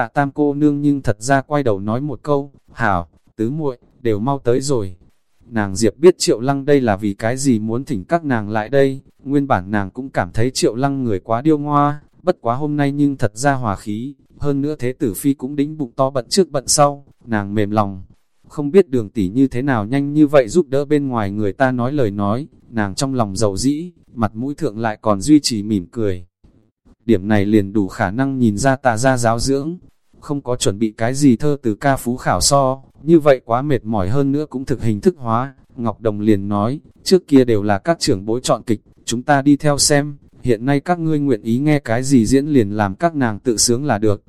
tạ tam cô nương nhưng thật ra quay đầu nói một câu, hảo, tứ muội đều mau tới rồi. Nàng Diệp biết triệu lăng đây là vì cái gì muốn thỉnh các nàng lại đây, nguyên bản nàng cũng cảm thấy triệu lăng người quá điêu ngoa, bất quá hôm nay nhưng thật ra hòa khí, hơn nữa thế tử phi cũng đính bụng to bận trước bận sau, nàng mềm lòng. Không biết đường tỷ như thế nào nhanh như vậy giúp đỡ bên ngoài người ta nói lời nói, nàng trong lòng giàu dĩ, mặt mũi thượng lại còn duy trì mỉm cười. Điểm này liền đủ khả năng nhìn ra tà ra giáo dưỡng, không có chuẩn bị cái gì thơ từ ca phú khảo so, như vậy quá mệt mỏi hơn nữa cũng thực hình thức hóa. Ngọc Đồng liền nói, trước kia đều là các trưởng bối chọn kịch, chúng ta đi theo xem, hiện nay các ngươi nguyện ý nghe cái gì diễn liền làm các nàng tự sướng là được.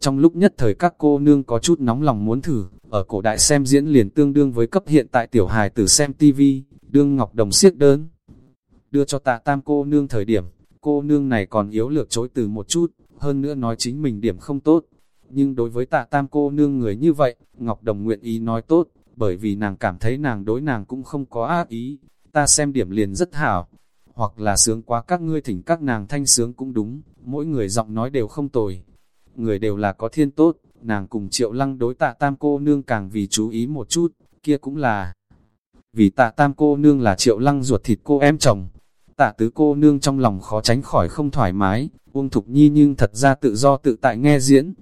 Trong lúc nhất thời các cô nương có chút nóng lòng muốn thử, ở cổ đại xem diễn liền tương đương với cấp hiện tại tiểu hài tử xem TV, đương Ngọc Đồng siết đơn. Đưa cho tạ tam cô nương thời điểm, cô nương này còn yếu lược chối từ một chút, hơn nữa nói chính mình điểm không tốt. Nhưng đối với tạ tam cô nương người như vậy, Ngọc Đồng nguyện ý nói tốt, bởi vì nàng cảm thấy nàng đối nàng cũng không có ác ý, ta xem điểm liền rất hảo. Hoặc là sướng quá các ngươi thỉnh các nàng thanh sướng cũng đúng, mỗi người giọng nói đều không tồi. Người đều là có thiên tốt, nàng cùng triệu lăng đối tạ tam cô nương càng vì chú ý một chút, kia cũng là vì tạ tam cô nương là triệu lăng ruột thịt cô em chồng. Tạ tứ cô nương trong lòng khó tránh khỏi không thoải mái, Uông Thục Nhi nhưng thật ra tự do tự tại nghe diễn.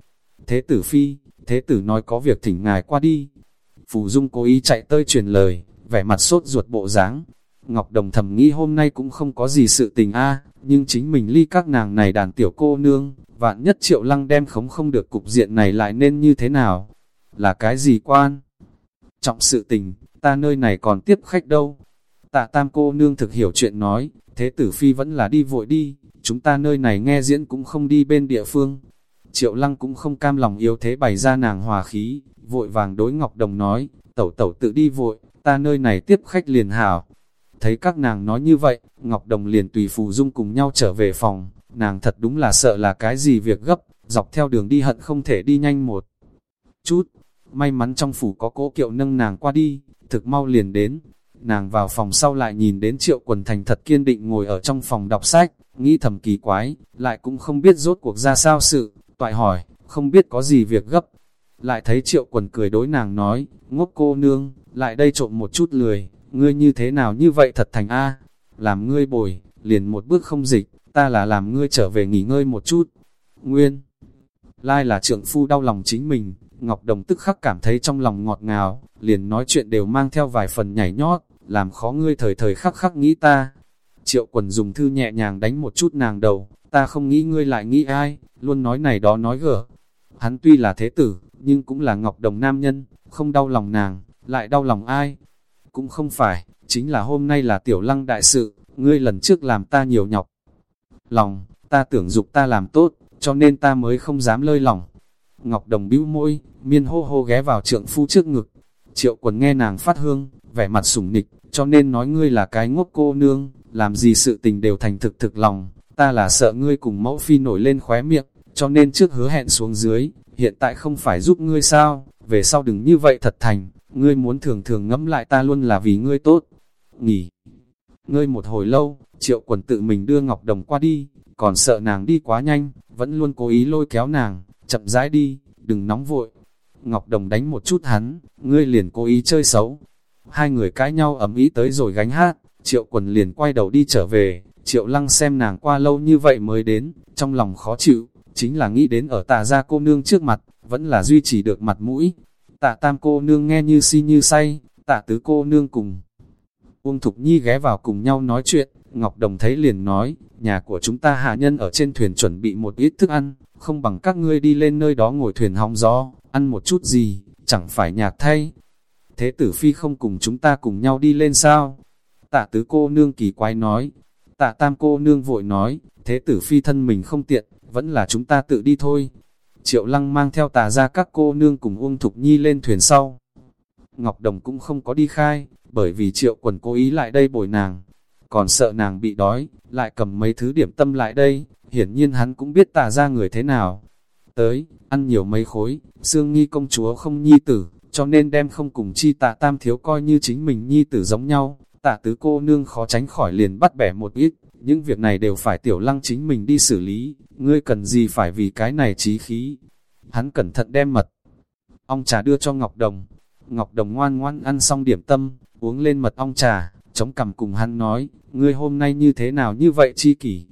Thế tử phi, thế tử nói có việc thỉnh ngài qua đi. Phù Dung cố ý chạy tơi truyền lời, vẻ mặt sốt ruột bộ dáng. Ngọc Đồng thầm nghĩ hôm nay cũng không có gì sự tình a nhưng chính mình ly các nàng này đàn tiểu cô nương, vạn nhất triệu lăng đem khống không được cục diện này lại nên như thế nào? Là cái gì quan? Trọng sự tình, ta nơi này còn tiếp khách đâu? Tạ tam cô nương thực hiểu chuyện nói, thế tử phi vẫn là đi vội đi, chúng ta nơi này nghe diễn cũng không đi bên địa phương. Triệu lăng cũng không cam lòng yếu thế bày ra nàng hòa khí, vội vàng đối Ngọc Đồng nói, tẩu tẩu tự đi vội, ta nơi này tiếp khách liền hảo. Thấy các nàng nói như vậy, Ngọc Đồng liền tùy Phù Dung cùng nhau trở về phòng, nàng thật đúng là sợ là cái gì việc gấp, dọc theo đường đi hận không thể đi nhanh một chút. May mắn trong phủ có cỗ kiệu nâng nàng qua đi, thực mau liền đến. Nàng vào phòng sau lại nhìn đến triệu quần thành thật kiên định ngồi ở trong phòng đọc sách, nghĩ thầm kỳ quái, lại cũng không biết rốt cuộc ra sao sự, toại hỏi, không biết có gì việc gấp. Lại thấy triệu quần cười đối nàng nói, ngốc cô nương, lại đây trộm một chút lười, ngươi như thế nào như vậy thật thành A, làm ngươi bồi, liền một bước không dịch, ta là làm ngươi trở về nghỉ ngơi một chút. Nguyên, lai là trượng phu đau lòng chính mình, Ngọc Đồng tức khắc cảm thấy trong lòng ngọt ngào, liền nói chuyện đều mang theo vài phần nhảy nhót, làm khó ngươi thời thời khắc khắc nghĩ ta. Triệu quần dùng thư nhẹ nhàng đánh một chút nàng đầu, ta không nghĩ ngươi lại nghĩ ai, luôn nói này đó nói gở. Hắn tuy là thế tử, nhưng cũng là Ngọc Đồng nam nhân, không đau lòng nàng, lại đau lòng ai. Cũng không phải, chính là hôm nay là tiểu lăng đại sự, ngươi lần trước làm ta nhiều nhọc. Lòng, ta tưởng dục ta làm tốt, cho nên ta mới không dám lơi lòng. Ngọc Đồng bĩu môi, miên hô hô ghé vào trượng phu trước ngực. Triệu quần nghe nàng phát hương, vẻ mặt sủng nịch, cho nên nói ngươi là cái ngốc cô nương, làm gì sự tình đều thành thực thực lòng. Ta là sợ ngươi cùng mẫu phi nổi lên khóe miệng, cho nên trước hứa hẹn xuống dưới, hiện tại không phải giúp ngươi sao, về sau đừng như vậy thật thành, ngươi muốn thường thường ngẫm lại ta luôn là vì ngươi tốt. Nghỉ, ngươi một hồi lâu, triệu quần tự mình đưa Ngọc Đồng qua đi, còn sợ nàng đi quá nhanh, vẫn luôn cố ý lôi kéo nàng, chậm rãi đi, đừng nóng vội. Ngọc Đồng đánh một chút hắn, ngươi liền cố ý chơi xấu. Hai người cãi nhau ấm ý tới rồi gánh hát, triệu quần liền quay đầu đi trở về, triệu lăng xem nàng qua lâu như vậy mới đến, trong lòng khó chịu, chính là nghĩ đến ở tà gia cô nương trước mặt, vẫn là duy trì được mặt mũi. Tạ tam cô nương nghe như si như say, tạ tứ cô nương cùng. Uông Thục Nhi ghé vào cùng nhau nói chuyện, Ngọc Đồng thấy liền nói, nhà của chúng ta hạ nhân ở trên thuyền chuẩn bị một ít thức ăn, không bằng các ngươi đi lên nơi đó ngồi thuyền hóng gió, ăn một chút gì, chẳng phải nhạc thay. Thế tử phi không cùng chúng ta cùng nhau đi lên sao? Tạ tứ cô nương kỳ quái nói, tạ tam cô nương vội nói, thế tử phi thân mình không tiện, vẫn là chúng ta tự đi thôi. Triệu lăng mang theo tà ra các cô nương cùng Uông Thục Nhi lên thuyền sau. Ngọc Đồng cũng không có đi khai, bởi vì triệu quần cố ý lại đây bồi nàng. Còn sợ nàng bị đói, lại cầm mấy thứ điểm tâm lại đây, hiển nhiên hắn cũng biết tà ra người thế nào. Tới, ăn nhiều mấy khối, xương nghi công chúa không nhi tử, cho nên đem không cùng chi tạ tam thiếu coi như chính mình nhi tử giống nhau. Tạ tứ cô nương khó tránh khỏi liền bắt bẻ một ít, những việc này đều phải tiểu lăng chính mình đi xử lý, ngươi cần gì phải vì cái này trí khí. hắn cẩn thận đem mật. Ong trà đưa cho Ngọc Đồng, Ngọc Đồng ngoan ngoan ăn xong điểm tâm, uống lên mật ong trà, chống cằm cùng hắn nói, ngươi hôm nay như thế nào như vậy chi kỷ.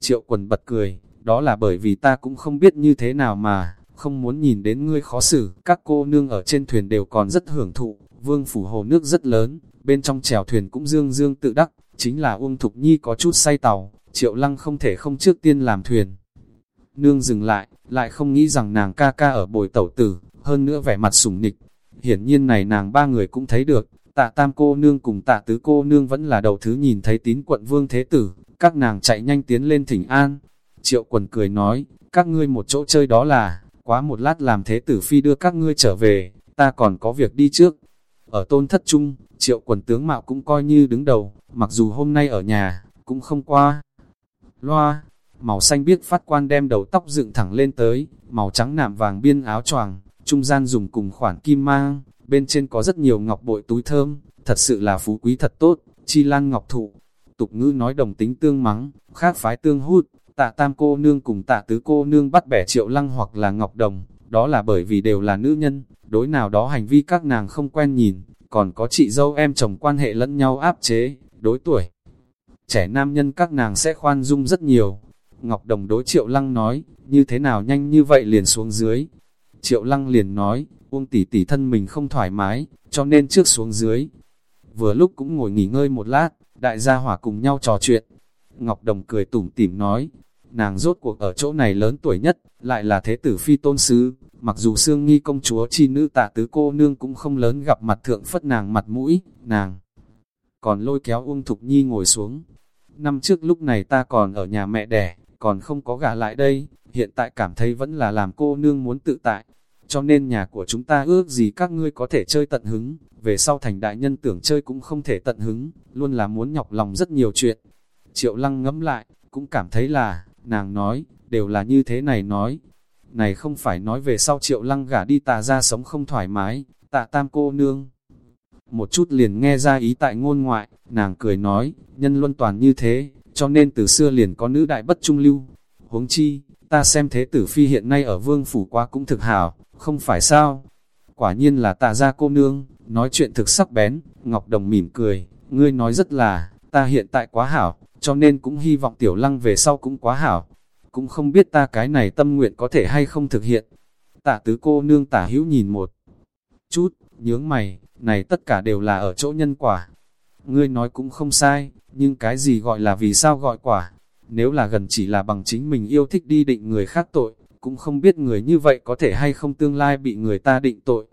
Triệu quần bật cười, đó là bởi vì ta cũng không biết như thế nào mà, không muốn nhìn đến ngươi khó xử. Các cô nương ở trên thuyền đều còn rất hưởng thụ, vương phủ hồ nước rất lớn, bên trong chèo thuyền cũng dương dương tự đắc, chính là Uông Thục Nhi có chút say tàu, triệu lăng không thể không trước tiên làm thuyền. Nương dừng lại, lại không nghĩ rằng nàng ca ca ở bồi tẩu tử, hơn nữa vẻ mặt sủng nịch. Hiển nhiên này nàng ba người cũng thấy được, tạ tam cô nương cùng tạ tứ cô nương vẫn là đầu thứ nhìn thấy tín quận vương thế tử, các nàng chạy nhanh tiến lên thỉnh an. Triệu quần cười nói, các ngươi một chỗ chơi đó là, quá một lát làm thế tử phi đưa các ngươi trở về, ta còn có việc đi trước. Ở tôn thất trung, triệu quần tướng mạo cũng coi như đứng đầu, mặc dù hôm nay ở nhà, cũng không qua. Loa, màu xanh biếc phát quan đem đầu tóc dựng thẳng lên tới, màu trắng nạm vàng biên áo choàng, trung gian dùng cùng khoản kim mang, bên trên có rất nhiều ngọc bội túi thơm, thật sự là phú quý thật tốt, chi lan ngọc thụ. Tục ngữ nói đồng tính tương mắng, khác phái tương hút, tạ tam cô nương cùng tạ tứ cô nương bắt bẻ triệu lăng hoặc là ngọc đồng, đó là bởi vì đều là nữ nhân, đối nào đó hành vi các nàng không quen nhìn, còn có chị dâu em chồng quan hệ lẫn nhau áp chế, đối tuổi. Trẻ nam nhân các nàng sẽ khoan dung rất nhiều. Ngọc Đồng đối Triệu Lăng nói, như thế nào nhanh như vậy liền xuống dưới. Triệu Lăng liền nói, Uông tỷ tỷ thân mình không thoải mái, cho nên trước xuống dưới. Vừa lúc cũng ngồi nghỉ ngơi một lát, đại gia hỏa cùng nhau trò chuyện. Ngọc Đồng cười tủm tỉm nói, nàng rốt cuộc ở chỗ này lớn tuổi nhất, lại là thế tử phi tôn sứ, mặc dù xương nghi công chúa chi nữ tạ tứ cô nương cũng không lớn gặp mặt thượng phất nàng mặt mũi, nàng còn lôi kéo Uông Thục Nhi ngồi xuống. Năm trước lúc này ta còn ở nhà mẹ đẻ, còn không có gả lại đây, hiện tại cảm thấy vẫn là làm cô nương muốn tự tại. Cho nên nhà của chúng ta ước gì các ngươi có thể chơi tận hứng, về sau thành đại nhân tưởng chơi cũng không thể tận hứng, luôn là muốn nhọc lòng rất nhiều chuyện. Triệu lăng ngẫm lại, cũng cảm thấy là, nàng nói, đều là như thế này nói. Này không phải nói về sau triệu lăng gả đi tà ra sống không thoải mái, tạ tam cô nương. Một chút liền nghe ra ý tại ngôn ngoại, nàng cười nói, nhân luân toàn như thế, cho nên từ xưa liền có nữ đại bất trung lưu. Huống chi, ta xem thế tử phi hiện nay ở vương phủ quá cũng thực hảo, không phải sao? Quả nhiên là tạ ra cô nương, nói chuyện thực sắc bén, Ngọc Đồng mỉm cười, ngươi nói rất là, ta hiện tại quá hảo, cho nên cũng hy vọng tiểu lăng về sau cũng quá hảo. Cũng không biết ta cái này tâm nguyện có thể hay không thực hiện. Tạ tứ cô nương tả hữu nhìn một chút, nhướng mày, này tất cả đều là ở chỗ nhân quả. Ngươi nói cũng không sai, nhưng cái gì gọi là vì sao gọi quả? Nếu là gần chỉ là bằng chính mình yêu thích đi định người khác tội, cũng không biết người như vậy có thể hay không tương lai bị người ta định tội.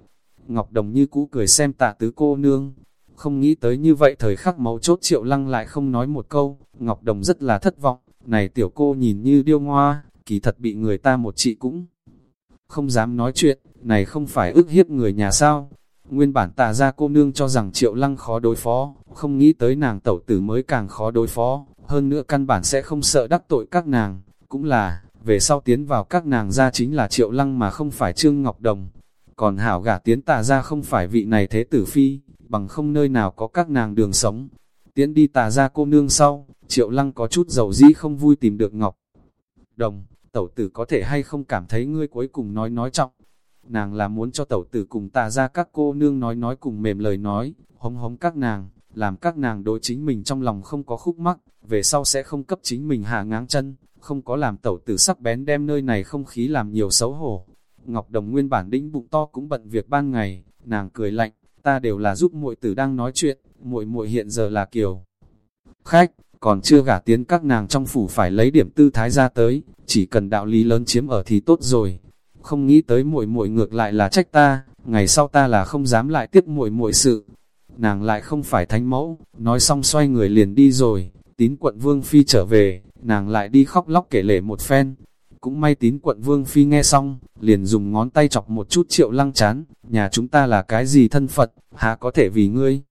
Ngọc Đồng như cũ cười xem tạ tứ cô nương, không nghĩ tới như vậy thời khắc máu chốt triệu lăng lại không nói một câu, Ngọc Đồng rất là thất vọng, này tiểu cô nhìn như điêu ngoa, kỳ thật bị người ta một chị cũng không dám nói chuyện, này không phải ức hiếp người nhà sao. Nguyên bản tà ra cô nương cho rằng triệu lăng khó đối phó, không nghĩ tới nàng tẩu tử mới càng khó đối phó, hơn nữa căn bản sẽ không sợ đắc tội các nàng, cũng là, về sau tiến vào các nàng ra chính là triệu lăng mà không phải Trương Ngọc Đồng. Còn hảo gả tiến tà ra không phải vị này thế tử phi, bằng không nơi nào có các nàng đường sống. Tiến đi tà ra cô nương sau, triệu lăng có chút dầu dĩ không vui tìm được Ngọc. Đồng, tẩu tử có thể hay không cảm thấy ngươi cuối cùng nói nói trọng. Nàng là muốn cho tẩu tử cùng tà ra các cô nương nói nói cùng mềm lời nói, hống hống các nàng, làm các nàng đối chính mình trong lòng không có khúc mắc, về sau sẽ không cấp chính mình hạ ngáng chân, không có làm tẩu tử sắc bén đem nơi này không khí làm nhiều xấu hổ. Ngọc Đồng nguyên bản đĩnh bụng to cũng bận việc ban ngày, nàng cười lạnh, ta đều là giúp muội tử đang nói chuyện, muội muội hiện giờ là kiều. Khách, còn chưa gả tiến các nàng trong phủ phải lấy điểm tư thái ra tới, chỉ cần đạo lý lớn chiếm ở thì tốt rồi. Không nghĩ tới muội muội ngược lại là trách ta, ngày sau ta là không dám lại tiếp muội muội sự. Nàng lại không phải thánh mẫu, nói xong xoay người liền đi rồi, tín quận vương phi trở về, nàng lại đi khóc lóc kể lể một phen. Cũng may tín quận vương phi nghe xong, liền dùng ngón tay chọc một chút triệu lăng chán, nhà chúng ta là cái gì thân Phật, há có thể vì ngươi.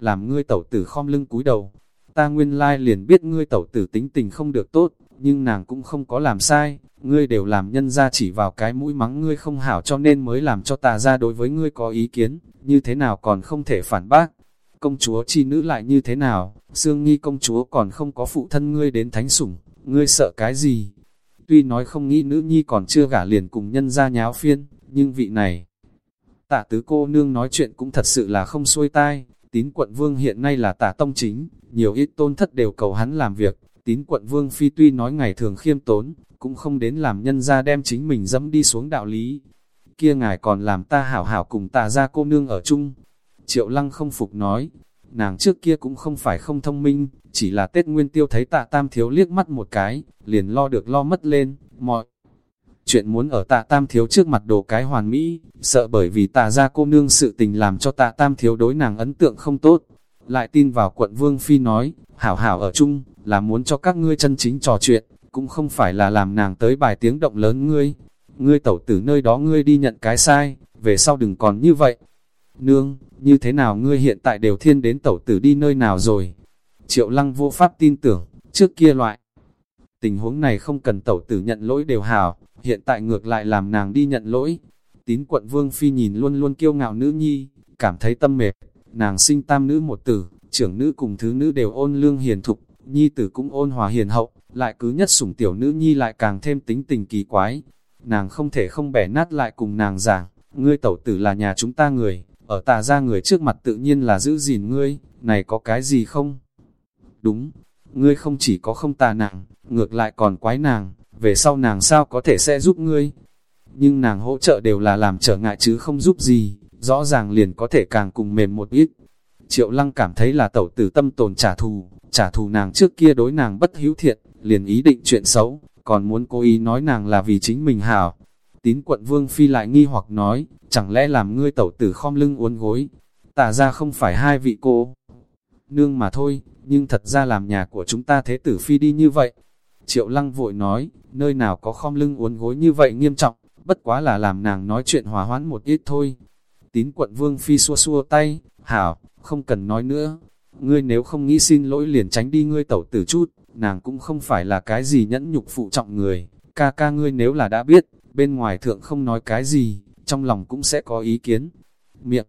Làm ngươi tẩu tử khom lưng cúi đầu, ta nguyên lai liền biết ngươi tẩu tử tính tình không được tốt, nhưng nàng cũng không có làm sai, ngươi đều làm nhân ra chỉ vào cái mũi mắng ngươi không hảo cho nên mới làm cho ta ra đối với ngươi có ý kiến, như thế nào còn không thể phản bác. Công chúa chi nữ lại như thế nào, xương nghi công chúa còn không có phụ thân ngươi đến thánh sủng, ngươi sợ cái gì? Tuy nói không nghĩ nữ nhi còn chưa gả liền cùng nhân ra nháo phiên, nhưng vị này, tạ tứ cô nương nói chuyện cũng thật sự là không xuôi tai, tín quận vương hiện nay là tạ tông chính, nhiều ít tôn thất đều cầu hắn làm việc, tín quận vương phi tuy nói ngày thường khiêm tốn, cũng không đến làm nhân ra đem chính mình dẫm đi xuống đạo lý. Kia ngài còn làm ta hảo hảo cùng tạ ra cô nương ở chung. Triệu lăng không phục nói, nàng trước kia cũng không phải không thông minh, chỉ là Tết Nguyên Tiêu thấy tạ tam thiếu liếc mắt một cái, liền lo được lo mất lên, mọi chuyện muốn ở tạ tam thiếu trước mặt đồ cái hoàn mỹ, sợ bởi vì tạ ra cô nương sự tình làm cho tạ tam thiếu đối nàng ấn tượng không tốt. Lại tin vào quận Vương Phi nói, hảo hảo ở chung, là muốn cho các ngươi chân chính trò chuyện, cũng không phải là làm nàng tới bài tiếng động lớn ngươi. Ngươi tẩu tử nơi đó ngươi đi nhận cái sai, về sau đừng còn như vậy. Nương, như thế nào ngươi hiện tại đều thiên đến tẩu tử đi nơi nào rồi? Triệu lăng vô pháp tin tưởng, trước kia loại. Tình huống này không cần tẩu tử nhận lỗi đều hảo, hiện tại ngược lại làm nàng đi nhận lỗi. Tín quận Vương Phi nhìn luôn luôn kiêu ngạo nữ nhi, cảm thấy tâm mệt, nàng sinh tam nữ một tử, trưởng nữ cùng thứ nữ đều ôn lương hiền thục, nhi tử cũng ôn hòa hiền hậu, lại cứ nhất sủng tiểu nữ nhi lại càng thêm tính tình kỳ quái. Nàng không thể không bẻ nát lại cùng nàng giảng, ngươi tẩu tử là nhà chúng ta người, ở tà ra người trước mặt tự nhiên là giữ gìn ngươi, này có cái gì không? Đúng, ngươi không chỉ có không tà nàng, ngược lại còn quái nàng, về sau nàng sao có thể sẽ giúp ngươi. Nhưng nàng hỗ trợ đều là làm trở ngại chứ không giúp gì, rõ ràng liền có thể càng cùng mềm một ít. Triệu lăng cảm thấy là tẩu tử tâm tồn trả thù, trả thù nàng trước kia đối nàng bất hữu thiện, liền ý định chuyện xấu, còn muốn cố ý nói nàng là vì chính mình hảo. Tín quận vương phi lại nghi hoặc nói, chẳng lẽ làm ngươi tẩu tử khom lưng uốn gối, tả ra không phải hai vị cô nương mà thôi, nhưng thật ra làm nhà của chúng ta thế tử phi đi như vậy. Triệu lăng vội nói, nơi nào có khom lưng uốn gối như vậy nghiêm trọng, bất quá là làm nàng nói chuyện hòa hoãn một ít thôi. Tín quận vương phi xua xua tay, hảo, không cần nói nữa. Ngươi nếu không nghĩ xin lỗi liền tránh đi ngươi tẩu tử chút, nàng cũng không phải là cái gì nhẫn nhục phụ trọng người. Ca ca ngươi nếu là đã biết, bên ngoài thượng không nói cái gì, trong lòng cũng sẽ có ý kiến. Miệng,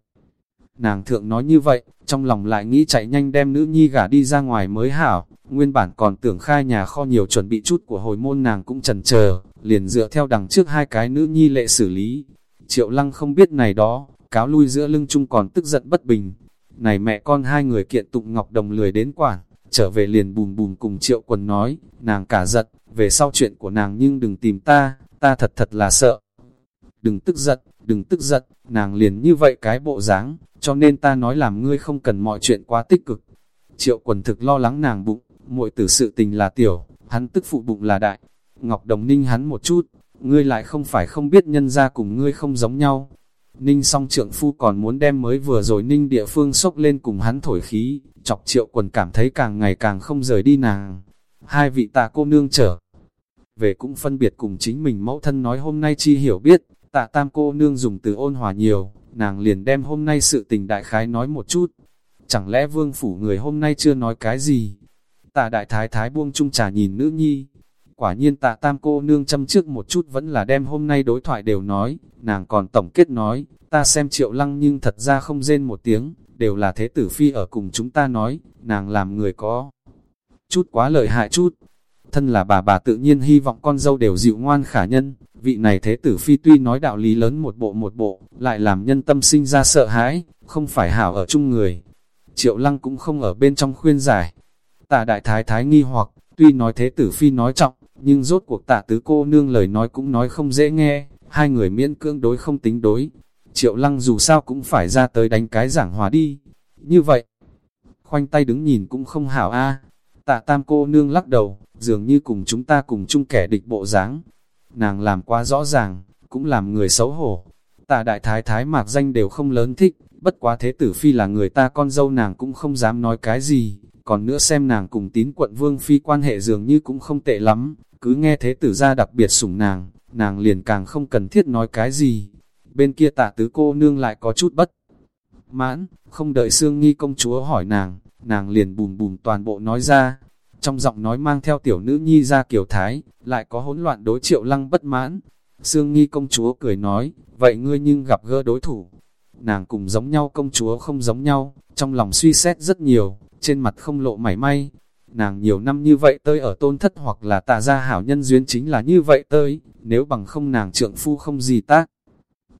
nàng thượng nói như vậy, trong lòng lại nghĩ chạy nhanh đem nữ nhi gả đi ra ngoài mới hảo, nguyên bản còn tưởng khai nhà kho nhiều chuẩn bị chút của hồi môn nàng cũng trần chờ liền dựa theo đằng trước hai cái nữ nhi lệ xử lý. Triệu lăng không biết này đó, cáo lui giữa lưng chung còn tức giận bất bình. Này mẹ con hai người kiện tụng ngọc đồng lười đến quản, trở về liền bùm bùm cùng triệu quần nói, nàng cả giận, về sau chuyện của nàng nhưng đừng tìm ta, ta thật thật là sợ. Đừng tức giận, đừng tức giận, nàng liền như vậy cái bộ dáng, cho nên ta nói làm ngươi không cần mọi chuyện quá tích cực. Triệu quần thực lo lắng nàng bụng, muội tử sự tình là tiểu, hắn tức phụ bụng là đại. Ngọc Đồng ninh hắn một chút, ngươi lại không phải không biết nhân ra cùng ngươi không giống nhau. Ninh song trượng phu còn muốn đem mới vừa rồi ninh địa phương sốc lên cùng hắn thổi khí, chọc triệu quần cảm thấy càng ngày càng không rời đi nàng. Hai vị tạ cô nương trở về cũng phân biệt cùng chính mình mẫu thân nói hôm nay chi hiểu biết, tạ tam cô nương dùng từ ôn hòa nhiều, nàng liền đem hôm nay sự tình đại khái nói một chút. Chẳng lẽ vương phủ người hôm nay chưa nói cái gì? Tạ đại thái thái buông chung trà nhìn nữ nhi. Quả nhiên tạ tam cô nương châm trước một chút vẫn là đem hôm nay đối thoại đều nói, nàng còn tổng kết nói, ta xem triệu lăng nhưng thật ra không rên một tiếng, đều là thế tử phi ở cùng chúng ta nói, nàng làm người có chút quá lợi hại chút. Thân là bà bà tự nhiên hy vọng con dâu đều dịu ngoan khả nhân, vị này thế tử phi tuy nói đạo lý lớn một bộ một bộ, lại làm nhân tâm sinh ra sợ hãi, không phải hảo ở chung người. Triệu lăng cũng không ở bên trong khuyên giải. Tạ đại thái thái nghi hoặc, tuy nói thế tử phi nói trọng, nhưng rốt cuộc tạ tứ cô nương lời nói cũng nói không dễ nghe, hai người miễn cưỡng đối không tính đối. Triệu lăng dù sao cũng phải ra tới đánh cái giảng hòa đi. Như vậy, khoanh tay đứng nhìn cũng không hảo a Tạ tam cô nương lắc đầu, dường như cùng chúng ta cùng chung kẻ địch bộ dáng Nàng làm quá rõ ràng, cũng làm người xấu hổ. Tạ đại thái thái mạc danh đều không lớn thích, bất quá thế tử phi là người ta con dâu nàng cũng không dám nói cái gì. Còn nữa xem nàng cùng tín quận vương phi quan hệ dường như cũng không tệ lắm, cứ nghe thế tử ra đặc biệt sủng nàng, nàng liền càng không cần thiết nói cái gì. Bên kia tạ tứ cô nương lại có chút bất mãn, không đợi Sương Nghi công chúa hỏi nàng, nàng liền bùm bùm toàn bộ nói ra. Trong giọng nói mang theo tiểu nữ nhi ra kiểu thái, lại có hỗn loạn đối triệu lăng bất mãn. Sương Nghi công chúa cười nói, vậy ngươi nhưng gặp gỡ đối thủ. Nàng cùng giống nhau công chúa không giống nhau, trong lòng suy xét rất nhiều, trên mặt không lộ mảy may. nàng nhiều năm như vậy tới ở tôn thất hoặc là tà gia hảo nhân duyên chính là như vậy tới, nếu bằng không nàng trượng phu không gì tác.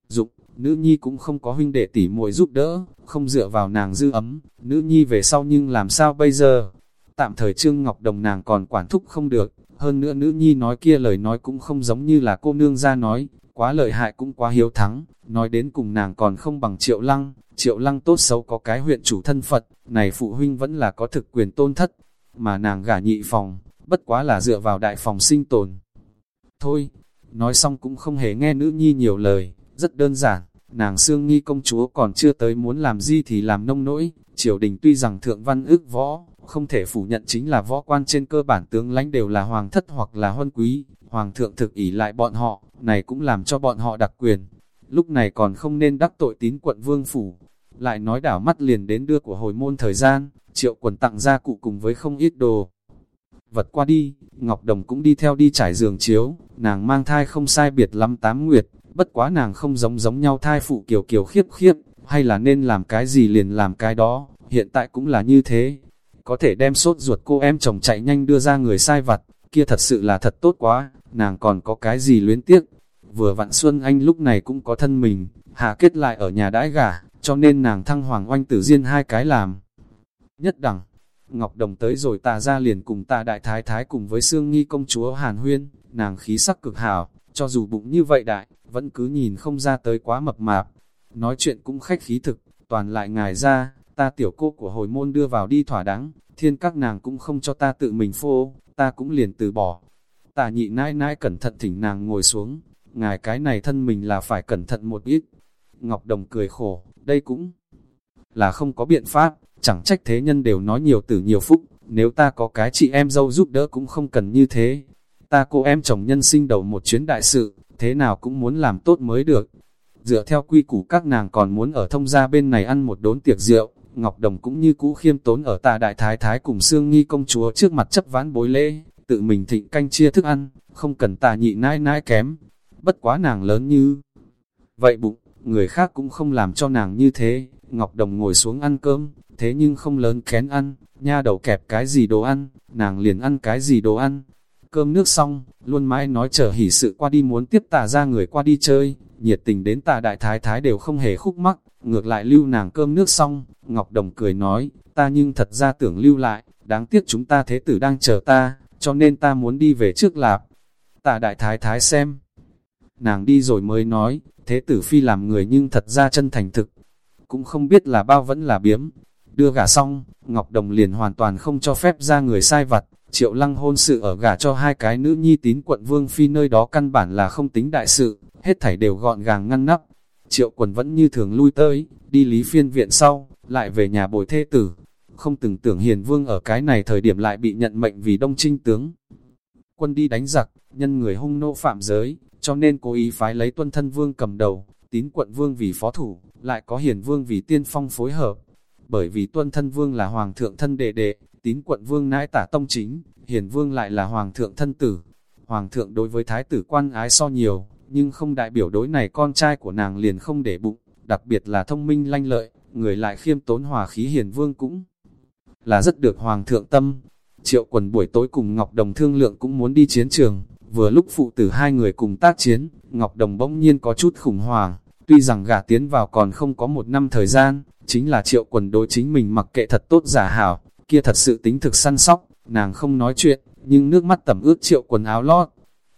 Dụng, nữ nhi cũng không có huynh đệ tỉ muội giúp đỡ, không dựa vào nàng dư ấm, nữ nhi về sau nhưng làm sao bây giờ? Tạm thời Trương Ngọc Đồng nàng còn quản thúc không được, hơn nữa nữ nhi nói kia lời nói cũng không giống như là cô nương ra nói, quá lợi hại cũng quá hiếu thắng, nói đến cùng nàng còn không bằng triệu lăng, triệu lăng tốt xấu có cái huyện chủ thân Phật, này phụ huynh vẫn là có thực quyền tôn thất, mà nàng gả nhị phòng, bất quá là dựa vào đại phòng sinh tồn. Thôi, nói xong cũng không hề nghe nữ nhi nhiều lời, rất đơn giản, nàng xương nghi công chúa còn chưa tới muốn làm gì thì làm nông nỗi, triều đình tuy rằng thượng văn ước võ, không thể phủ nhận chính là võ quan trên cơ bản tướng lãnh đều là hoàng thất hoặc là huân quý, hoàng thượng thực ỷ lại bọn họ, này cũng làm cho bọn họ đặc quyền. Lúc này còn không nên đắc tội tín quận vương phủ, lại nói đảo mắt liền đến đưa của hồi môn thời gian, triệu quần tặng ra cụ cùng với không ít đồ. Vật qua đi, Ngọc Đồng cũng đi theo đi trải giường chiếu, nàng mang thai không sai biệt lắm tám nguyệt, bất quá nàng không giống giống nhau thai phụ kiều kiều khiếp khiếp, hay là nên làm cái gì liền làm cái đó, hiện tại cũng là như thế. Có thể đem sốt ruột cô em chồng chạy nhanh đưa ra người sai vặt, kia thật sự là thật tốt quá, nàng còn có cái gì luyến tiếc. Vừa vặn Xuân Anh lúc này cũng có thân mình, hạ kết lại ở nhà đãi gà, cho nên nàng thăng hoàng oanh tử riêng hai cái làm. Nhất đẳng, Ngọc Đồng tới rồi tà ra liền cùng tà đại thái thái cùng với Sương Nghi công chúa Hàn Huyên, nàng khí sắc cực hảo, cho dù bụng như vậy đại, vẫn cứ nhìn không ra tới quá mập mạp. Nói chuyện cũng khách khí thực, toàn lại ngài ra, ta tiểu cô của hồi môn đưa vào đi thỏa đáng, thiên các nàng cũng không cho ta tự mình phô, ta cũng liền từ bỏ. Tà nhị nãi nãi cẩn thận thỉnh nàng ngồi xuống, ngài cái này thân mình là phải cẩn thận một ít. Ngọc Đồng cười khổ, đây cũng là không có biện pháp, chẳng trách thế nhân đều nói nhiều tử nhiều phúc, nếu ta có cái chị em dâu giúp đỡ cũng không cần như thế. Ta cô em chồng nhân sinh đầu một chuyến đại sự, thế nào cũng muốn làm tốt mới được. Dựa theo quy củ các nàng còn muốn ở thông gia bên này ăn một đốn tiệc rượu, Ngọc Đồng cũng như cũ khiêm tốn ở tà đại thái thái cùng xương nghi công chúa trước mặt chấp ván bối lễ, tự mình thịnh canh chia thức ăn, không cần tà nhị nãi nãi kém. Bất quá nàng lớn như vậy bụng, người khác cũng không làm cho nàng như thế. Ngọc Đồng ngồi xuống ăn cơm, thế nhưng không lớn kén ăn, nha đầu kẹp cái gì đồ ăn, nàng liền ăn cái gì đồ ăn. Cơm nước xong, luôn mãi nói chờ hỉ sự qua đi muốn tiếp tà ra người qua đi chơi, nhiệt tình đến tà đại thái thái đều không hề khúc mắc, ngược lại lưu nàng cơm nước xong, Ngọc Đồng cười nói, ta nhưng thật ra tưởng lưu lại, đáng tiếc chúng ta thế tử đang chờ ta, cho nên ta muốn đi về trước lạp. Tà đại thái thái xem. Nàng đi rồi mới nói, thế tử phi làm người nhưng thật ra chân thành thực, cũng không biết là bao vẫn là biếm. Đưa gả xong, Ngọc Đồng liền hoàn toàn không cho phép ra người sai vặt, triệu lăng hôn sự ở gả cho hai cái nữ nhi tín quận Vương Phi nơi đó căn bản là không tính đại sự, hết thảy đều gọn gàng ngăn nắp. Triệu quần vẫn như thường lui tới, đi lý phiên viện sau, lại về nhà bồi thê tử. Không từng tưởng hiền vương ở cái này thời điểm lại bị nhận mệnh vì đông trinh tướng. Quân đi đánh giặc, nhân người hung nô phạm giới, cho nên cố ý phái lấy tuân thân vương cầm đầu, tín quận vương vì phó thủ, lại có hiền vương vì tiên phong phối hợp. Bởi vì tuân thân vương là hoàng thượng thân đệ đệ, tín quận vương nãi tả tông chính, hiền vương lại là hoàng thượng thân tử. Hoàng thượng đối với thái tử quan ái so nhiều, nhưng không đại biểu đối này con trai của nàng liền không để bụng, đặc biệt là thông minh lanh lợi, người lại khiêm tốn hòa khí hiền vương cũng là rất được hoàng thượng tâm. Triệu quần buổi tối cùng Ngọc Đồng thương lượng cũng muốn đi chiến trường, vừa lúc phụ tử hai người cùng tác chiến, Ngọc Đồng bỗng nhiên có chút khủng hoảng, tuy rằng gả tiến vào còn không có một năm thời gian, chính là triệu quần đối chính mình mặc kệ thật tốt giả hảo, kia thật sự tính thực săn sóc, nàng không nói chuyện, nhưng nước mắt tẩm ướt triệu quần áo lót.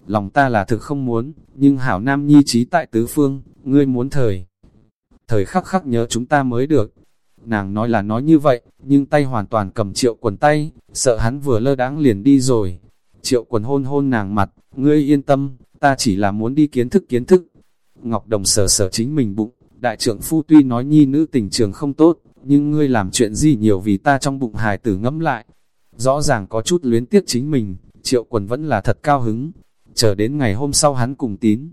Lòng ta là thực không muốn, nhưng hảo nam nhi trí tại tứ phương, ngươi muốn thời. Thời khắc khắc nhớ chúng ta mới được. Nàng nói là nói như vậy, nhưng tay hoàn toàn cầm triệu quần tay, sợ hắn vừa lơ đáng liền đi rồi. Triệu quần hôn hôn nàng mặt, ngươi yên tâm, ta chỉ là muốn đi kiến thức kiến thức. Ngọc Đồng sờ sờ chính mình bụng, đại trưởng phu tuy nói nhi nữ tình trường không tốt, nhưng ngươi làm chuyện gì nhiều vì ta trong bụng hài tử ngẫm lại. Rõ ràng có chút luyến tiếc chính mình, triệu quần vẫn là thật cao hứng. Chờ đến ngày hôm sau hắn cùng tín.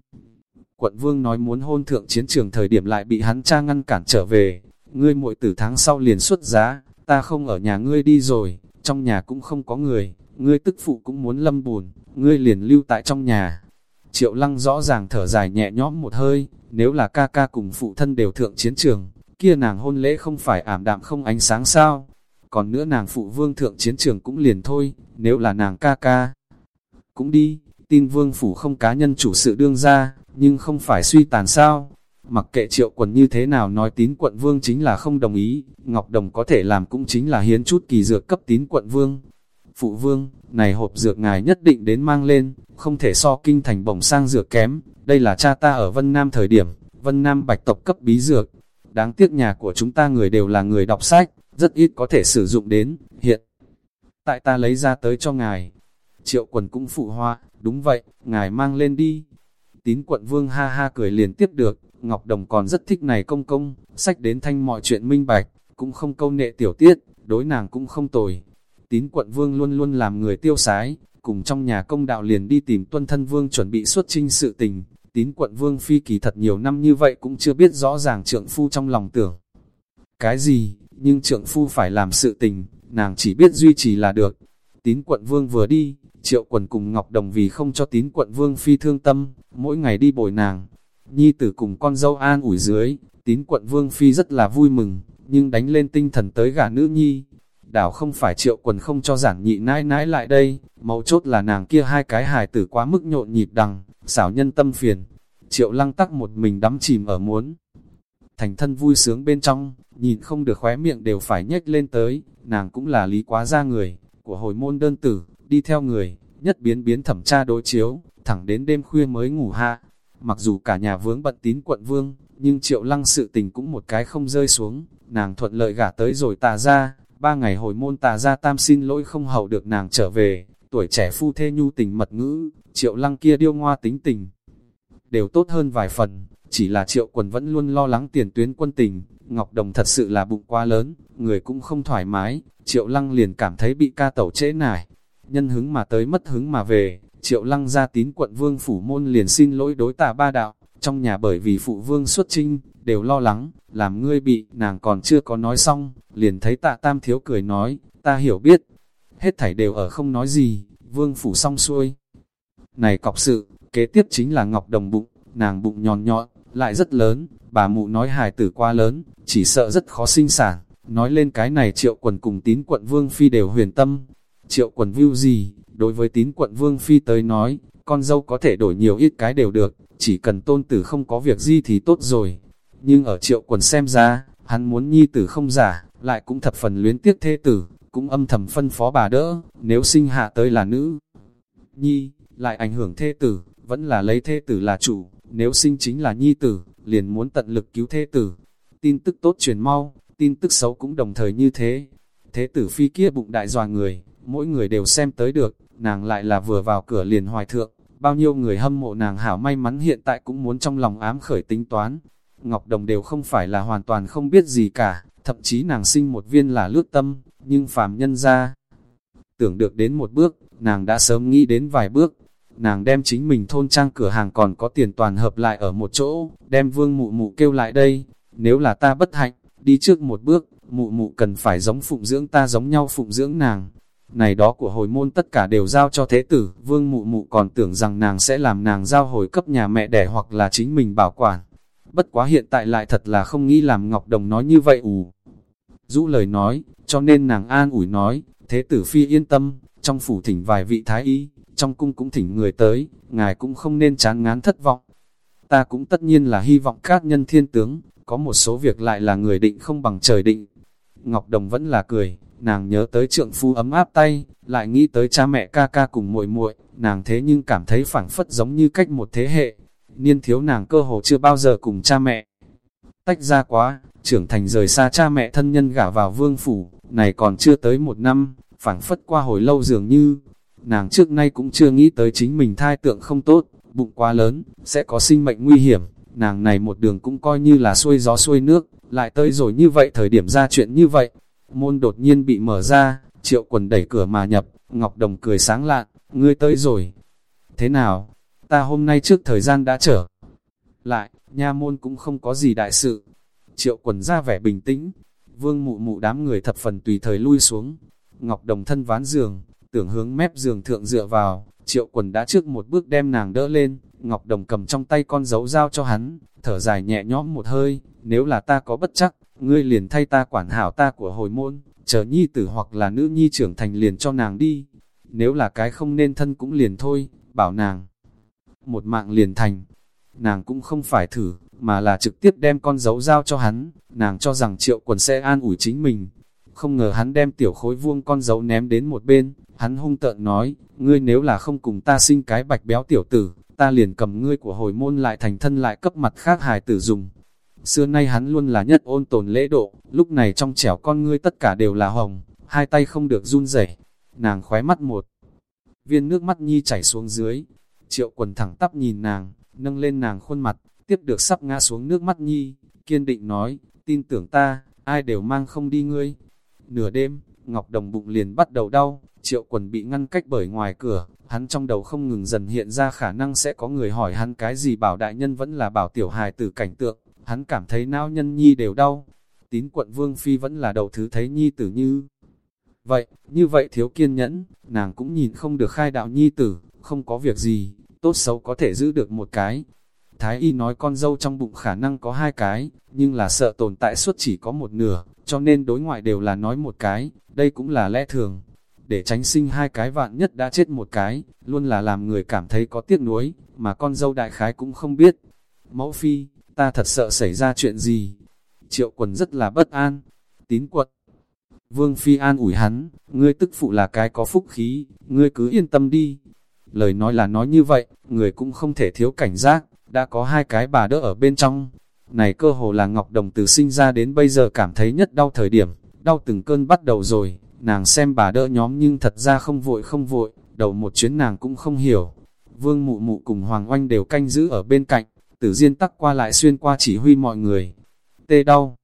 Quận vương nói muốn hôn thượng chiến trường thời điểm lại bị hắn cha ngăn cản trở về. Ngươi muội tử tháng sau liền xuất giá, ta không ở nhà ngươi đi rồi, trong nhà cũng không có người, ngươi tức phụ cũng muốn lâm buồn, ngươi liền lưu tại trong nhà. Triệu lăng rõ ràng thở dài nhẹ nhõm một hơi, nếu là ca ca cùng phụ thân đều thượng chiến trường, kia nàng hôn lễ không phải ảm đạm không ánh sáng sao. còn nữa nàng phụ vương thượng chiến trường cũng liền thôi, nếu là nàng ca ca. Cũng đi, tin vương phủ không cá nhân chủ sự đương ra, nhưng không phải suy tàn sao. Mặc kệ triệu quần như thế nào nói tín quận vương chính là không đồng ý, Ngọc Đồng có thể làm cũng chính là hiến chút kỳ dược cấp tín quận vương. Phụ vương, này hộp dược ngài nhất định đến mang lên, không thể so kinh thành bổng sang dược kém, đây là cha ta ở Vân Nam thời điểm, Vân Nam bạch tộc cấp bí dược. Đáng tiếc nhà của chúng ta người đều là người đọc sách, rất ít có thể sử dụng đến, hiện. Tại ta lấy ra tới cho ngài. Triệu quần cũng phụ hoa, đúng vậy, ngài mang lên đi. Tín quận vương ha ha cười liền tiếp được, Ngọc Đồng còn rất thích này công công, sách đến thanh mọi chuyện minh bạch, cũng không câu nệ tiểu tiết, đối nàng cũng không tồi. Tín quận vương luôn luôn làm người tiêu sái, cùng trong nhà công đạo liền đi tìm tuân thân vương chuẩn bị xuất trinh sự tình. Tín quận vương phi kỳ thật nhiều năm như vậy cũng chưa biết rõ ràng trượng phu trong lòng tưởng. Cái gì, nhưng trượng phu phải làm sự tình, nàng chỉ biết duy trì là được. Tín quận vương vừa đi, triệu quần cùng Ngọc Đồng vì không cho tín quận vương phi thương tâm, mỗi ngày đi bồi nàng. Nhi tử cùng con dâu an ủi dưới, tín quận vương phi rất là vui mừng, nhưng đánh lên tinh thần tới gả nữ nhi. Đảo không phải triệu quần không cho giản nhị nãi nãi lại đây, mấu chốt là nàng kia hai cái hài tử quá mức nhộn nhịp đằng, xảo nhân tâm phiền. Triệu lăng tắc một mình đắm chìm ở muốn. Thành thân vui sướng bên trong, nhìn không được khóe miệng đều phải nhếch lên tới, nàng cũng là lý quá ra người, của hồi môn đơn tử, đi theo người, nhất biến biến thẩm tra đối chiếu, thẳng đến đêm khuya mới ngủ hạ. Mặc dù cả nhà vướng bận tín quận vương, nhưng triệu lăng sự tình cũng một cái không rơi xuống, nàng thuận lợi gả tới rồi tà ra, ba ngày hồi môn tà ra tam xin lỗi không hậu được nàng trở về, tuổi trẻ phu thê nhu tình mật ngữ, triệu lăng kia điêu ngoa tính tình, đều tốt hơn vài phần, chỉ là triệu quần vẫn luôn lo lắng tiền tuyến quân tình, Ngọc Đồng thật sự là bụng quá lớn, người cũng không thoải mái, triệu lăng liền cảm thấy bị ca tẩu trễ nải, nhân hứng mà tới mất hứng mà về, triệu lăng ra tín quận vương phủ môn liền xin lỗi đối tà ba đạo, trong nhà bởi vì phụ vương xuất trinh, đều lo lắng, làm ngươi bị, nàng còn chưa có nói xong, liền thấy tạ tam thiếu cười nói, ta hiểu biết, hết thảy đều ở không nói gì, vương phủ xong xuôi. Này cọc sự, kế tiếp chính là ngọc đồng bụng, nàng bụng nhòn nhọn, lại rất lớn, bà mụ nói hài tử quá lớn, chỉ sợ rất khó sinh sản, nói lên cái này triệu quần cùng tín quận vương phi đều huyền tâm. Triệu quần view gì, đối với tín quận vương phi tới nói, con dâu có thể đổi nhiều ít cái đều được, chỉ cần tôn tử không có việc gì thì tốt rồi. Nhưng ở triệu quần xem ra, hắn muốn nhi tử không giả, lại cũng thập phần luyến tiếc thê tử, cũng âm thầm phân phó bà đỡ, nếu sinh hạ tới là nữ. Nhi, lại ảnh hưởng thê tử, vẫn là lấy thê tử là chủ, nếu sinh chính là nhi tử, liền muốn tận lực cứu thê tử. Tin tức tốt truyền mau, tin tức xấu cũng đồng thời như thế. Thế tử phi kia bụng đại dòa người, mỗi người đều xem tới được, nàng lại là vừa vào cửa liền hoài thượng, bao nhiêu người hâm mộ nàng hảo may mắn hiện tại cũng muốn trong lòng ám khởi tính toán. Ngọc Đồng đều không phải là hoàn toàn không biết gì cả, thậm chí nàng sinh một viên là lướt tâm, nhưng phàm nhân ra. Tưởng được đến một bước, nàng đã sớm nghĩ đến vài bước, nàng đem chính mình thôn trang cửa hàng còn có tiền toàn hợp lại ở một chỗ, đem vương mụ mụ kêu lại đây, nếu là ta bất hạnh, đi trước một bước, mụ mụ cần phải giống phụng dưỡng ta giống nhau phụng dưỡng nàng. Này đó của hồi môn tất cả đều giao cho thế tử, vương mụ mụ còn tưởng rằng nàng sẽ làm nàng giao hồi cấp nhà mẹ đẻ hoặc là chính mình bảo quản. Bất quá hiện tại lại thật là không nghĩ làm Ngọc Đồng nói như vậy ủ. Dũ lời nói, cho nên nàng an ủi nói, thế tử phi yên tâm, trong phủ thỉnh vài vị thái y, trong cung cũng thỉnh người tới, ngài cũng không nên chán ngán thất vọng. Ta cũng tất nhiên là hy vọng các nhân thiên tướng, có một số việc lại là người định không bằng trời định. Ngọc Đồng vẫn là cười, nàng nhớ tới trượng phu ấm áp tay, lại nghĩ tới cha mẹ ca ca cùng muội muội, nàng thế nhưng cảm thấy phảng phất giống như cách một thế hệ. Niên thiếu nàng cơ hồ chưa bao giờ cùng cha mẹ. Tách ra quá, trưởng thành rời xa cha mẹ thân nhân gả vào vương phủ, này còn chưa tới một năm, phảng phất qua hồi lâu dường như, Nàng trước nay cũng chưa nghĩ tới chính mình thai tượng không tốt, bụng quá lớn, sẽ có sinh mệnh nguy hiểm. Nàng này một đường cũng coi như là xuôi gió xuôi nước, lại tới rồi như vậy thời điểm ra chuyện như vậy. Môn đột nhiên bị mở ra, triệu quần đẩy cửa mà nhập, Ngọc Đồng cười sáng lạn, ngươi tới rồi. Thế nào? Ta hôm nay trước thời gian đã trở lại, nha môn cũng không có gì đại sự. Triệu quần ra vẻ bình tĩnh, vương mụ mụ đám người thập phần tùy thời lui xuống. Ngọc Đồng thân ván giường, tưởng hướng mép giường thượng dựa vào, triệu quần đã trước một bước đem nàng đỡ lên, Ngọc Đồng cầm trong tay con dấu dao cho hắn, thở dài nhẹ nhõm một hơi, nếu là ta có bất chắc, ngươi liền thay ta quản hảo ta của hồi môn, chờ nhi tử hoặc là nữ nhi trưởng thành liền cho nàng đi. Nếu là cái không nên thân cũng liền thôi, bảo nàng. Một mạng liền thành, nàng cũng không phải thử, mà là trực tiếp đem con dấu dao cho hắn, nàng cho rằng triệu quần sẽ an ủi chính mình. Không ngờ hắn đem tiểu khối vuông con dấu ném đến một bên, hắn hung tợn nói, ngươi nếu là không cùng ta sinh cái bạch béo tiểu tử, ta liền cầm ngươi của hồi môn lại thành thân lại cấp mặt khác hài tử dùng. Xưa nay hắn luôn là nhất ôn tồn lễ độ, lúc này trong trẻo con ngươi tất cả đều là hồng, hai tay không được run rẩy. Nàng khóe mắt một, viên nước mắt nhi chảy xuống dưới. Triệu quần thẳng tắp nhìn nàng, nâng lên nàng khuôn mặt, tiếp được sắp ngã xuống nước mắt nhi, kiên định nói, tin tưởng ta, ai đều mang không đi ngươi. Nửa đêm, Ngọc Đồng bụng liền bắt đầu đau, triệu quần bị ngăn cách bởi ngoài cửa, hắn trong đầu không ngừng dần hiện ra khả năng sẽ có người hỏi hắn cái gì bảo đại nhân vẫn là bảo tiểu hài tử cảnh tượng, hắn cảm thấy não nhân nhi đều đau. Tín quận Vương Phi vẫn là đầu thứ thấy nhi tử như. Vậy, như vậy thiếu kiên nhẫn, nàng cũng nhìn không được khai đạo nhi tử, không có việc gì, tốt xấu có thể giữ được một cái. Thái y nói con dâu trong bụng khả năng có hai cái, nhưng là sợ tồn tại suốt chỉ có một nửa, cho nên đối ngoại đều là nói một cái, đây cũng là lẽ thường. Để tránh sinh hai cái vạn nhất đã chết một cái, luôn là làm người cảm thấy có tiếc nuối, mà con dâu đại khái cũng không biết. Mẫu phi, ta thật sợ xảy ra chuyện gì. Triệu quần rất là bất an, tín quật. Vương phi an ủi hắn, ngươi tức phụ là cái có phúc khí, ngươi cứ yên tâm đi. Lời nói là nói như vậy, người cũng không thể thiếu cảnh giác, đã có hai cái bà đỡ ở bên trong. Này cơ hồ là Ngọc Đồng từ sinh ra đến bây giờ cảm thấy nhất đau thời điểm, đau từng cơn bắt đầu rồi, nàng xem bà đỡ nhóm nhưng thật ra không vội không vội, đầu một chuyến nàng cũng không hiểu. Vương mụ mụ cùng Hoàng Oanh đều canh giữ ở bên cạnh, tử diên tắc qua lại xuyên qua chỉ huy mọi người. Tê đau.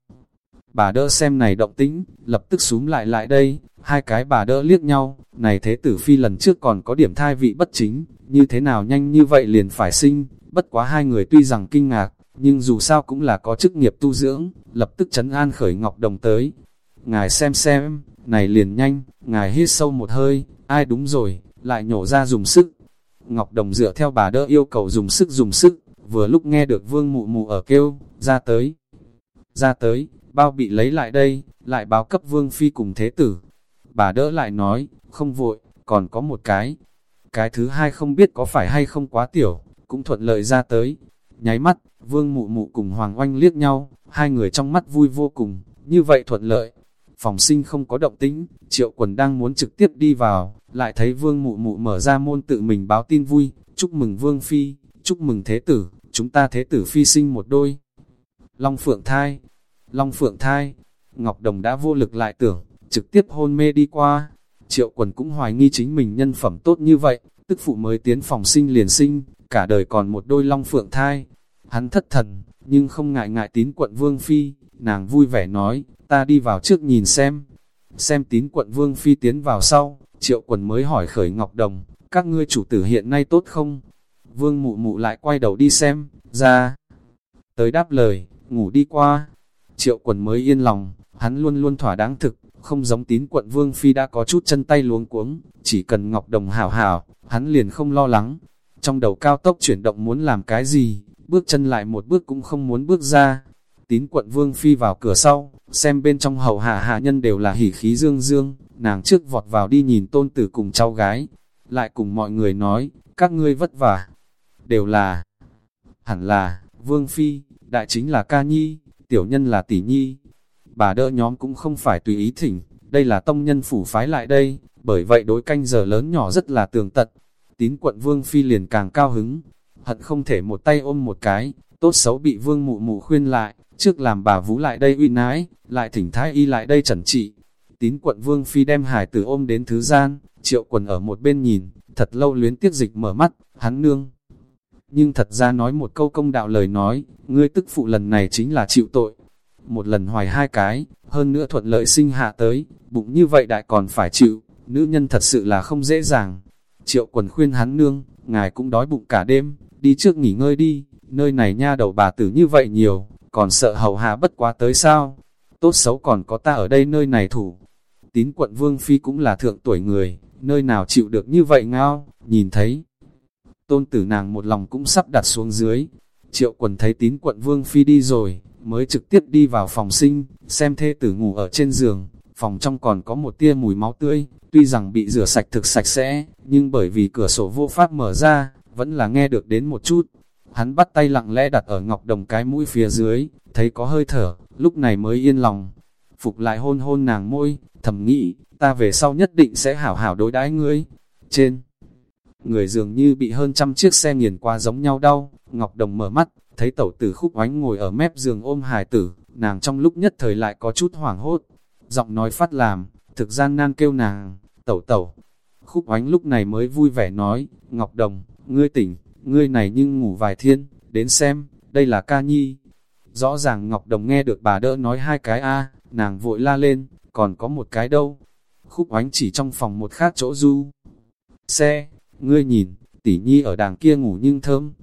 Bà đỡ xem này động tĩnh, lập tức xuống lại lại đây, hai cái bà đỡ liếc nhau, này thế tử phi lần trước còn có điểm thai vị bất chính, như thế nào nhanh như vậy liền phải sinh, bất quá hai người tuy rằng kinh ngạc, nhưng dù sao cũng là có chức nghiệp tu dưỡng, lập tức chấn an khởi Ngọc Đồng tới. Ngài xem xem, này liền nhanh, ngài hít sâu một hơi, ai đúng rồi, lại nhổ ra dùng sức. Ngọc Đồng dựa theo bà đỡ yêu cầu dùng sức dùng sức, vừa lúc nghe được vương mụ mụ ở kêu, ra tới. Ra tới, bao bị lấy lại đây, lại báo cấp vương phi cùng thế tử. Bà đỡ lại nói, không vội, còn có một cái. Cái thứ hai không biết có phải hay không quá tiểu, cũng thuận lợi ra tới. Nháy mắt, vương mụ mụ cùng hoàng oanh liếc nhau, hai người trong mắt vui vô cùng, như vậy thuận lợi. Phòng sinh không có động tĩnh, triệu quần đang muốn trực tiếp đi vào, lại thấy vương mụ mụ mở ra môn tự mình báo tin vui, chúc mừng vương phi, chúc mừng thế tử, chúng ta thế tử phi sinh một đôi. Long phượng thai, long phượng thai, Ngọc Đồng đã vô lực lại tưởng, trực tiếp hôn mê đi qua. Triệu quần cũng hoài nghi chính mình nhân phẩm tốt như vậy, tức phụ mới tiến phòng sinh liền sinh, cả đời còn một đôi long phượng thai. Hắn thất thần, nhưng không ngại ngại tín quận Vương Phi, nàng vui vẻ nói, ta đi vào trước nhìn xem. Xem tín quận Vương Phi tiến vào sau, triệu quần mới hỏi khởi Ngọc Đồng, các ngươi chủ tử hiện nay tốt không? Vương mụ mụ lại quay đầu đi xem, ra. Tới đáp lời, ngủ đi qua. Triệu quần mới yên lòng, hắn luôn luôn thỏa đáng thực, không giống tín quận Vương Phi đã có chút chân tay luống cuống, chỉ cần Ngọc Đồng hảo hảo, hắn liền không lo lắng. Trong đầu cao tốc chuyển động muốn làm cái gì, bước chân lại một bước cũng không muốn bước ra. Tín quận Vương Phi vào cửa sau, xem bên trong hậu hạ hạ nhân đều là hỉ khí dương dương, nàng trước vọt vào đi nhìn tôn tử cùng cháu gái, lại cùng mọi người nói, các ngươi vất vả, đều là, hẳn là, Vương Phi, đại chính là ca nhi, tiểu nhân là tỷ nhi. Bà đỡ nhóm cũng không phải tùy ý thỉnh, đây là tông nhân phủ phái lại đây, bởi vậy đối canh giờ lớn nhỏ rất là tường tận. Tín quận Vương Phi liền càng cao hứng, hận không thể một tay ôm một cái, tốt xấu bị Vương mụ mụ khuyên lại, trước làm bà vú lại đây uy nái, lại thỉnh thái y lại đây trần trị. Tín quận Vương Phi đem hải tử ôm đến thứ gian, triệu quần ở một bên nhìn, thật lâu luyến tiếc dịch mở mắt, hắn nương nhưng thật ra nói một câu công đạo lời nói, ngươi tức phụ lần này chính là chịu tội. Một lần hoài hai cái, hơn nữa thuận lợi sinh hạ tới, bụng như vậy đại còn phải chịu, nữ nhân thật sự là không dễ dàng. Triệu quần khuyên hắn nương, ngài cũng đói bụng cả đêm, đi trước nghỉ ngơi đi, nơi này nha đầu bà tử như vậy nhiều, còn sợ hầu hạ bất quá tới sao. Tốt xấu còn có ta ở đây nơi này thủ. Tín quận Vương Phi cũng là thượng tuổi người, nơi nào chịu được như vậy ngao, nhìn thấy tôn tử nàng một lòng cũng sắp đặt xuống dưới. Triệu quần thấy tín quận vương phi đi rồi, mới trực tiếp đi vào phòng sinh, xem thê tử ngủ ở trên giường, phòng trong còn có một tia mùi máu tươi, tuy rằng bị rửa sạch thực sạch sẽ, nhưng bởi vì cửa sổ vô pháp mở ra, vẫn là nghe được đến một chút. Hắn bắt tay lặng lẽ đặt ở ngọc đồng cái mũi phía dưới, thấy có hơi thở, lúc này mới yên lòng. Phục lại hôn hôn nàng môi, thầm nghĩ, ta về sau nhất định sẽ hảo hảo đối đãi ngươi. Trên, người dường như bị hơn trăm chiếc xe nghiền qua giống nhau đau, Ngọc Đồng mở mắt, thấy tẩu tử khúc oánh ngồi ở mép giường ôm hài tử, nàng trong lúc nhất thời lại có chút hoảng hốt. Giọng nói phát làm, thực gian nan kêu nàng, tẩu tẩu. Khúc oánh lúc này mới vui vẻ nói, Ngọc Đồng, ngươi tỉnh, ngươi này nhưng ngủ vài thiên, đến xem, đây là ca nhi. Rõ ràng Ngọc Đồng nghe được bà đỡ nói hai cái a nàng vội la lên, còn có một cái đâu. Khúc oánh chỉ trong phòng một khác chỗ du. Xe, ngươi nhìn, tỷ nhi ở đàng kia ngủ nhưng thơm.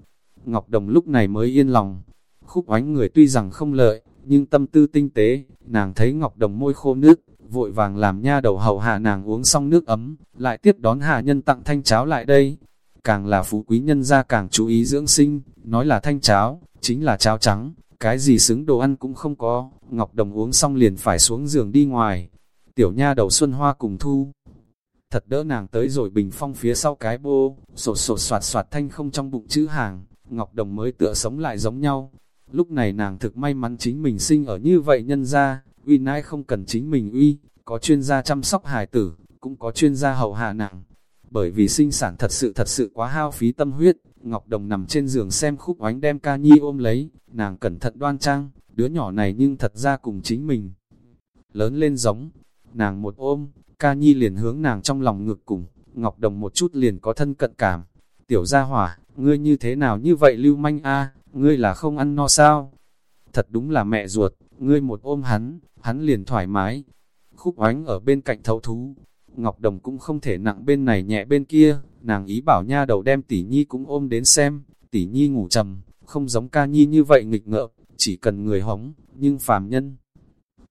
Ngọc Đồng lúc này mới yên lòng. Khúc oánh người tuy rằng không lợi, nhưng tâm tư tinh tế, nàng thấy Ngọc Đồng môi khô nước, vội vàng làm nha đầu hầu hạ nàng uống xong nước ấm, lại tiếp đón hạ nhân tặng thanh cháo lại đây. Càng là phú quý nhân ra càng chú ý dưỡng sinh, nói là thanh cháo, chính là cháo trắng, cái gì xứng đồ ăn cũng không có, Ngọc Đồng uống xong liền phải xuống giường đi ngoài. Tiểu nha đầu Xuân Hoa cùng thu. Thật đỡ nàng tới rồi bình phong phía sau cái bô, sột sột soạt soạt thanh không trong bụng chữ hàng, Ngọc Đồng mới tựa sống lại giống nhau. Lúc này nàng thực may mắn chính mình sinh ở như vậy nhân ra, uy nãi không cần chính mình uy, có chuyên gia chăm sóc hài tử, cũng có chuyên gia hậu hạ nàng. Bởi vì sinh sản thật sự thật sự quá hao phí tâm huyết, Ngọc Đồng nằm trên giường xem khúc oánh đem ca nhi ôm lấy, nàng cẩn thận đoan trang, đứa nhỏ này nhưng thật ra cùng chính mình. Lớn lên giống, nàng một ôm, ca nhi liền hướng nàng trong lòng ngực cùng, Ngọc Đồng một chút liền có thân cận cảm. Tiểu gia hỏa, ngươi như thế nào như vậy lưu manh a ngươi là không ăn no sao? Thật đúng là mẹ ruột, ngươi một ôm hắn, hắn liền thoải mái. Khúc oánh ở bên cạnh thấu thú, Ngọc Đồng cũng không thể nặng bên này nhẹ bên kia, nàng ý bảo nha đầu đem tỷ nhi cũng ôm đến xem, tỷ nhi ngủ trầm, không giống ca nhi như vậy nghịch ngợm, chỉ cần người hóng, nhưng phàm nhân.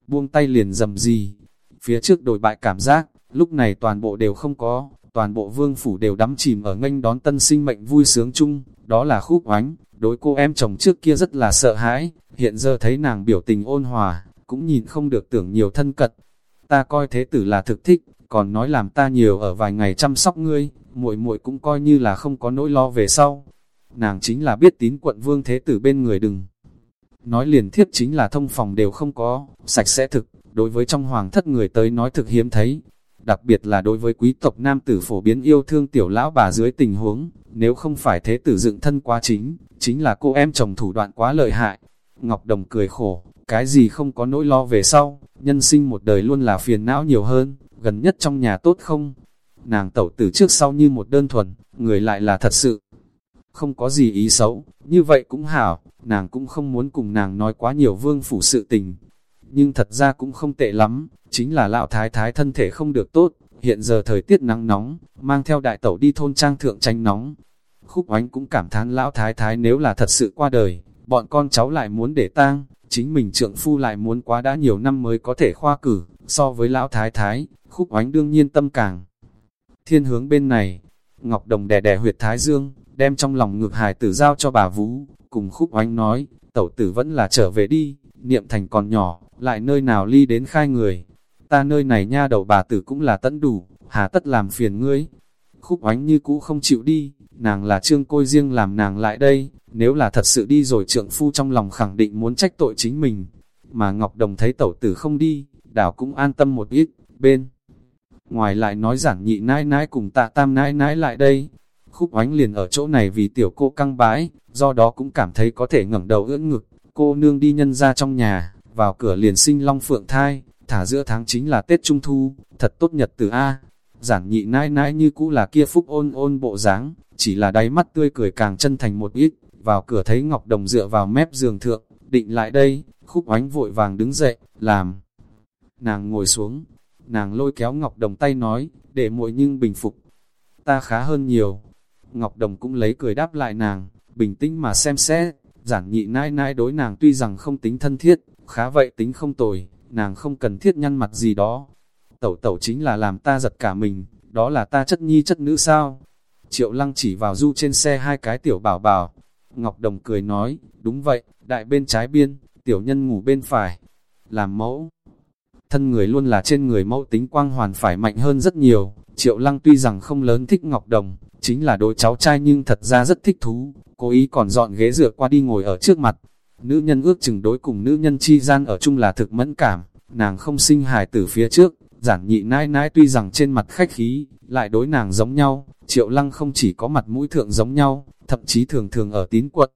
Buông tay liền dầm gì, phía trước đổi bại cảm giác, lúc này toàn bộ đều không có, toàn bộ vương phủ đều đắm chìm ở nghênh đón tân sinh mệnh vui sướng chung, đó là khúc oánh, đối cô em chồng trước kia rất là sợ hãi, hiện giờ thấy nàng biểu tình ôn hòa, cũng nhìn không được tưởng nhiều thân cật. Ta coi thế tử là thực thích, còn nói làm ta nhiều ở vài ngày chăm sóc ngươi, muội muội cũng coi như là không có nỗi lo về sau. Nàng chính là biết tín quận vương thế tử bên người đừng. Nói liền thiếp chính là thông phòng đều không có, sạch sẽ thực, đối với trong hoàng thất người tới nói thực hiếm thấy. Đặc biệt là đối với quý tộc nam tử phổ biến yêu thương tiểu lão bà dưới tình huống, nếu không phải thế tử dựng thân quá chính, chính là cô em chồng thủ đoạn quá lợi hại. Ngọc Đồng cười khổ, cái gì không có nỗi lo về sau, nhân sinh một đời luôn là phiền não nhiều hơn, gần nhất trong nhà tốt không? Nàng tẩu tử trước sau như một đơn thuần, người lại là thật sự. Không có gì ý xấu, như vậy cũng hảo, nàng cũng không muốn cùng nàng nói quá nhiều vương phủ sự tình. Nhưng thật ra cũng không tệ lắm, chính là lão thái thái thân thể không được tốt, hiện giờ thời tiết nắng nóng, mang theo đại tẩu đi thôn trang thượng tranh nóng. Khúc oánh cũng cảm thán lão thái thái nếu là thật sự qua đời, bọn con cháu lại muốn để tang, chính mình trượng phu lại muốn quá đã nhiều năm mới có thể khoa cử, so với lão thái thái, khúc oánh đương nhiên tâm càng. Thiên hướng bên này, Ngọc Đồng đè đè huyệt thái dương, đem trong lòng ngược hài tử giao cho bà Vũ, cùng khúc oánh nói, tẩu tử vẫn là trở về đi, niệm thành còn nhỏ, lại nơi nào ly đến khai người. Ta nơi này nha đầu bà tử cũng là tận đủ, hà tất làm phiền ngươi. Khúc oánh như cũ không chịu đi, nàng là trương côi riêng làm nàng lại đây, nếu là thật sự đi rồi trượng phu trong lòng khẳng định muốn trách tội chính mình. Mà Ngọc Đồng thấy tẩu tử không đi, đảo cũng an tâm một ít, bên. Ngoài lại nói giản nhị nãi nãi cùng tạ tam nãi nãi lại đây, khúc oánh liền ở chỗ này vì tiểu cô căng bãi, do đó cũng cảm thấy có thể ngẩng đầu ưỡn ngực, cô nương đi nhân ra trong nhà, vào cửa liền sinh long phượng thai, thả giữa tháng chính là Tết Trung Thu, thật tốt nhật từ A. Giản nhị nãi nãi như cũ là kia phúc ôn ôn bộ dáng chỉ là đáy mắt tươi cười càng chân thành một ít, vào cửa thấy Ngọc Đồng dựa vào mép giường thượng, định lại đây, khúc oánh vội vàng đứng dậy, làm. Nàng ngồi xuống, nàng lôi kéo Ngọc Đồng tay nói, để muội nhưng bình phục. Ta khá hơn nhiều. Ngọc Đồng cũng lấy cười đáp lại nàng, bình tĩnh mà xem xét, giản nhị nãi nãi đối nàng tuy rằng không tính thân thiết, khá vậy tính không tồi, nàng không cần thiết nhăn mặt gì đó. Tẩu tẩu chính là làm ta giật cả mình, đó là ta chất nhi chất nữ sao? Triệu lăng chỉ vào du trên xe hai cái tiểu bảo bảo. Ngọc Đồng cười nói, đúng vậy, đại bên trái biên, tiểu nhân ngủ bên phải. Làm mẫu, thân người luôn là trên người mẫu tính quang hoàn phải mạnh hơn rất nhiều. Triệu Lăng tuy rằng không lớn thích Ngọc Đồng, chính là đôi cháu trai nhưng thật ra rất thích thú, cố ý còn dọn ghế dựa qua đi ngồi ở trước mặt. Nữ nhân ước chừng đối cùng nữ nhân chi gian ở chung là thực mẫn cảm, nàng không sinh hài tử phía trước, giản nhị nãi nãi tuy rằng trên mặt khách khí, lại đối nàng giống nhau, triệu lăng không chỉ có mặt mũi thượng giống nhau, thậm chí thường thường ở tín quật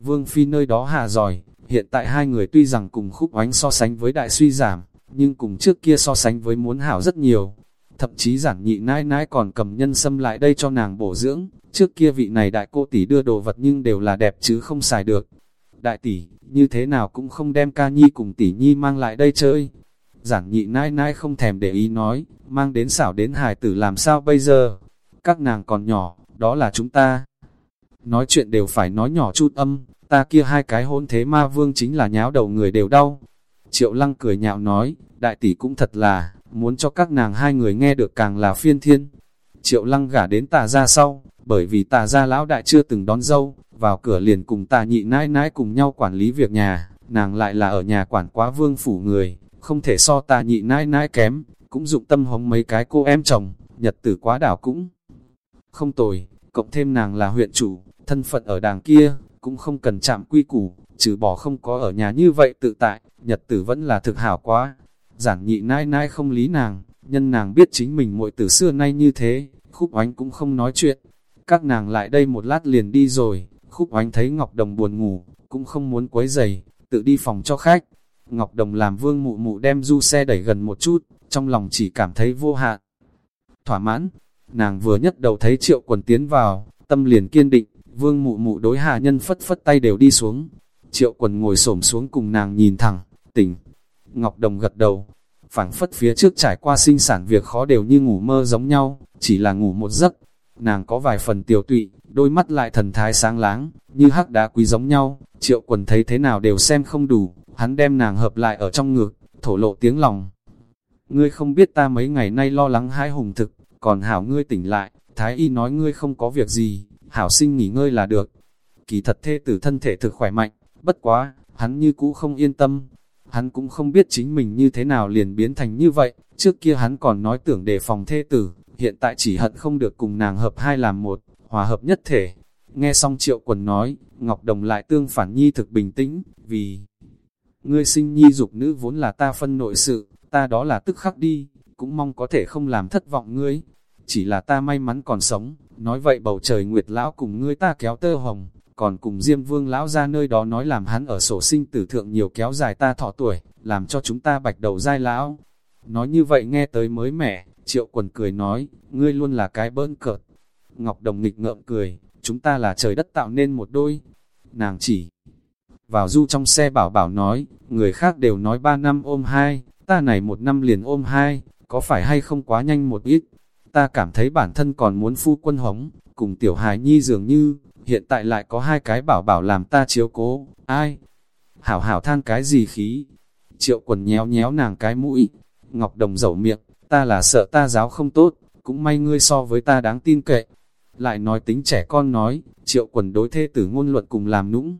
Vương Phi nơi đó hạ giỏi, hiện tại hai người tuy rằng cùng khúc oánh so sánh với đại suy giảm, nhưng cùng trước kia so sánh với muốn hảo rất nhiều. Thậm chí giản nhị nãi nãi còn cầm nhân sâm lại đây cho nàng bổ dưỡng, trước kia vị này đại cô tỷ đưa đồ vật nhưng đều là đẹp chứ không xài được. Đại tỷ, như thế nào cũng không đem ca nhi cùng tỷ nhi mang lại đây chơi. Giản nhị nãi nãi không thèm để ý nói, mang đến xảo đến hài tử làm sao bây giờ. Các nàng còn nhỏ, đó là chúng ta. Nói chuyện đều phải nói nhỏ chút âm, ta kia hai cái hôn thế ma vương chính là nháo đầu người đều đau. Triệu lăng cười nhạo nói, đại tỷ cũng thật là, muốn cho các nàng hai người nghe được càng là phiên thiên. Triệu lăng gả đến tà ra sau, bởi vì tà ra lão đại chưa từng đón dâu, vào cửa liền cùng tà nhị nãi nãi cùng nhau quản lý việc nhà, nàng lại là ở nhà quản quá vương phủ người, không thể so tà nhị nãi nãi kém, cũng dụng tâm hống mấy cái cô em chồng, nhật tử quá đảo cũng không tồi, cộng thêm nàng là huyện chủ, thân phận ở đàng kia, cũng không cần chạm quy củ, trừ bỏ không có ở nhà như vậy tự tại, nhật tử vẫn là thực hảo quá. Giản nhị nãi nãi không lý nàng, nhân nàng biết chính mình muội từ xưa nay như thế, khúc oánh cũng không nói chuyện. Các nàng lại đây một lát liền đi rồi, khúc oánh thấy Ngọc Đồng buồn ngủ, cũng không muốn quấy giày, tự đi phòng cho khách. Ngọc Đồng làm vương mụ mụ đem du xe đẩy gần một chút, trong lòng chỉ cảm thấy vô hạn. Thỏa mãn, nàng vừa nhất đầu thấy triệu quần tiến vào, tâm liền kiên định, vương mụ mụ đối hạ nhân phất phất tay đều đi xuống. Triệu quần ngồi xổm xuống cùng nàng nhìn thẳng, tỉnh. Ngọc Đồng gật đầu, phảng phất phía trước trải qua sinh sản việc khó đều như ngủ mơ giống nhau, chỉ là ngủ một giấc. Nàng có vài phần tiểu tụy, đôi mắt lại thần thái sáng láng, như hắc đá quý giống nhau, triệu quần thấy thế nào đều xem không đủ, hắn đem nàng hợp lại ở trong ngực, thổ lộ tiếng lòng. Ngươi không biết ta mấy ngày nay lo lắng hai hùng thực, còn hảo ngươi tỉnh lại, thái y nói ngươi không có việc gì, hảo sinh nghỉ ngơi là được. Kỳ thật thê tử thân thể thực khỏe mạnh, bất quá, hắn như cũ không yên tâm. Hắn cũng không biết chính mình như thế nào liền biến thành như vậy, trước kia hắn còn nói tưởng đề phòng thê tử, hiện tại chỉ hận không được cùng nàng hợp hai làm một, hòa hợp nhất thể. Nghe xong triệu quần nói, Ngọc Đồng lại tương phản nhi thực bình tĩnh, vì ngươi sinh nhi dục nữ vốn là ta phân nội sự, ta đó là tức khắc đi, cũng mong có thể không làm thất vọng ngươi. Chỉ là ta may mắn còn sống, nói vậy bầu trời nguyệt lão cùng ngươi ta kéo tơ hồng, còn cùng Diêm Vương lão ra nơi đó nói làm hắn ở sổ sinh tử thượng nhiều kéo dài ta thọ tuổi, làm cho chúng ta bạch đầu dai lão. Nói như vậy nghe tới mới mẻ, triệu quần cười nói, ngươi luôn là cái bỡn cợt. Ngọc Đồng nghịch ngợm cười, chúng ta là trời đất tạo nên một đôi. Nàng chỉ vào du trong xe bảo bảo nói, người khác đều nói ba năm ôm hai, ta này một năm liền ôm hai, có phải hay không quá nhanh một ít. Ta cảm thấy bản thân còn muốn phu quân hống, cùng tiểu hài nhi dường như, hiện tại lại có hai cái bảo bảo làm ta chiếu cố, ai? Hảo hảo than cái gì khí? Triệu quần nhéo nhéo nàng cái mũi, Ngọc Đồng dẩu miệng, ta là sợ ta giáo không tốt, cũng may ngươi so với ta đáng tin cậy. Lại nói tính trẻ con nói, triệu quần đối thê tử ngôn luận cùng làm nũng.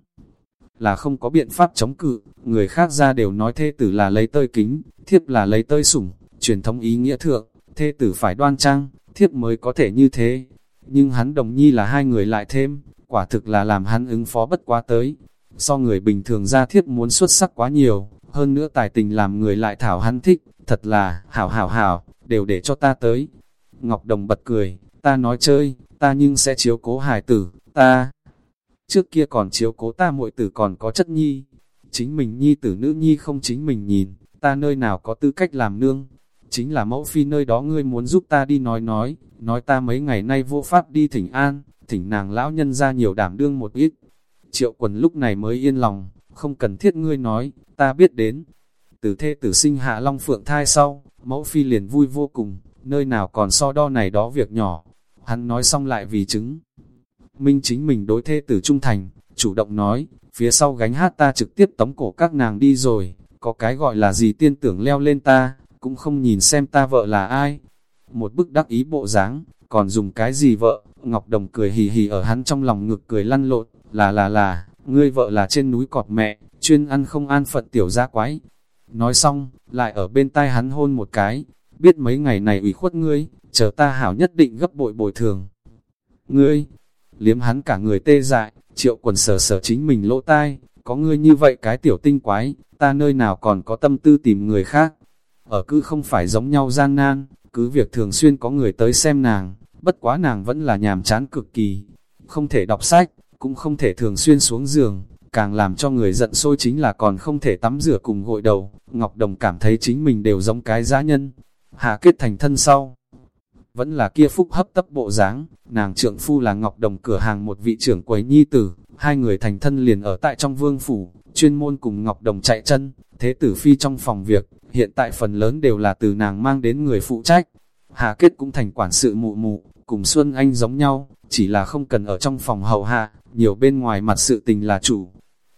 Là không có biện pháp chống cự, người khác ra đều nói thê tử là lấy tơi kính, thiếp là lấy tơi sủng, truyền thống ý nghĩa thượng, thê tử phải đoan trang, thiếp mới có thể như thế. Nhưng hắn đồng nhi là hai người lại thêm, quả thực là làm hắn ứng phó bất quá tới. So người bình thường ra thiết muốn xuất sắc quá nhiều, hơn nữa tài tình làm người lại thảo hắn thích, thật là, hảo hảo hảo, đều để cho ta tới. Ngọc Đồng bật cười, ta nói chơi, ta nhưng sẽ chiếu cố hài tử, ta. Trước kia còn chiếu cố ta muội tử còn có chất nhi. Chính mình nhi tử nữ nhi không chính mình nhìn, ta nơi nào có tư cách làm nương. Chính là mẫu phi nơi đó ngươi muốn giúp ta đi nói nói, nói ta mấy ngày nay vô pháp đi thỉnh an, thỉnh nàng lão nhân ra nhiều đảm đương một ít. Triệu quần lúc này mới yên lòng, không cần thiết ngươi nói, ta biết đến. Từ thê tử sinh hạ long phượng thai sau, mẫu phi liền vui vô cùng, nơi nào còn so đo này đó việc nhỏ. Hắn nói xong lại vì chứng. Minh chính mình đối thê tử trung thành, chủ động nói, phía sau gánh hát ta trực tiếp tống cổ các nàng đi rồi, có cái gọi là gì tiên tưởng leo lên ta, cũng không nhìn xem ta vợ là ai. Một bức đắc ý bộ dáng, còn dùng cái gì vợ, Ngọc Đồng cười hì hì ở hắn trong lòng ngực cười lăn lộn, là là là, ngươi vợ là trên núi cọt mẹ, chuyên ăn không an phận tiểu gia quái. nói xong, lại ở bên tai hắn hôn một cái, biết mấy ngày này ủy khuất ngươi, chờ ta hảo nhất định gấp bội bồi thường. Ngươi, liếm hắn cả người tê dại, triệu quần sờ sờ chính mình lỗ tai, có ngươi như vậy cái tiểu tinh quái, ta nơi nào còn có tâm tư tìm người khác. Ở cứ không phải giống nhau gian nan, cứ việc thường xuyên có người tới xem nàng, bất quá nàng vẫn là nhàm chán cực kỳ. Không thể đọc sách, cũng không thể thường xuyên xuống giường, càng làm cho người giận sôi chính là còn không thể tắm rửa cùng gội đầu. Ngọc Đồng cảm thấy chính mình đều giống cái giá nhân. Hạ kết thành thân sau. Vẫn là kia phúc hấp tấp bộ dáng, nàng trượng phu là Ngọc Đồng cửa hàng một vị trưởng quầy nhi tử, hai người thành thân liền ở tại trong vương phủ, chuyên môn cùng Ngọc Đồng chạy chân, thế tử phi trong phòng việc, hiện tại phần lớn đều là từ nàng mang đến người phụ trách. Hà Kết cũng thành quản sự mụ mụ, cùng Xuân Anh giống nhau, chỉ là không cần ở trong phòng hầu hạ, nhiều bên ngoài mặt sự tình là chủ.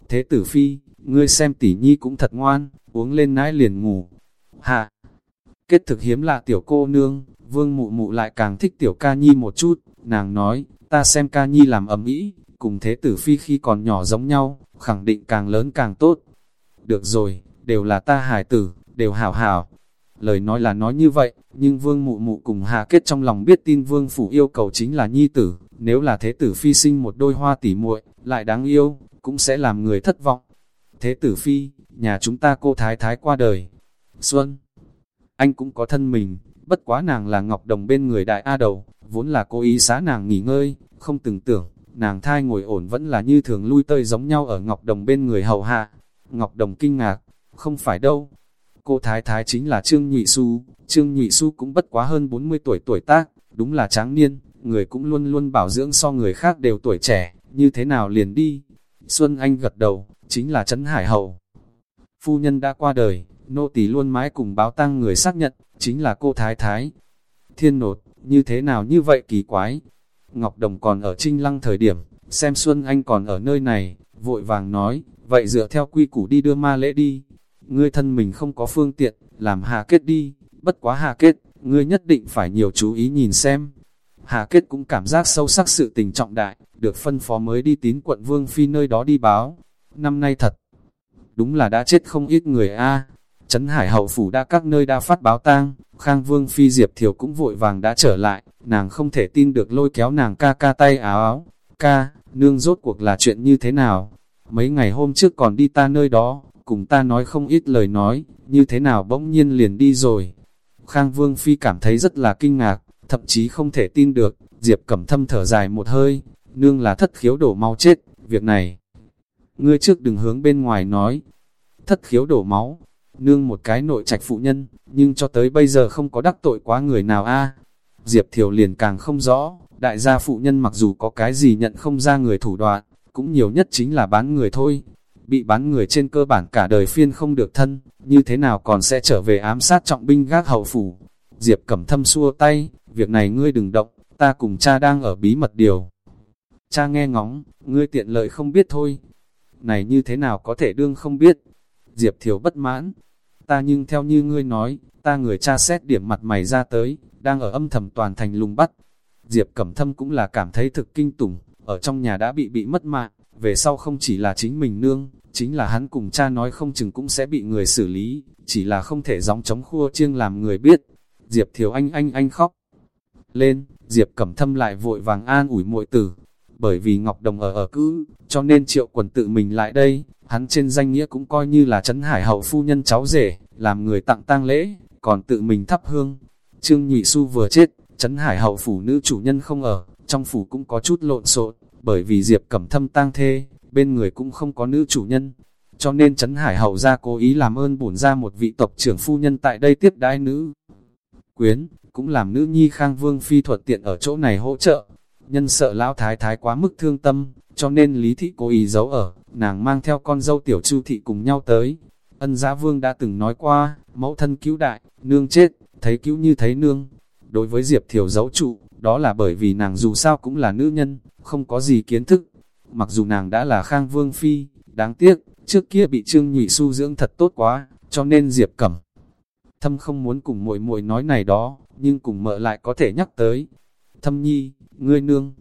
Thế tử phi, ngươi xem tỷ nhi cũng thật ngoan, uống lên nãi liền ngủ. Hà kết thực hiếm là tiểu cô nương, vương mụ mụ lại càng thích tiểu ca nhi một chút, nàng nói, ta xem ca nhi làm ấm ý, cùng thế tử phi khi còn nhỏ giống nhau, khẳng định càng lớn càng tốt. Được rồi, đều là ta hài tử, đều hảo hảo. Lời nói là nói như vậy, nhưng vương mụ mụ cùng hạ kết trong lòng biết tin vương phủ yêu cầu chính là nhi tử, nếu là thế tử phi sinh một đôi hoa tỉ muội lại đáng yêu, cũng sẽ làm người thất vọng. Thế tử phi, nhà chúng ta cô thái thái qua đời. Xuân, anh cũng có thân mình, bất quá nàng là ngọc đồng bên người đại A đầu, vốn là cố ý xá nàng nghỉ ngơi, không từng tưởng, nàng thai ngồi ổn vẫn là như thường lui tơi giống nhau ở ngọc đồng bên người hầu hạ. Ngọc đồng kinh ngạc, không phải đâu. Cô thái thái chính là Trương Nhụy Xu, Trương Nhụy Xu cũng bất quá hơn 40 tuổi tuổi tác, đúng là tráng niên, người cũng luôn luôn bảo dưỡng so người khác đều tuổi trẻ, như thế nào liền đi. Xuân Anh gật đầu, chính là Trấn Hải Hậu. Phu nhân đã qua đời, nô tỳ luôn mãi cùng báo tăng người xác nhận, chính là cô Thái Thái. Thiên nột, như thế nào như vậy kỳ quái. Ngọc Đồng còn ở Trinh Lăng thời điểm, xem Xuân Anh còn ở nơi này, vội vàng nói, vậy dựa theo quy củ đi đưa ma lễ đi. Ngươi thân mình không có phương tiện, làm hạ kết đi, bất quá hạ kết, ngươi nhất định phải nhiều chú ý nhìn xem. Hà Kết cũng cảm giác sâu sắc sự tình trọng đại, được phân phó mới đi tín quận Vương Phi nơi đó đi báo. Năm nay thật, đúng là đã chết không ít người a. Trấn Hải Hậu Phủ đã các nơi đã phát báo tang, Khang Vương Phi Diệp Thiều cũng vội vàng đã trở lại, nàng không thể tin được lôi kéo nàng ca ca tay áo áo. Ca, nương rốt cuộc là chuyện như thế nào? Mấy ngày hôm trước còn đi ta nơi đó, cùng ta nói không ít lời nói, như thế nào bỗng nhiên liền đi rồi. Khang Vương Phi cảm thấy rất là kinh ngạc, thậm chí không thể tin được, Diệp Cẩm Thâm thở dài một hơi, nương là thất khiếu đổ máu chết, việc này. Ngươi trước đừng hướng bên ngoài nói, thất khiếu đổ máu, nương một cái nội trạch phụ nhân, nhưng cho tới bây giờ không có đắc tội quá người nào a Diệp Thiều liền càng không rõ, đại gia phụ nhân mặc dù có cái gì nhận không ra người thủ đoạn, cũng nhiều nhất chính là bán người thôi. Bị bán người trên cơ bản cả đời phiên không được thân, như thế nào còn sẽ trở về ám sát trọng binh gác hậu phủ. Diệp cẩm thâm xua tay, việc này ngươi đừng động, ta cùng cha đang ở bí mật điều. Cha nghe ngóng, ngươi tiện lợi không biết thôi. Này như thế nào có thể đương không biết. Diệp thiếu bất mãn. Ta nhưng theo như ngươi nói, ta người cha xét điểm mặt mày ra tới, đang ở âm thầm toàn thành lùng bắt. Diệp Cẩm Thâm cũng là cảm thấy thực kinh tủng, ở trong nhà đã bị bị mất mạng, về sau không chỉ là chính mình nương, chính là hắn cùng cha nói không chừng cũng sẽ bị người xử lý, chỉ là không thể gióng chống khua chiêng làm người biết. Diệp Thiều Anh anh anh khóc, lên, Diệp Cẩm Thâm lại vội vàng an ủi muội tử. Bởi vì Ngọc Đồng ở ở cữ, cho nên triệu quần tự mình lại đây, hắn trên danh nghĩa cũng coi như là Trấn Hải hậu phu nhân cháu rể, làm người tặng tang lễ, còn tự mình thắp hương. Trương Nhụy Xu vừa chết, Trấn Hải hậu phủ nữ chủ nhân không ở, trong phủ cũng có chút lộn xộn, bởi vì Diệp Cẩm Thâm tang thê, bên người cũng không có nữ chủ nhân. Cho nên Trấn Hải hậu ra cố ý làm ơn bổn ra một vị tộc trưởng phu nhân tại đây tiếp đãi nữ. Quyến, cũng làm nữ nhi khang vương phi thuận tiện ở chỗ này hỗ trợ. Nhân sợ lão thái thái quá mức thương tâm, cho nên lý thị cố ý giấu ở, nàng mang theo con dâu tiểu chu thị cùng nhau tới. Ân giá vương đã từng nói qua, mẫu thân cứu đại, nương chết, thấy cứu như thấy nương. Đối với Diệp Thiều giấu trụ, đó là bởi vì nàng dù sao cũng là nữ nhân, không có gì kiến thức. Mặc dù nàng đã là khang vương phi, đáng tiếc, trước kia bị trương nhụy su dưỡng thật tốt quá, cho nên Diệp cẩm. Thâm không muốn cùng muội muội nói này đó, nhưng cùng mợ lại có thể nhắc tới. Thâm nhi, ngươi nương.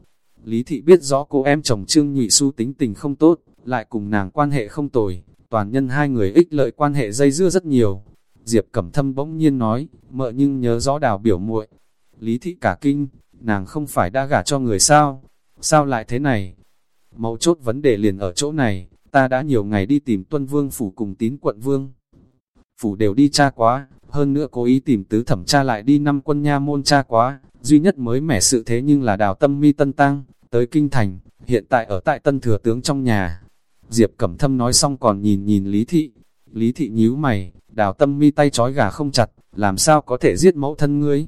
Lý thị biết rõ cô em chồng Trương Nhụy su tính tình không tốt, lại cùng nàng quan hệ không tồi, toàn nhân hai người ích lợi quan hệ dây dưa rất nhiều. Diệp Cẩm Thâm bỗng nhiên nói, mợ nhưng nhớ rõ đào biểu muội Lý thị cả kinh, nàng không phải đã gả cho người sao? Sao lại thế này? Mấu chốt vấn đề liền ở chỗ này, ta đã nhiều ngày đi tìm tuân vương phủ cùng tín quận vương. Phủ đều đi tra quá, hơn nữa cố ý tìm tứ thẩm tra lại đi năm quân nha môn tra quá, duy nhất mới mẻ sự thế nhưng là đào tâm mi tân tăng, tới kinh thành, hiện tại ở tại tân thừa tướng trong nhà. Diệp Cẩm Thâm nói xong còn nhìn nhìn Lý Thị, Lý Thị nhíu mày, đào tâm mi tay trói gà không chặt, làm sao có thể giết mẫu thân ngươi?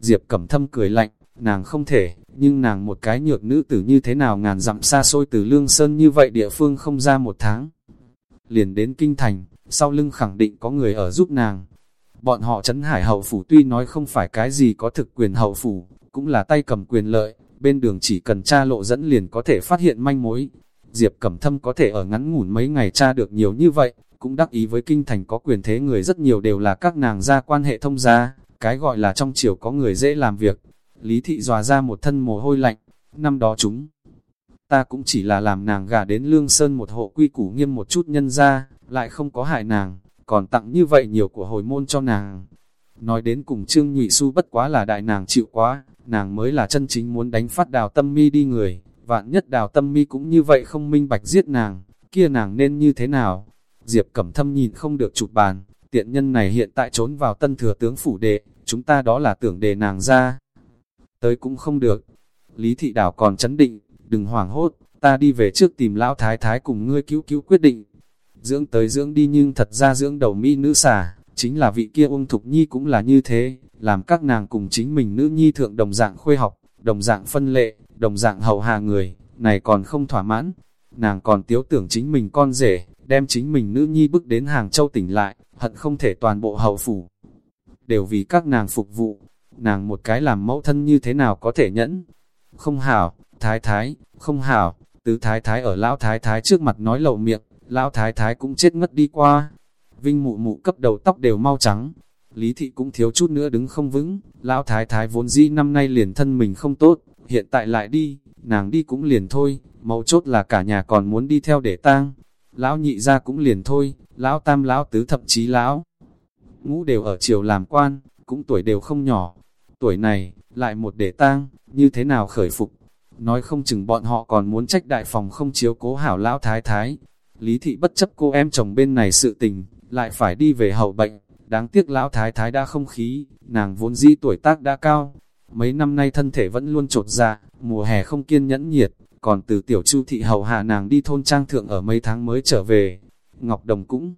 Diệp Cẩm Thâm cười lạnh, nàng không thể, nhưng nàng một cái nhược nữ tử như thế nào ngàn dặm xa xôi từ Lương Sơn như vậy địa phương không ra một tháng. Liền đến Kinh Thành, sau lưng khẳng định có người ở giúp nàng. Bọn họ chấn hải hậu phủ tuy nói không phải cái gì có thực quyền hậu phủ, cũng là tay cầm quyền lợi, bên đường chỉ cần tra lộ dẫn liền có thể phát hiện manh mối. Diệp Cẩm Thâm có thể ở ngắn ngủn mấy ngày tra được nhiều như vậy, cũng đắc ý với kinh thành có quyền thế người rất nhiều đều là các nàng gia quan hệ thông gia, cái gọi là trong chiều có người dễ làm việc. Lý thị dòa ra một thân mồ hôi lạnh, năm đó chúng. Ta cũng chỉ là làm nàng gả đến lương sơn một hộ quy củ nghiêm một chút nhân ra, lại không có hại nàng, còn tặng như vậy nhiều của hồi môn cho nàng. Nói đến cùng Trương Nhụy Su bất quá là đại nàng chịu quá, nàng mới là chân chính muốn đánh phát đào tâm mi đi người, vạn nhất đào tâm mi cũng như vậy không minh bạch giết nàng, kia nàng nên như thế nào? Diệp Cẩm Thâm nhìn không được chụp bàn, tiện nhân này hiện tại trốn vào tân thừa tướng phủ đệ, chúng ta đó là tưởng đề nàng ra. Tới cũng không được. Lý thị đảo còn chấn định, đừng hoảng hốt, ta đi về trước tìm lão thái thái cùng ngươi cứu cứu quyết định. Dưỡng tới dưỡng đi nhưng thật ra dưỡng đầu mỹ nữ xà, chính là vị kia ung thục nhi cũng là như thế, làm các nàng cùng chính mình nữ nhi thượng đồng dạng khuê học, đồng dạng phân lệ, đồng dạng hầu hà người, này còn không thỏa mãn. Nàng còn tiếu tưởng chính mình con rể, đem chính mình nữ nhi bước đến Hàng Châu tỉnh lại, hận không thể toàn bộ hậu phủ. Đều vì các nàng phục vụ, nàng một cái làm mẫu thân như thế nào có thể nhẫn. Không hảo, thái thái, không hảo, tứ thái thái ở lão thái thái trước mặt nói lậu miệng, lão thái thái cũng chết ngất đi qua. Vinh mụ mụ cấp đầu tóc đều mau trắng, Lý thị cũng thiếu chút nữa đứng không vững, lão thái thái vốn dĩ năm nay liền thân mình không tốt, hiện tại lại đi, nàng đi cũng liền thôi, mấu chốt là cả nhà còn muốn đi theo để tang. Lão nhị ra cũng liền thôi, lão tam lão tứ thậm chí lão ngũ đều ở triều làm quan, cũng tuổi đều không nhỏ. Tuổi này, lại một để tang, như thế nào khởi phục? Nói không chừng bọn họ còn muốn trách đại phòng không chiếu cố hảo lão thái thái. Lý thị bất chấp cô em chồng bên này sự tình, lại phải đi về hậu bệnh. Đáng tiếc lão thái thái đã không khí, nàng vốn dĩ tuổi tác đã cao. Mấy năm nay thân thể vẫn luôn trột dạ, mùa hè không kiên nhẫn nhiệt, còn từ tiểu chu thị hậu hạ nàng đi thôn trang thượng ở mấy tháng mới trở về. Ngọc Đồng cũng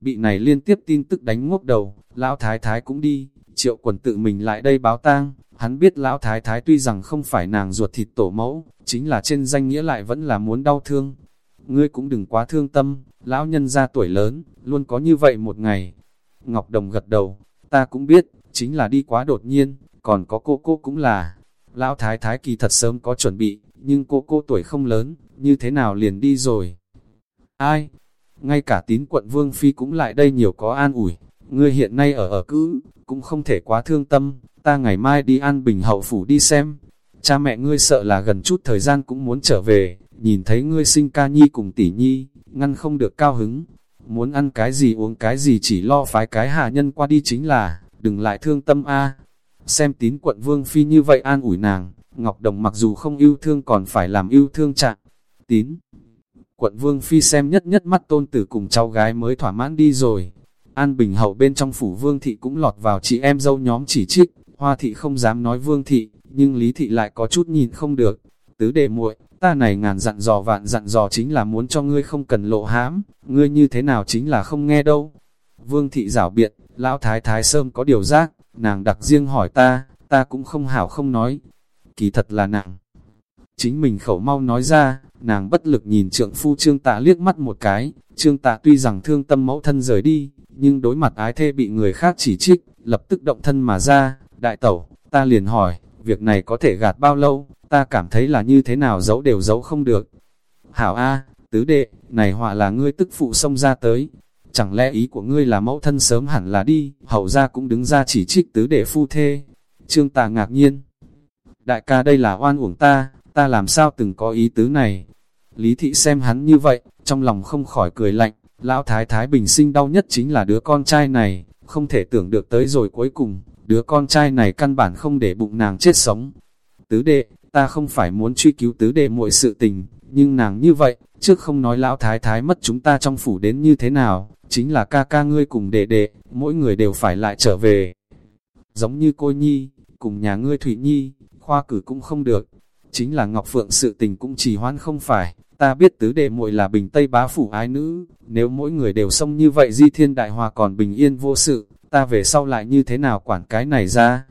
bị này liên tiếp tin tức đánh ngốc đầu, lão thái thái cũng đi, triệu quần tự mình lại đây báo tang, hắn biết lão thái thái tuy rằng không phải nàng ruột thịt tổ mẫu, chính là trên danh nghĩa lại vẫn là muốn đau thương. Ngươi cũng đừng quá thương tâm, lão nhân ra tuổi lớn, luôn có như vậy một ngày. Ngọc Đồng gật đầu, ta cũng biết, chính là đi quá đột nhiên, còn có cô cô cũng là. Lão thái thái kỳ thật sớm có chuẩn bị, nhưng cô cô tuổi không lớn, như thế nào liền đi rồi. Ai? Ngay cả tín quận Vương Phi cũng lại đây nhiều có an ủi, ngươi hiện nay ở ở cữ, cũng không thể quá thương tâm, ta ngày mai đi an bình hậu phủ đi xem. Cha mẹ ngươi sợ là gần chút thời gian cũng muốn trở về, nhìn thấy ngươi sinh ca nhi cùng tỷ nhi, ngăn không được cao hứng. Muốn ăn cái gì uống cái gì chỉ lo phái cái hạ nhân qua đi chính là, đừng lại thương tâm a Xem tín quận Vương Phi như vậy an ủi nàng, Ngọc Đồng mặc dù không yêu thương còn phải làm yêu thương trạng. Tín quận Vương Phi xem nhất nhất mắt tôn tử cùng cháu gái mới thỏa mãn đi rồi. An Bình Hậu bên trong phủ Vương Thị cũng lọt vào chị em dâu nhóm chỉ trích, Hoa Thị không dám nói Vương Thị, nhưng Lý Thị lại có chút nhìn không được. Tứ đề muội, ta này ngàn dặn dò vạn dặn dò chính là muốn cho ngươi không cần lộ hãm, ngươi như thế nào chính là không nghe đâu. Vương Thị giảo biện, Lão Thái Thái Sơm có điều giác, nàng đặc riêng hỏi ta, ta cũng không hảo không nói. Kỳ thật là nặng. Chính mình khẩu mau nói ra, nàng bất lực nhìn trượng phu trương tạ liếc mắt một cái, trương tạ tuy rằng thương tâm mẫu thân rời đi, nhưng đối mặt ái thê bị người khác chỉ trích, lập tức động thân mà ra, đại tẩu, ta liền hỏi, việc này có thể gạt bao lâu, ta cảm thấy là như thế nào giấu đều giấu không được. Hảo A, tứ đệ, này họa là ngươi tức phụ xông ra tới, chẳng lẽ ý của ngươi là mẫu thân sớm hẳn là đi, hậu ra cũng đứng ra chỉ trích tứ đệ phu thê. Trương tà ngạc nhiên, đại ca đây là oan uổng ta, ta làm sao từng có ý tứ này. Lý thị xem hắn như vậy, trong lòng không khỏi cười lạnh, Lão Thái Thái bình sinh đau nhất chính là đứa con trai này, không thể tưởng được tới rồi cuối cùng, đứa con trai này căn bản không để bụng nàng chết sống. Tứ đệ, ta không phải muốn truy cứu tứ đệ mọi sự tình, nhưng nàng như vậy, trước không nói lão thái thái mất chúng ta trong phủ đến như thế nào, chính là ca ca ngươi cùng đệ đệ, mỗi người đều phải lại trở về. Giống như cô nhi, cùng nhà ngươi Thủy Nhi, khoa cử cũng không được, chính là Ngọc Phượng sự tình cũng chỉ hoan không phải, ta biết tứ đệ muội là bình Tây bá phủ ái nữ, nếu mỗi người đều xông như vậy di thiên đại hòa còn bình yên vô sự, ta về sau lại như thế nào quản cái này ra.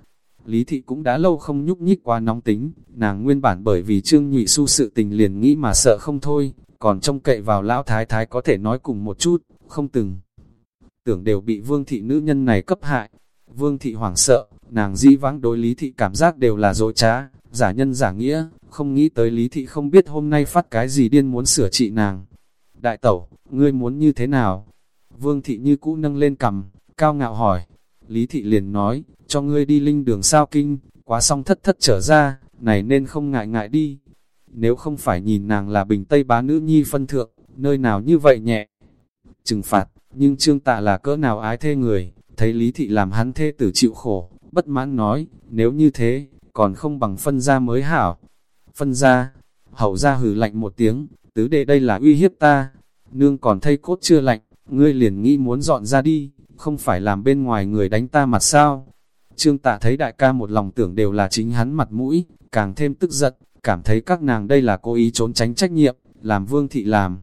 Lý thị cũng đã lâu không nhúc nhích qua nóng tính, nàng nguyên bản bởi vì trương nhụy su sự tình liền nghĩ mà sợ không thôi, còn trông cậy vào lão thái thái có thể nói cùng một chút, không từng. Tưởng đều bị vương thị nữ nhân này cấp hại. Vương thị hoảng sợ, nàng di vãng đối lý thị cảm giác đều là dối trá, giả nhân giả nghĩa, không nghĩ tới lý thị không biết hôm nay phát cái gì điên muốn sửa trị nàng. Đại tẩu, ngươi muốn như thế nào? Vương thị như cũ nâng lên cầm, cao ngạo hỏi. Lý thị liền nói, cho ngươi đi linh đường sao kinh, quá xong thất thất trở ra, này nên không ngại ngại đi. Nếu không phải nhìn nàng là bình tây bá nữ nhi phân thượng, nơi nào như vậy nhẹ. Trừng phạt, nhưng trương tạ là cỡ nào ái thê người, thấy lý thị làm hắn thê tử chịu khổ, bất mãn nói, nếu như thế, còn không bằng phân ra mới hảo. Phân ra, hậu ra hừ lạnh một tiếng, tứ đệ đây là uy hiếp ta, nương còn thây cốt chưa lạnh, ngươi liền nghĩ muốn dọn ra đi, không phải làm bên ngoài người đánh ta mặt sao. Trương tạ thấy đại ca một lòng tưởng đều là chính hắn mặt mũi, càng thêm tức giận, cảm thấy các nàng đây là cố ý trốn tránh trách nhiệm, làm vương thị làm.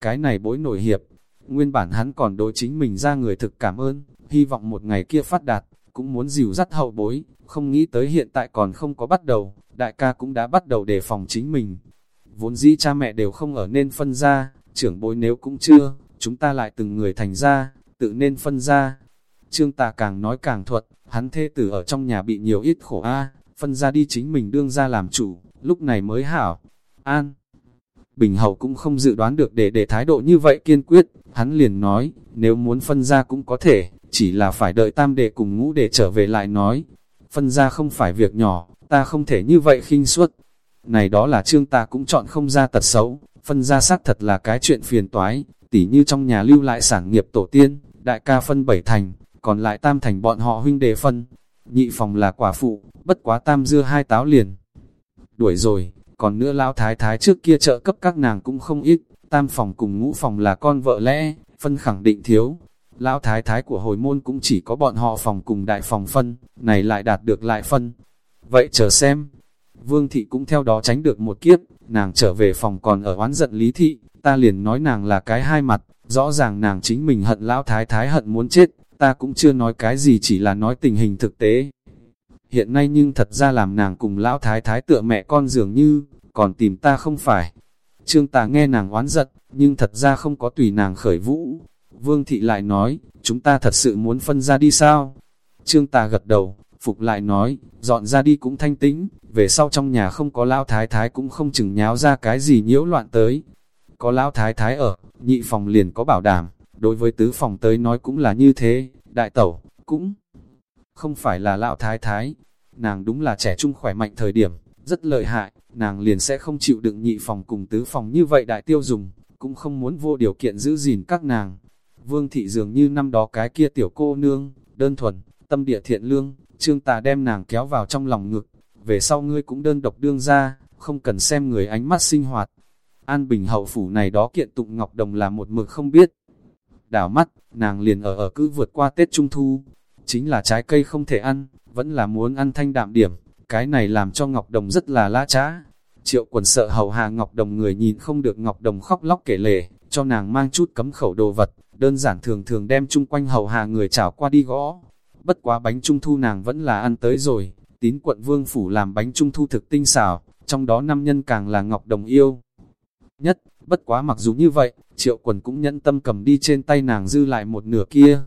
Cái này bối nổi hiệp, nguyên bản hắn còn đối chính mình ra người thực cảm ơn, hy vọng một ngày kia phát đạt, cũng muốn dìu dắt hậu bối, không nghĩ tới hiện tại còn không có bắt đầu, đại ca cũng đã bắt đầu đề phòng chính mình. Vốn dĩ cha mẹ đều không ở nên phân ra, trưởng bối nếu cũng chưa, chúng ta lại từng người thành ra, tự nên phân ra. Trương tà càng nói càng thuật, hắn thê tử ở trong nhà bị nhiều ít khổ a phân ra đi chính mình đương ra làm chủ, lúc này mới hảo. An Bình Hậu cũng không dự đoán được để để thái độ như vậy kiên quyết, hắn liền nói, nếu muốn phân ra cũng có thể, chỉ là phải đợi tam đệ cùng ngũ đệ trở về lại nói. Phân ra không phải việc nhỏ, ta không thể như vậy khinh suất. Này đó là trương ta cũng chọn không ra tật xấu, phân ra xác thật là cái chuyện phiền toái, tỉ như trong nhà lưu lại sản nghiệp tổ tiên, đại ca phân bảy thành, còn lại tam thành bọn họ huynh đệ phân. Nhị phòng là quả phụ, bất quá tam dưa hai táo liền. Đuổi rồi, còn nữa lão thái thái trước kia trợ cấp các nàng cũng không ít, tam phòng cùng ngũ phòng là con vợ lẽ, phân khẳng định thiếu. Lão thái thái của hồi môn cũng chỉ có bọn họ phòng cùng đại phòng phân, này lại đạt được lại phân. Vậy chờ xem. Vương thị cũng theo đó tránh được một kiếp, nàng trở về phòng còn ở oán giận lý thị, ta liền nói nàng là cái hai mặt, rõ ràng nàng chính mình hận lão thái thái hận muốn chết, ta cũng chưa nói cái gì chỉ là nói tình hình thực tế. Hiện nay nhưng thật ra làm nàng cùng lão thái thái tựa mẹ con dường như, còn tìm ta không phải. Trương tà nghe nàng oán giận, nhưng thật ra không có tùy nàng khởi vũ. Vương thị lại nói, chúng ta thật sự muốn phân ra đi sao? Trương tà gật đầu, phục lại nói, dọn ra đi cũng thanh tĩnh, về sau trong nhà không có lão thái thái cũng không chừng nháo ra cái gì nhiễu loạn tới. Có lão thái thái ở, nhị phòng liền có bảo đảm, đối với tứ phòng tới nói cũng là như thế, đại tẩu, cũng không phải là lão thái thái, nàng đúng là trẻ trung khỏe mạnh thời điểm, rất lợi hại, nàng liền sẽ không chịu đựng nhị phòng cùng tứ phòng như vậy đại tiêu dùng, cũng không muốn vô điều kiện giữ gìn các nàng. Vương thị dường như năm đó cái kia tiểu cô nương, đơn thuần, tâm địa thiện lương, trương tà đem nàng kéo vào trong lòng ngực, về sau ngươi cũng đơn độc đương ra, không cần xem người ánh mắt sinh hoạt. An Bình hậu phủ này đó kiện tụng Ngọc Đồng là một mực không biết. Đảo mắt, nàng liền ở ở cứ vượt qua Tết Trung Thu. Chính là trái cây không thể ăn, vẫn là muốn ăn thanh đạm điểm. Cái này làm cho Ngọc Đồng rất là lá trá. Triệu quần sợ hầu hà Ngọc Đồng người nhìn không được Ngọc Đồng khóc lóc kể lể, cho nàng mang chút cấm khẩu đồ vật, đơn giản thường thường đem chung quanh hầu hạ người chảo qua đi gõ. Bất quá bánh trung thu nàng vẫn là ăn tới rồi, tín quận vương phủ làm bánh trung thu thực tinh xảo, trong đó năm nhân càng là Ngọc Đồng yêu nhất, bất quá mặc dù như vậy, triệu quần cũng nhẫn tâm cầm đi trên tay nàng dư lại một nửa kia.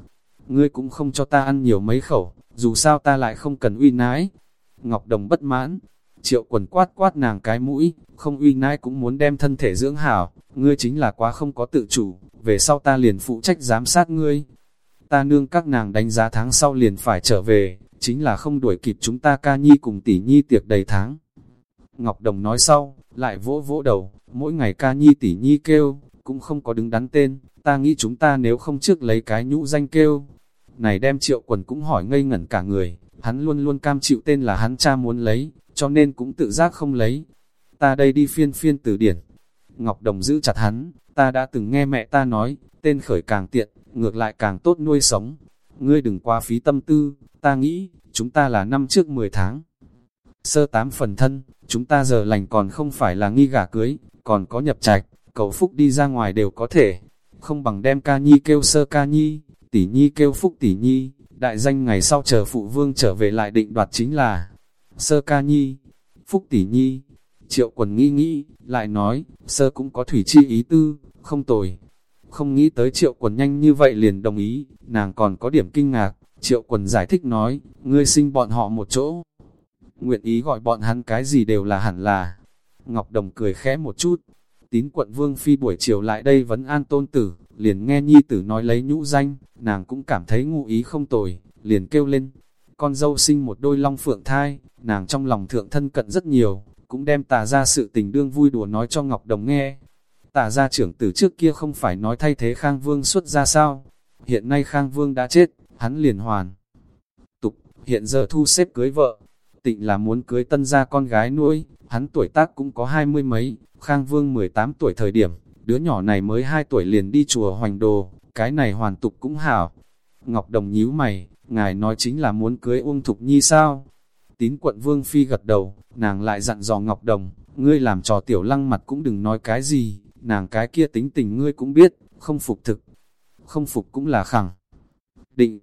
Ngươi cũng không cho ta ăn nhiều mấy khẩu, dù sao ta lại không cần uy nái. Ngọc Đồng bất mãn, triệu quần quát quát nàng cái mũi, không uy nai cũng muốn đem thân thể dưỡng hảo, ngươi chính là quá không có tự chủ, về sau ta liền phụ trách giám sát ngươi. Ta nương các nàng đánh giá tháng sau liền phải trở về, chính là không đuổi kịp chúng ta ca nhi cùng tỷ nhi tiệc đầy tháng. Ngọc Đồng nói sau, lại vỗ vỗ đầu, mỗi ngày ca nhi tỷ nhi kêu, cũng không có đứng đắn tên, ta nghĩ chúng ta nếu không trước lấy cái nhũ danh kêu. Này đem triệu quần cũng hỏi ngây ngẩn cả người, hắn luôn luôn cam chịu tên là hắn cha muốn lấy, cho nên cũng tự giác không lấy. Ta đây đi phiên phiên từ điển. Ngọc Đồng giữ chặt hắn, ta đã từng nghe mẹ ta nói, tên khởi càng tiện, ngược lại càng tốt nuôi sống. Ngươi đừng qua phí tâm tư, ta nghĩ, chúng ta là năm trước 10 tháng. Sơ tám phần thân, chúng ta giờ lành còn không phải là nghi gả cưới, còn có nhập trạch, cầu phúc đi ra ngoài đều có thể. Không bằng đem ca nhi kêu sơ ca nhi, tỷ nhi kêu phúc tỷ nhi, đại danh ngày sau chờ phụ vương trở về lại định đoạt chính là sơ ca nhi, phúc tỷ nhi. Triệu quần nghi nghĩ, lại nói, sơ cũng có thủy chi ý tư, không tồi. Không nghĩ tới triệu quần nhanh như vậy liền đồng ý, nàng còn có điểm kinh ngạc, triệu quần giải thích nói, ngươi sinh bọn họ một chỗ. Nguyện ý gọi bọn hắn cái gì đều là hẳn là. Ngọc Đồng cười khẽ một chút, tín quận Vương Phi buổi chiều lại đây vấn an tôn tử, liền nghe nhi tử nói lấy nhũ danh, nàng cũng cảm thấy ngụ ý không tồi, liền kêu lên. Con dâu sinh một đôi long phượng thai, nàng trong lòng thượng thân cận rất nhiều, cũng đem tà ra sự tình đương vui đùa nói cho Ngọc Đồng nghe. Tà ra trưởng tử trước kia không phải nói thay thế Khang Vương xuất ra sao, hiện nay Khang Vương đã chết, hắn liền hoàn. Tục, hiện giờ thu xếp cưới vợ, tịnh là muốn cưới tân gia con gái nuôi, hắn tuổi tác cũng có hai mươi mấy, Khang Vương 18 tuổi thời điểm, đứa nhỏ này mới 2 tuổi liền đi chùa hoành đồ, cái này hoàn tục cũng hảo. Ngọc Đồng nhíu mày, ngài nói chính là muốn cưới Uông Thục Nhi sao? Tín quận Vương Phi gật đầu, nàng lại dặn dò Ngọc Đồng, ngươi làm trò tiểu lăng mặt cũng đừng nói cái gì, nàng cái kia tính tình ngươi cũng biết, không phục thực. Không phục cũng là khẳng. Định,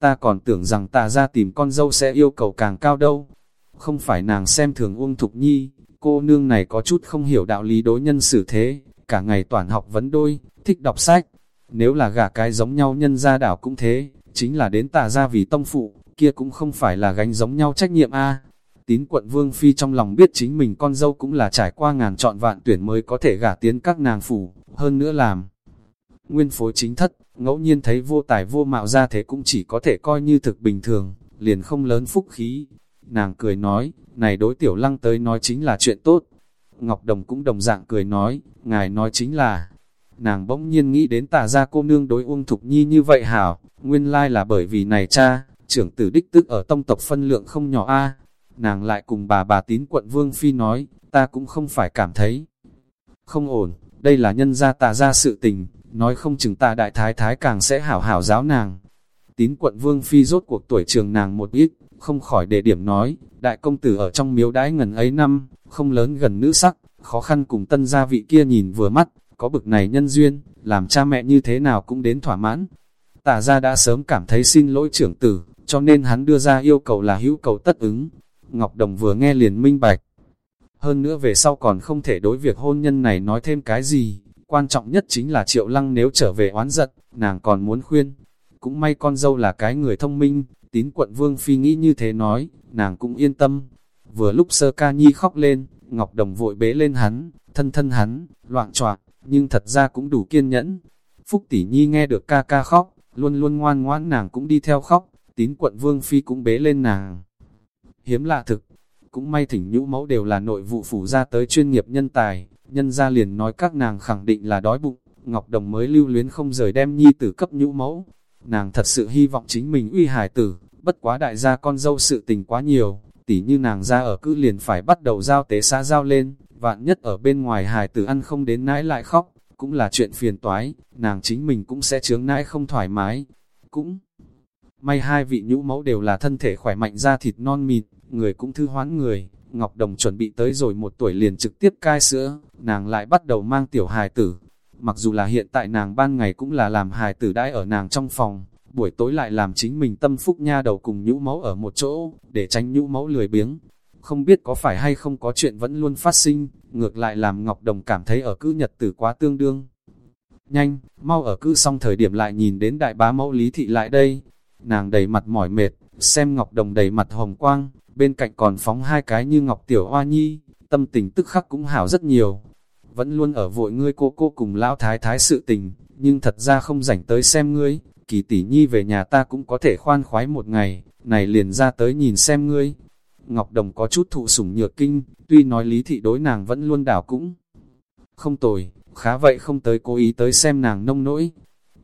ta còn tưởng rằng ta ra tìm con dâu sẽ yêu cầu càng cao đâu. Không phải nàng xem thường Uông Thục Nhi, cô nương này có chút không hiểu đạo lý đối nhân xử thế, cả ngày toàn học vấn đôi, thích đọc sách. Nếu là gả cái giống nhau nhân gia đảo cũng thế, chính là đến tà ra vì tông phụ, kia cũng không phải là gánh giống nhau trách nhiệm a. Tín quận Vương Phi trong lòng biết chính mình con dâu cũng là trải qua ngàn chọn vạn tuyển mới có thể gả tiến các nàng phủ, hơn nữa làm. Nguyên phối chính thất, ngẫu nhiên thấy vô tài vô mạo ra thế cũng chỉ có thể coi như thực bình thường, liền không lớn phúc khí. Nàng cười nói, này đối tiểu lăng tới nói chính là chuyện tốt. Ngọc Đồng cũng đồng dạng cười nói, ngài nói chính là, nàng bỗng nhiên nghĩ đến tà ra cô nương đối Uông Thục Nhi như vậy hảo, nguyên lai là bởi vì này cha, trưởng tử đích tức ở tông tộc phân lượng không nhỏ a Nàng lại cùng bà bà tín quận Vương Phi nói, ta cũng không phải cảm thấy không ổn, đây là nhân gia tà ra sự tình, nói không chừng ta đại thái thái càng sẽ hảo hảo giáo nàng. Tín quận Vương Phi rốt cuộc tuổi trường nàng một ít, không khỏi để điểm nói, đại công tử ở trong miếu đãi ngần ấy năm, không lớn gần nữ sắc, khó khăn cùng tân gia vị kia nhìn vừa mắt, có bực này nhân duyên, làm cha mẹ như thế nào cũng đến thỏa mãn. Tả ra đã sớm cảm thấy xin lỗi trưởng tử, cho nên hắn đưa ra yêu cầu là hữu cầu tất ứng. Ngọc Đồng vừa nghe liền minh bạch. Hơn nữa về sau còn không thể đối việc hôn nhân này nói thêm cái gì, quan trọng nhất chính là triệu lăng nếu trở về oán giận, nàng còn muốn khuyên. Cũng may con dâu là cái người thông minh, tín quận vương phi nghĩ như thế nói, nàng cũng yên tâm. Vừa lúc sơ ca nhi khóc lên, Ngọc Đồng vội bế lên hắn, thân thân hắn, loạn troạc, nhưng thật ra cũng đủ kiên nhẫn. Phúc tỷ nhi nghe được ca ca khóc, luôn luôn ngoan ngoãn nàng cũng đi theo khóc, tín quận vương phi cũng bế lên nàng. Hiếm lạ thực, cũng may thỉnh nhũ mẫu đều là nội vụ phủ ra tới chuyên nghiệp nhân tài, nhân ra liền nói các nàng khẳng định là đói bụng, Ngọc Đồng mới lưu luyến không rời đem nhi tử cấp nhũ mẫu. Nàng thật sự hy vọng chính mình uy hải tử, bất quá đại gia con dâu sự tình quá nhiều, tỉ như nàng ra ở cứ liền phải bắt đầu giao tế xã giao lên, vạn nhất ở bên ngoài hài tử ăn không đến nãi lại khóc, cũng là chuyện phiền toái, nàng chính mình cũng sẽ chướng nãi không thoải mái. Cũng may hai vị nhũ mẫu đều là thân thể khỏe mạnh da thịt non mịn, người cũng thư hoán người. Ngọc Đồng chuẩn bị tới rồi một tuổi liền trực tiếp cai sữa, nàng lại bắt đầu mang tiểu hài tử. Mặc dù là hiện tại nàng ban ngày cũng là làm hài tử đãi ở nàng trong phòng, buổi tối lại làm chính mình tâm phúc nha đầu cùng nhũ mẫu ở một chỗ, để tránh nhũ mẫu lười biếng. Không biết có phải hay không có chuyện vẫn luôn phát sinh, ngược lại làm Ngọc Đồng cảm thấy ở cư nhật tử quá tương đương. Nhanh, mau ở cư xong thời điểm lại nhìn đến đại bá mẫu lý thị lại đây. Nàng đầy mặt mỏi mệt, xem Ngọc Đồng đầy mặt hồng quang, bên cạnh còn phóng hai cái như Ngọc Tiểu Hoa Nhi, tâm tình tức khắc cũng hảo rất nhiều. Vẫn luôn ở vội ngươi cô cô cùng lão thái thái sự tình, nhưng thật ra không rảnh tới xem ngươi, kỳ tỷ nhi về nhà ta cũng có thể khoan khoái một ngày, này liền ra tới nhìn xem ngươi. Ngọc Đồng có chút thụ sủng nhược kinh, tuy nói lý thị đối nàng vẫn luôn đảo cũng không tồi, khá vậy không tới cố ý tới xem nàng nông nỗi.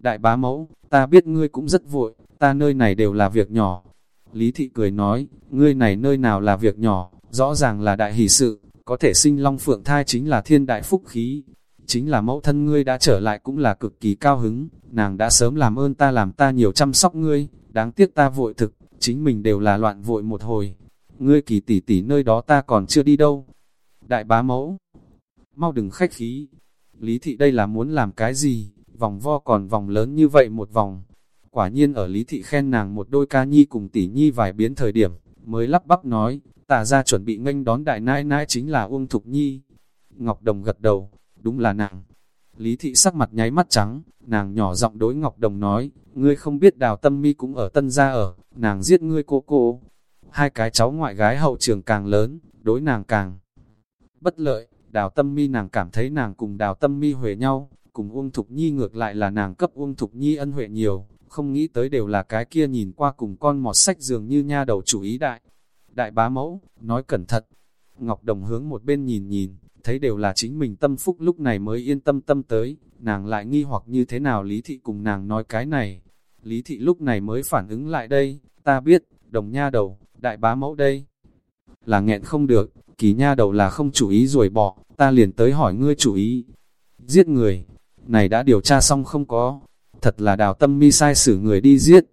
Đại bá mẫu, ta biết ngươi cũng rất vội, ta nơi này đều là việc nhỏ. Lý thị cười nói, ngươi này nơi nào là việc nhỏ, rõ ràng là đại hỷ sự, có thể sinh long phượng thai chính là thiên đại phúc khí. Chính là mẫu thân ngươi đã trở lại cũng là cực kỳ cao hứng, nàng đã sớm làm ơn ta làm ta nhiều chăm sóc ngươi, đáng tiếc ta vội thực, chính mình đều là loạn vội một hồi. Ngươi kỳ tỷ tỷ nơi đó ta còn chưa đi đâu. Đại bá mẫu, mau đừng khách khí. Lý thị đây là muốn làm cái gì, vòng vo còn vòng lớn như vậy một vòng. Quả nhiên ở Lý thị khen nàng một đôi ca nhi cùng tỷ nhi vài biến thời điểm, mới lắp bắp nói, tả ra chuẩn bị nghênh đón đại nãi nãi chính là Uông Thục Nhi. Ngọc Đồng gật đầu, đúng là nàng. Lý thị sắc mặt nháy mắt trắng, nàng nhỏ giọng đối Ngọc Đồng nói, ngươi không biết đào tâm mi cũng ở tân gia ở, nàng giết ngươi cô cô. Hai cái cháu ngoại gái hậu trường càng lớn, đối nàng càng bất lợi, đào tâm mi nàng cảm thấy nàng cùng đào tâm mi huệ nhau, cùng Uông Thục Nhi ngược lại là nàng cấp Uông Thục Nhi ân huệ nhiều, không nghĩ tới đều là cái kia nhìn qua cùng con mọt sách dường như nha đầu chủ ý đại. Đại bá mẫu, nói cẩn thận, Ngọc Đồng hướng một bên nhìn nhìn, thấy đều là chính mình tâm phúc lúc này mới yên tâm tâm tới, nàng lại nghi hoặc như thế nào Lý Thị cùng nàng nói cái này. Lý Thị lúc này mới phản ứng lại đây, ta biết, đồng nha đầu, đại bá mẫu đây. Là nghẹn không được, kỳ nha đầu là không chủ ý rồi bỏ, ta liền tới hỏi ngươi chủ ý. Giết người, này đã điều tra xong không có, thật là đào tâm mi sai xử người đi giết.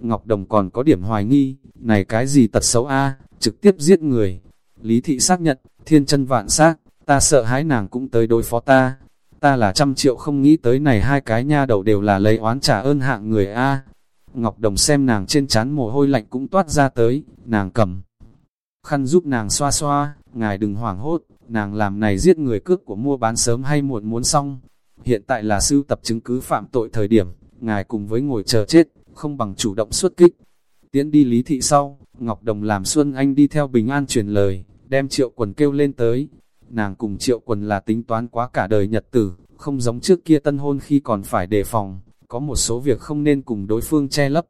Ngọc Đồng còn có điểm hoài nghi, này cái gì tật xấu a trực tiếp giết người. Lý thị xác nhận, thiên chân vạn xác ta sợ hãi nàng cũng tới đối phó ta. Ta là trăm triệu không nghĩ tới này hai cái nha đầu đều là lấy oán trả ơn hạng người A. Ngọc Đồng xem nàng trên chán mồ hôi lạnh cũng toát ra tới, nàng cầm. Khăn giúp nàng xoa xoa, ngài đừng hoảng hốt, nàng làm này giết người cước của mua bán sớm hay muộn muốn xong. Hiện tại là sưu tập chứng cứ phạm tội thời điểm, ngài cùng với ngồi chờ chết, không bằng chủ động xuất kích. Tiến đi lý thị sau, Ngọc Đồng làm Xuân Anh đi theo bình an truyền lời, đem triệu quần kêu lên tới, Nàng cùng triệu quần là tính toán quá cả đời nhật tử, không giống trước kia tân hôn khi còn phải đề phòng, có một số việc không nên cùng đối phương che lấp.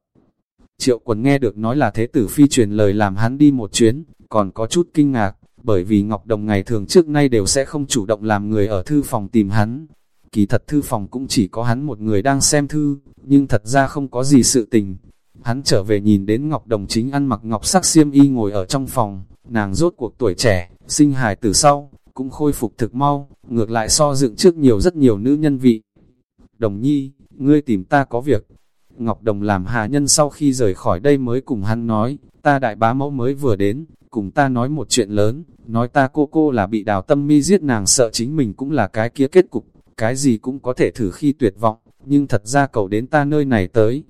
Triệu quần nghe được nói là thế tử phi truyền lời làm hắn đi một chuyến, còn có chút kinh ngạc, bởi vì Ngọc Đồng ngày thường trước nay đều sẽ không chủ động làm người ở thư phòng tìm hắn. Kỳ thật thư phòng cũng chỉ có hắn một người đang xem thư, nhưng thật ra không có gì sự tình. Hắn trở về nhìn đến Ngọc Đồng chính ăn mặc ngọc sắc xiêm y ngồi ở trong phòng, nàng rốt cuộc tuổi trẻ, sinh hài từ sau, cũng khôi phục thực mau, ngược lại so dựng trước nhiều rất nhiều nữ nhân vị. Đồng nhi, ngươi tìm ta có việc. Ngọc Đồng làm hạ nhân sau khi rời khỏi đây mới cùng hắn nói, ta đại bá mẫu mới vừa đến, cùng ta nói một chuyện lớn, nói ta cô cô là bị đào tâm mi giết nàng sợ chính mình cũng là cái kia kết cục, cái gì cũng có thể thử khi tuyệt vọng, nhưng thật ra cầu đến ta nơi này tới.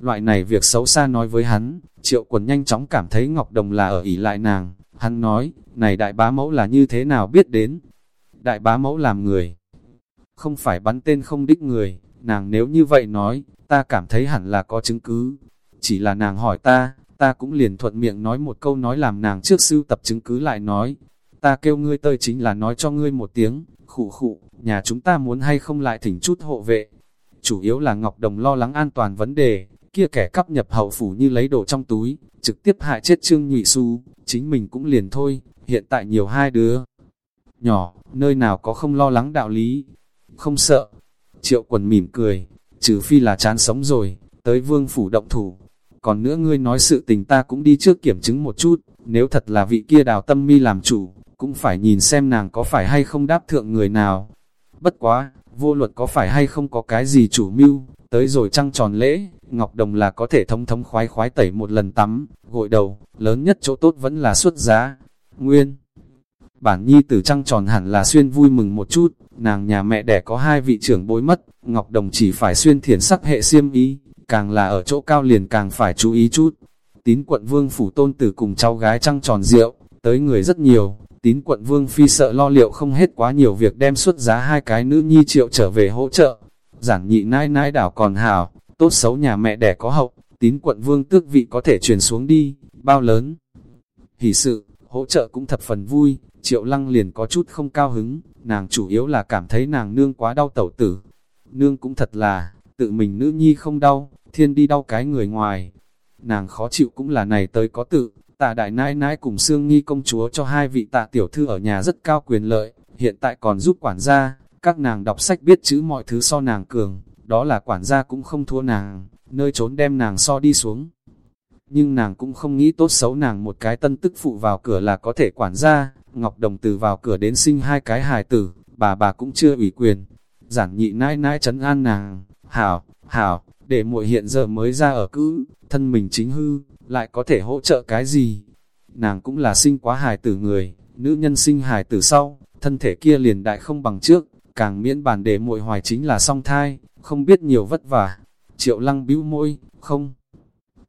Loại này việc xấu xa nói với hắn, triệu quần nhanh chóng cảm thấy Ngọc Đồng là ở ỉ lại nàng, Hắn nói, này đại bá mẫu là như thế nào biết đến? Đại bá mẫu làm người. Không phải bắn tên không đích người, nàng nếu như vậy nói, ta cảm thấy hẳn là có chứng cứ. Chỉ là nàng hỏi ta, ta cũng liền thuận miệng nói một câu nói làm nàng trước sưu tập chứng cứ lại nói. Ta kêu ngươi tơi chính là nói cho ngươi một tiếng, khụ khụ, nhà chúng ta muốn hay không lại thỉnh chút hộ vệ. Chủ yếu là Ngọc Đồng lo lắng an toàn vấn đề, kia kẻ cắp nhập hậu phủ như lấy đồ trong túi, trực tiếp hại chết Trương Nhụy Xu, chính mình cũng liền thôi, hiện tại nhiều hai đứa. Nhỏ, nơi nào có không lo lắng đạo lý, không sợ. Triệu quần mỉm cười, trừ phi là chán sống rồi, tới vương phủ động thủ. Còn nữa ngươi nói sự tình ta cũng đi trước kiểm chứng một chút, nếu thật là vị kia đào tâm mi làm chủ, cũng phải nhìn xem nàng có phải hay không đáp thượng người nào. Bất quá, vô luật có phải hay không có cái gì chủ mưu, tới rồi trăng tròn lễ, Ngọc Đồng là có thể thông thống khoái khoái tẩy một lần tắm, gội đầu, lớn nhất chỗ tốt vẫn là xuất giá. Nguyên Bản nhi tử trăng tròn hẳn là xuyên vui mừng một chút, nàng nhà mẹ đẻ có hai vị trưởng bối mất, Ngọc Đồng chỉ phải xuyên thiển sắc hệ xiêm ý, càng là ở chỗ cao liền càng phải chú ý chút. Tín quận vương phủ tôn tử cùng cháu gái trăng tròn rượu, tới người rất nhiều, tín quận vương phi sợ lo liệu không hết quá nhiều việc đem xuất giá hai cái nữ nhi triệu trở về hỗ trợ. Giản nhị nai nai đảo còn hảo, tốt xấu nhà mẹ đẻ có hậu, tín quận vương tước vị có thể truyền xuống đi, bao lớn. Hỷ sự, hỗ trợ cũng thập phần vui, triệu lăng liền có chút không cao hứng, nàng chủ yếu là cảm thấy nàng nương quá đau tẩu tử. Nương cũng thật là, tự mình nữ nhi không đau, thiên đi đau cái người ngoài. Nàng khó chịu cũng là này tới có tự, tạ đại nãi nãi cùng xương nghi công chúa cho hai vị tạ tiểu thư ở nhà rất cao quyền lợi, hiện tại còn giúp quản gia, các nàng đọc sách biết chữ mọi thứ so nàng cường, đó là quản gia cũng không thua nàng, nơi trốn đem nàng so đi xuống. Nhưng nàng cũng không nghĩ tốt xấu nàng một cái tân tức phụ vào cửa là có thể quản gia, Ngọc Đồng từ vào cửa đến sinh hai cái hài tử, bà bà cũng chưa ủy quyền. Giản nhị nãi nãi chấn an nàng, hảo, hảo, để muội hiện giờ mới ra ở cữ, thân mình chính hư, lại có thể hỗ trợ cái gì. Nàng cũng là sinh quá hài tử người, nữ nhân sinh hài tử sau, thân thể kia liền đại không bằng trước, càng miễn bàn để muội hoài chính là song thai, không biết nhiều vất vả. Triệu lăng bĩu môi, không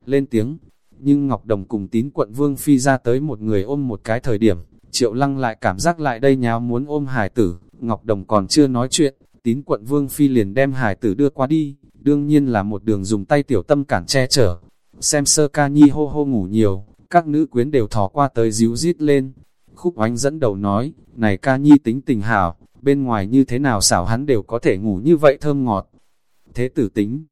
lên tiếng, nhưng Ngọc Đồng cùng tín quận Vương Phi ra tới một người ôm một cái thời điểm, Triệu Lăng lại cảm giác lại đây nháo muốn ôm hải tử, Ngọc Đồng còn chưa nói chuyện, tín quận Vương Phi liền đem hải tử đưa qua đi, đương nhiên là một đường dùng tay tiểu tâm cản che chở. Xem sơ ca nhi hô hô ngủ nhiều, các nữ quyến đều thò qua tới díu rít lên. Khúc oánh dẫn đầu nói, này ca nhi tính tình hảo, bên ngoài như thế nào xảo hắn đều có thể ngủ như vậy thơm ngọt. Thế tử tính,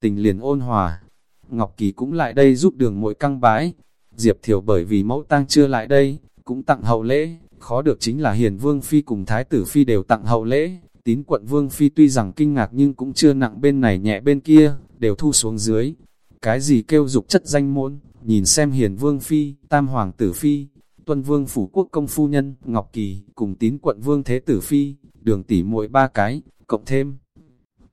tình liền ôn hòa, Ngọc Kỳ cũng lại đây giúp đường mỗi căng bái. Diệp Thiều bởi vì mẫu tang chưa lại đây, cũng tặng hậu lễ, khó được chính là Hiền Vương Phi cùng Thái tử Phi đều tặng hậu lễ. Tín quận Vương Phi tuy rằng kinh ngạc nhưng cũng chưa nặng bên này nhẹ bên kia, đều thu xuống dưới. Cái gì kêu dục chất danh môn, nhìn xem Hiền Vương Phi, Tam Hoàng tử Phi, Tuân Vương Phủ Quốc Công Phu Nhân, Ngọc Kỳ, cùng tín quận Vương Thế Tử Phi, đường tỷ muội ba cái, cộng thêm.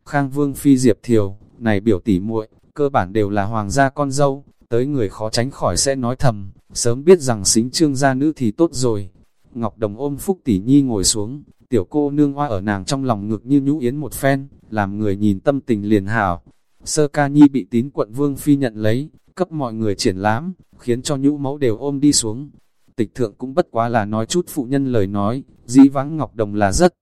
Khang Vương Phi Diệp Thiều, này biểu tỷ muội cơ bản đều là hoàng gia con dâu, tới người khó tránh khỏi sẽ nói thầm, sớm biết rằng xính trương gia nữ thì tốt rồi. Ngọc Đồng ôm Phúc Tỷ Nhi ngồi xuống, tiểu cô nương hoa ở nàng trong lòng ngực như nhũ yến một phen, làm người nhìn tâm tình liền hảo. Sơ ca nhi bị tín quận Vương Phi nhận lấy, cấp mọi người triển lãm, khiến cho nhũ mẫu đều ôm đi xuống. Tịch thượng cũng bất quá là nói chút phụ nhân lời nói, dĩ vãng Ngọc Đồng là rất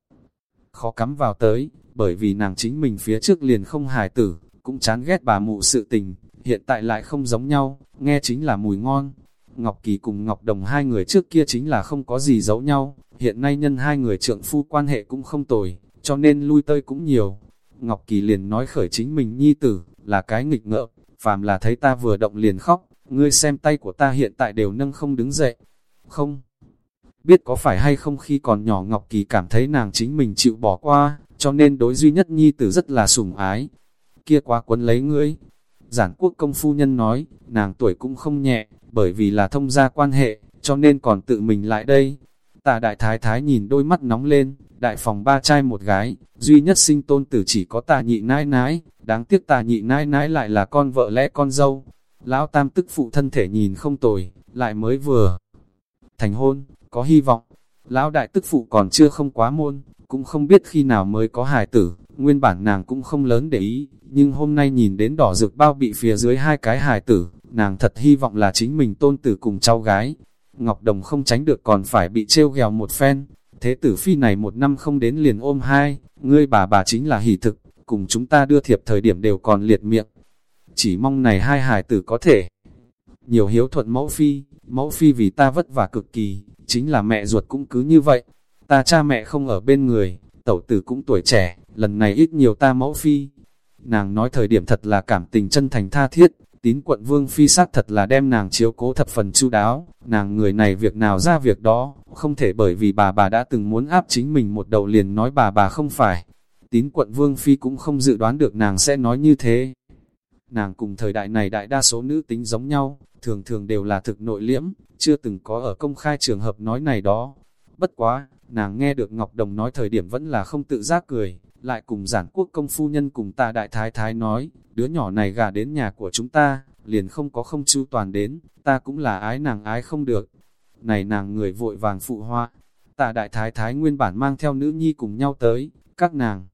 khó cắm vào tới, bởi vì nàng chính mình phía trước liền không hài tử, cũng chán ghét bà mụ sự tình, hiện tại lại không giống nhau, nghe chính là mùi ngon. Ngọc Kỳ cùng Ngọc Đồng hai người trước kia chính là không có gì giấu nhau, hiện nay nhân hai người trượng phu quan hệ cũng không tồi, cho nên lui tơi cũng nhiều. Ngọc Kỳ liền nói khởi chính mình nhi tử, là cái nghịch ngợm, phàm là thấy ta vừa động liền khóc, ngươi xem tay của ta hiện tại đều nâng không đứng dậy. Không biết có phải hay không khi còn nhỏ Ngọc Kỳ cảm thấy nàng chính mình chịu bỏ qua, cho nên đối duy nhất nhi tử rất là sủng ái, kia quá quấn lấy ngươi. Giản quốc công phu nhân nói, nàng tuổi cũng không nhẹ, bởi vì là thông gia quan hệ, cho nên còn tự mình lại đây. Tà đại thái thái nhìn đôi mắt nóng lên, đại phòng ba trai một gái, duy nhất sinh tôn tử chỉ có tà nhị nãi nãi, đáng tiếc tà nhị nãi nãi lại là con vợ lẽ con dâu. Lão tam tức phụ thân thể nhìn không tồi, lại mới vừa thành hôn, có hy vọng. Lão đại tức phụ còn chưa không quá môn, cũng không biết khi nào mới có hài tử, nguyên bản nàng cũng không lớn để ý, nhưng hôm nay nhìn đến đỏ rực bao bị phía dưới hai cái hài tử, nàng thật hy vọng là chính mình tôn tử cùng cháu gái. Ngọc Đồng không tránh được còn phải bị trêu ghèo một phen, thế tử phi này một năm không đến liền ôm hai, ngươi bà bà chính là hỷ thực, cùng chúng ta đưa thiệp thời điểm đều còn liệt miệng. Chỉ mong này hai hài tử có thể nhiều hiếu thuận mẫu phi, mẫu phi vì ta vất vả cực kỳ, chính là mẹ ruột cũng cứ như vậy, ta cha mẹ không ở bên người, tẩu tử cũng tuổi trẻ, lần này ít nhiều ta mẫu phi. Nàng nói thời điểm thật là cảm tình chân thành tha thiết, tín quận vương phi xác thật là đem nàng chiếu cố thập phần chu đáo, nàng người này việc nào ra việc đó, không thể bởi vì bà bà đã từng muốn áp chính mình một đầu liền nói bà bà không phải. Tín quận vương phi cũng không dự đoán được nàng sẽ nói như thế. Nàng cùng thời đại này đại đa số nữ tính giống nhau, thường thường đều là thực nội liễm, chưa từng có ở công khai trường hợp nói này đó. Bất quá, nàng nghe được Ngọc Đồng nói thời điểm vẫn là không tự giác cười, lại cùng giản quốc công phu nhân cùng ta đại thái thái nói, đứa nhỏ này gà đến nhà của chúng ta, liền không có không chu toàn đến, ta cũng là ái nàng ái không được. Này nàng người vội vàng phụ hoa, ta đại thái thái nguyên bản mang theo nữ nhi cùng nhau tới, các nàng.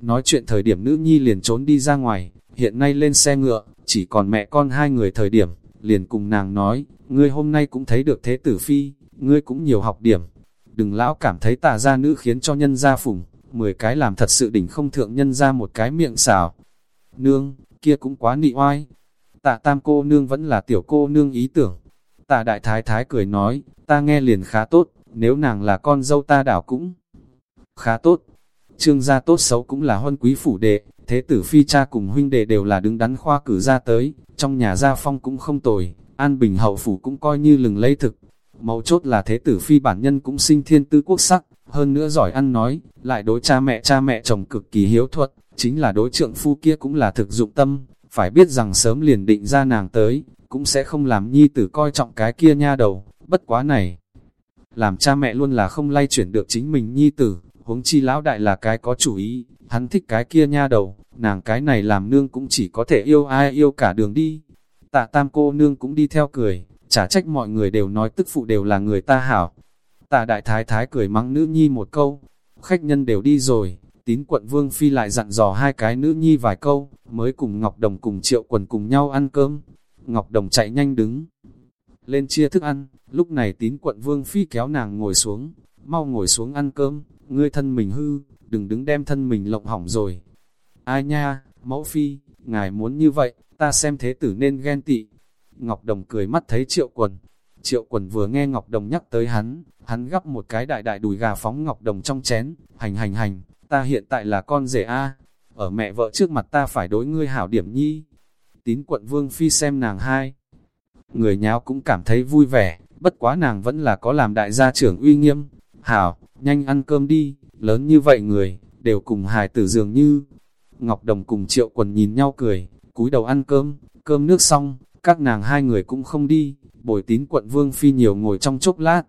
Nói chuyện thời điểm nữ nhi liền trốn đi ra ngoài, hiện nay lên xe ngựa, chỉ còn mẹ con hai người thời điểm, liền cùng nàng nói, ngươi hôm nay cũng thấy được thế tử phi, ngươi cũng nhiều học điểm. Đừng lão cảm thấy tà gia nữ khiến cho nhân gia phủng, 10 cái làm thật sự đỉnh không thượng nhân ra một cái miệng xào. Nương, kia cũng quá nị oai. Tạ tam cô nương vẫn là tiểu cô nương ý tưởng. Tạ đại thái thái cười nói, ta nghe liền khá tốt, nếu nàng là con dâu ta đảo cũng khá tốt. Trương gia tốt xấu cũng là huân quý phủ đệ, thế tử phi cha cùng huynh đệ đều là đứng đắn khoa cử ra tới, trong nhà gia phong cũng không tồi, an bình hậu phủ cũng coi như lừng lây thực. Mấu chốt là thế tử phi bản nhân cũng sinh thiên tư quốc sắc, hơn nữa giỏi ăn nói, lại đối cha mẹ cha mẹ chồng cực kỳ hiếu thuận, chính là đối trượng phu kia cũng là thực dụng tâm, phải biết rằng sớm liền định ra nàng tới, cũng sẽ không làm nhi tử coi trọng cái kia nha đầu, bất quá này. Làm cha mẹ luôn là không lay chuyển được chính mình nhi tử, huống chi lão đại là cái có chủ ý, hắn thích cái kia nha đầu, nàng cái này làm nương cũng chỉ có thể yêu ai yêu cả đường đi. Tạ tam cô nương cũng đi theo cười, chả trách mọi người đều nói tức phụ đều là người ta hảo. Tà đại thái thái cười mắng nữ nhi một câu, khách nhân đều đi rồi, tín quận vương phi lại dặn dò hai cái nữ nhi vài câu, mới cùng Ngọc Đồng cùng triệu quần cùng nhau ăn cơm. Ngọc Đồng chạy nhanh đứng lên chia thức ăn, lúc này tín quận vương phi kéo nàng ngồi xuống, mau ngồi xuống ăn cơm, ngươi thân mình hư, đừng đứng đem thân mình lộng hỏng rồi. Ai nha, mẫu phi, ngài muốn như vậy, ta xem thế tử nên ghen tị. Ngọc Đồng cười mắt thấy triệu quần. Triệu quần vừa nghe Ngọc Đồng nhắc tới hắn, hắn gắp một cái đại đại đùi gà phóng Ngọc Đồng trong chén, hành hành hành, ta hiện tại là con rể A, ở mẹ vợ trước mặt ta phải đối ngươi hảo điểm nhi. Tín quận vương phi xem nàng hai. Người nháo cũng cảm thấy vui vẻ, bất quá nàng vẫn là có làm đại gia trưởng uy nghiêm. Hảo, nhanh ăn cơm đi, lớn như vậy người, đều cùng hài tử dường như. Ngọc Đồng cùng triệu quần nhìn nhau cười, cúi đầu ăn cơm, cơm nước xong, các nàng hai người cũng không đi, bồi tín quận vương phi nhiều ngồi trong chốc lát.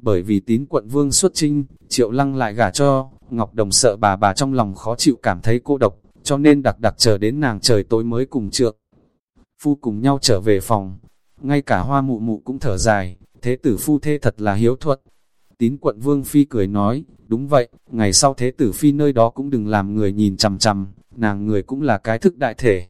Bởi vì tín quận vương xuất trinh, triệu lăng lại gả cho, Ngọc Đồng sợ bà bà trong lòng khó chịu cảm thấy cô độc, cho nên đặc đặc chờ đến nàng trời tối mới cùng trượng. Phu cùng nhau trở về phòng, ngay cả hoa mụ mụ cũng thở dài, thế tử phu thê thật là hiếu thuận. Tín quận vương phi cười nói, đúng vậy, ngày sau thế tử phi nơi đó cũng đừng làm người nhìn chằm chằm, nàng người cũng là cái thức đại thể.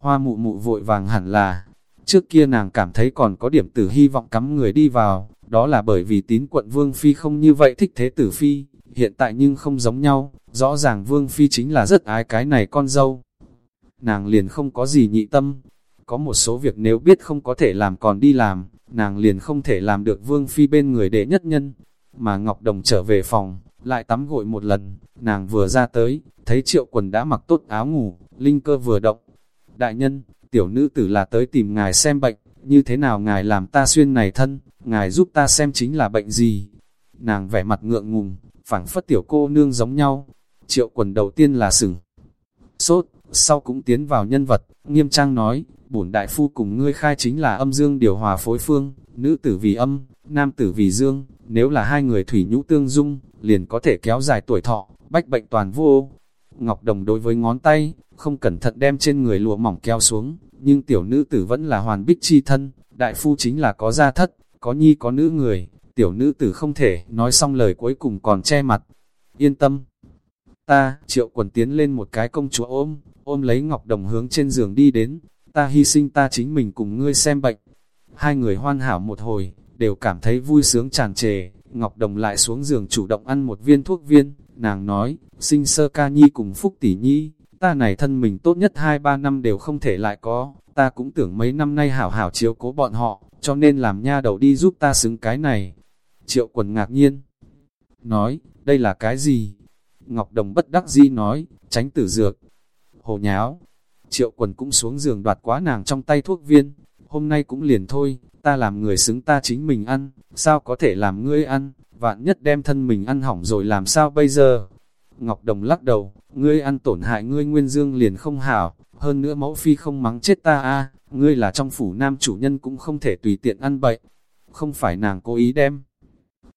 Hoa mụ mụ vội vàng hẳn là, trước kia nàng cảm thấy còn có điểm tử hy vọng cắm người đi vào, đó là bởi vì tín quận vương phi không như vậy thích thế tử phi, hiện tại nhưng không giống nhau, rõ ràng vương phi chính là rất ái cái này con dâu. Nàng liền không có gì nhị tâm, có một số việc nếu biết không có thể làm còn đi làm, nàng liền không thể làm được vương phi bên người đệ nhất nhân. Mà Ngọc Đồng trở về phòng, lại tắm gội một lần, nàng vừa ra tới, thấy triệu quần đã mặc tốt áo ngủ, linh cơ vừa động. Đại nhân, tiểu nữ tử là tới tìm ngài xem bệnh, như thế nào ngài làm ta xuyên này thân, ngài giúp ta xem chính là bệnh gì. Nàng vẻ mặt ngượng ngùng, phảng phất tiểu cô nương giống nhau. Triệu quần đầu tiên là sừng. Sốt, sau cũng tiến vào nhân vật, nghiêm trang nói, bổn đại phu cùng ngươi khai chính là âm dương điều hòa phối phương, nữ tử vì âm, nam tử vì dương, nếu là hai người thủy nhũ tương dung, liền có thể kéo dài tuổi thọ, bách bệnh toàn vô. Ngọc Đồng đối với ngón tay, không cẩn thận đem trên người lụa mỏng kéo xuống, nhưng tiểu nữ tử vẫn là hoàn bích chi thân, đại phu chính là có gia thất, có nhi có nữ người, tiểu nữ tử không thể, nói xong lời cuối cùng còn che mặt. Yên tâm. Ta, triệu quần tiến lên một cái công chúa ôm, ôm lấy Ngọc Đồng hướng trên giường đi đến, ta hy sinh ta chính mình cùng ngươi xem bệnh. Hai người hoan hảo một hồi, đều cảm thấy vui sướng tràn trề, Ngọc Đồng lại xuống giường chủ động ăn một viên thuốc viên, nàng nói, sinh sơ ca nhi cùng phúc tỷ nhi, ta này thân mình tốt nhất hai ba năm đều không thể lại có, ta cũng tưởng mấy năm nay hảo hảo chiếu cố bọn họ, cho nên làm nha đầu đi giúp ta xứng cái này. Triệu quần ngạc nhiên, nói, đây là cái gì? Ngọc Đồng bất đắc di nói, tránh tử dược. Hồ nháo, triệu quần cũng xuống giường đoạt quá nàng trong tay thuốc viên. Hôm nay cũng liền thôi, ta làm người xứng ta chính mình ăn, sao có thể làm ngươi ăn, vạn nhất đem thân mình ăn hỏng rồi làm sao bây giờ? Ngọc Đồng lắc đầu, ngươi ăn tổn hại ngươi nguyên dương liền không hảo, hơn nữa mẫu phi không mắng chết ta a ngươi là trong phủ nam chủ nhân cũng không thể tùy tiện ăn bậy. Không phải nàng cố ý đem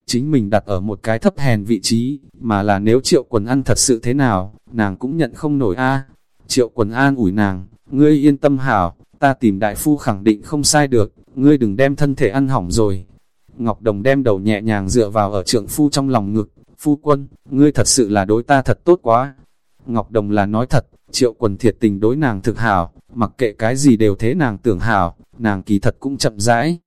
chính mình đặt ở một cái thấp hèn vị trí, mà là nếu triệu quần ăn thật sự thế nào, nàng cũng nhận không nổi a Triệu quần an ủi nàng, ngươi yên tâm hảo, ta tìm đại phu khẳng định không sai được, ngươi đừng đem thân thể ăn hỏng rồi. Ngọc Đồng đem đầu nhẹ nhàng dựa vào ở trượng phu trong lòng ngực, phu quân, ngươi thật sự là đối ta thật tốt quá. Ngọc Đồng là nói thật, triệu quần thiệt tình đối nàng thực hảo, mặc kệ cái gì đều thế nàng tưởng hảo, nàng kỳ thật cũng chậm rãi.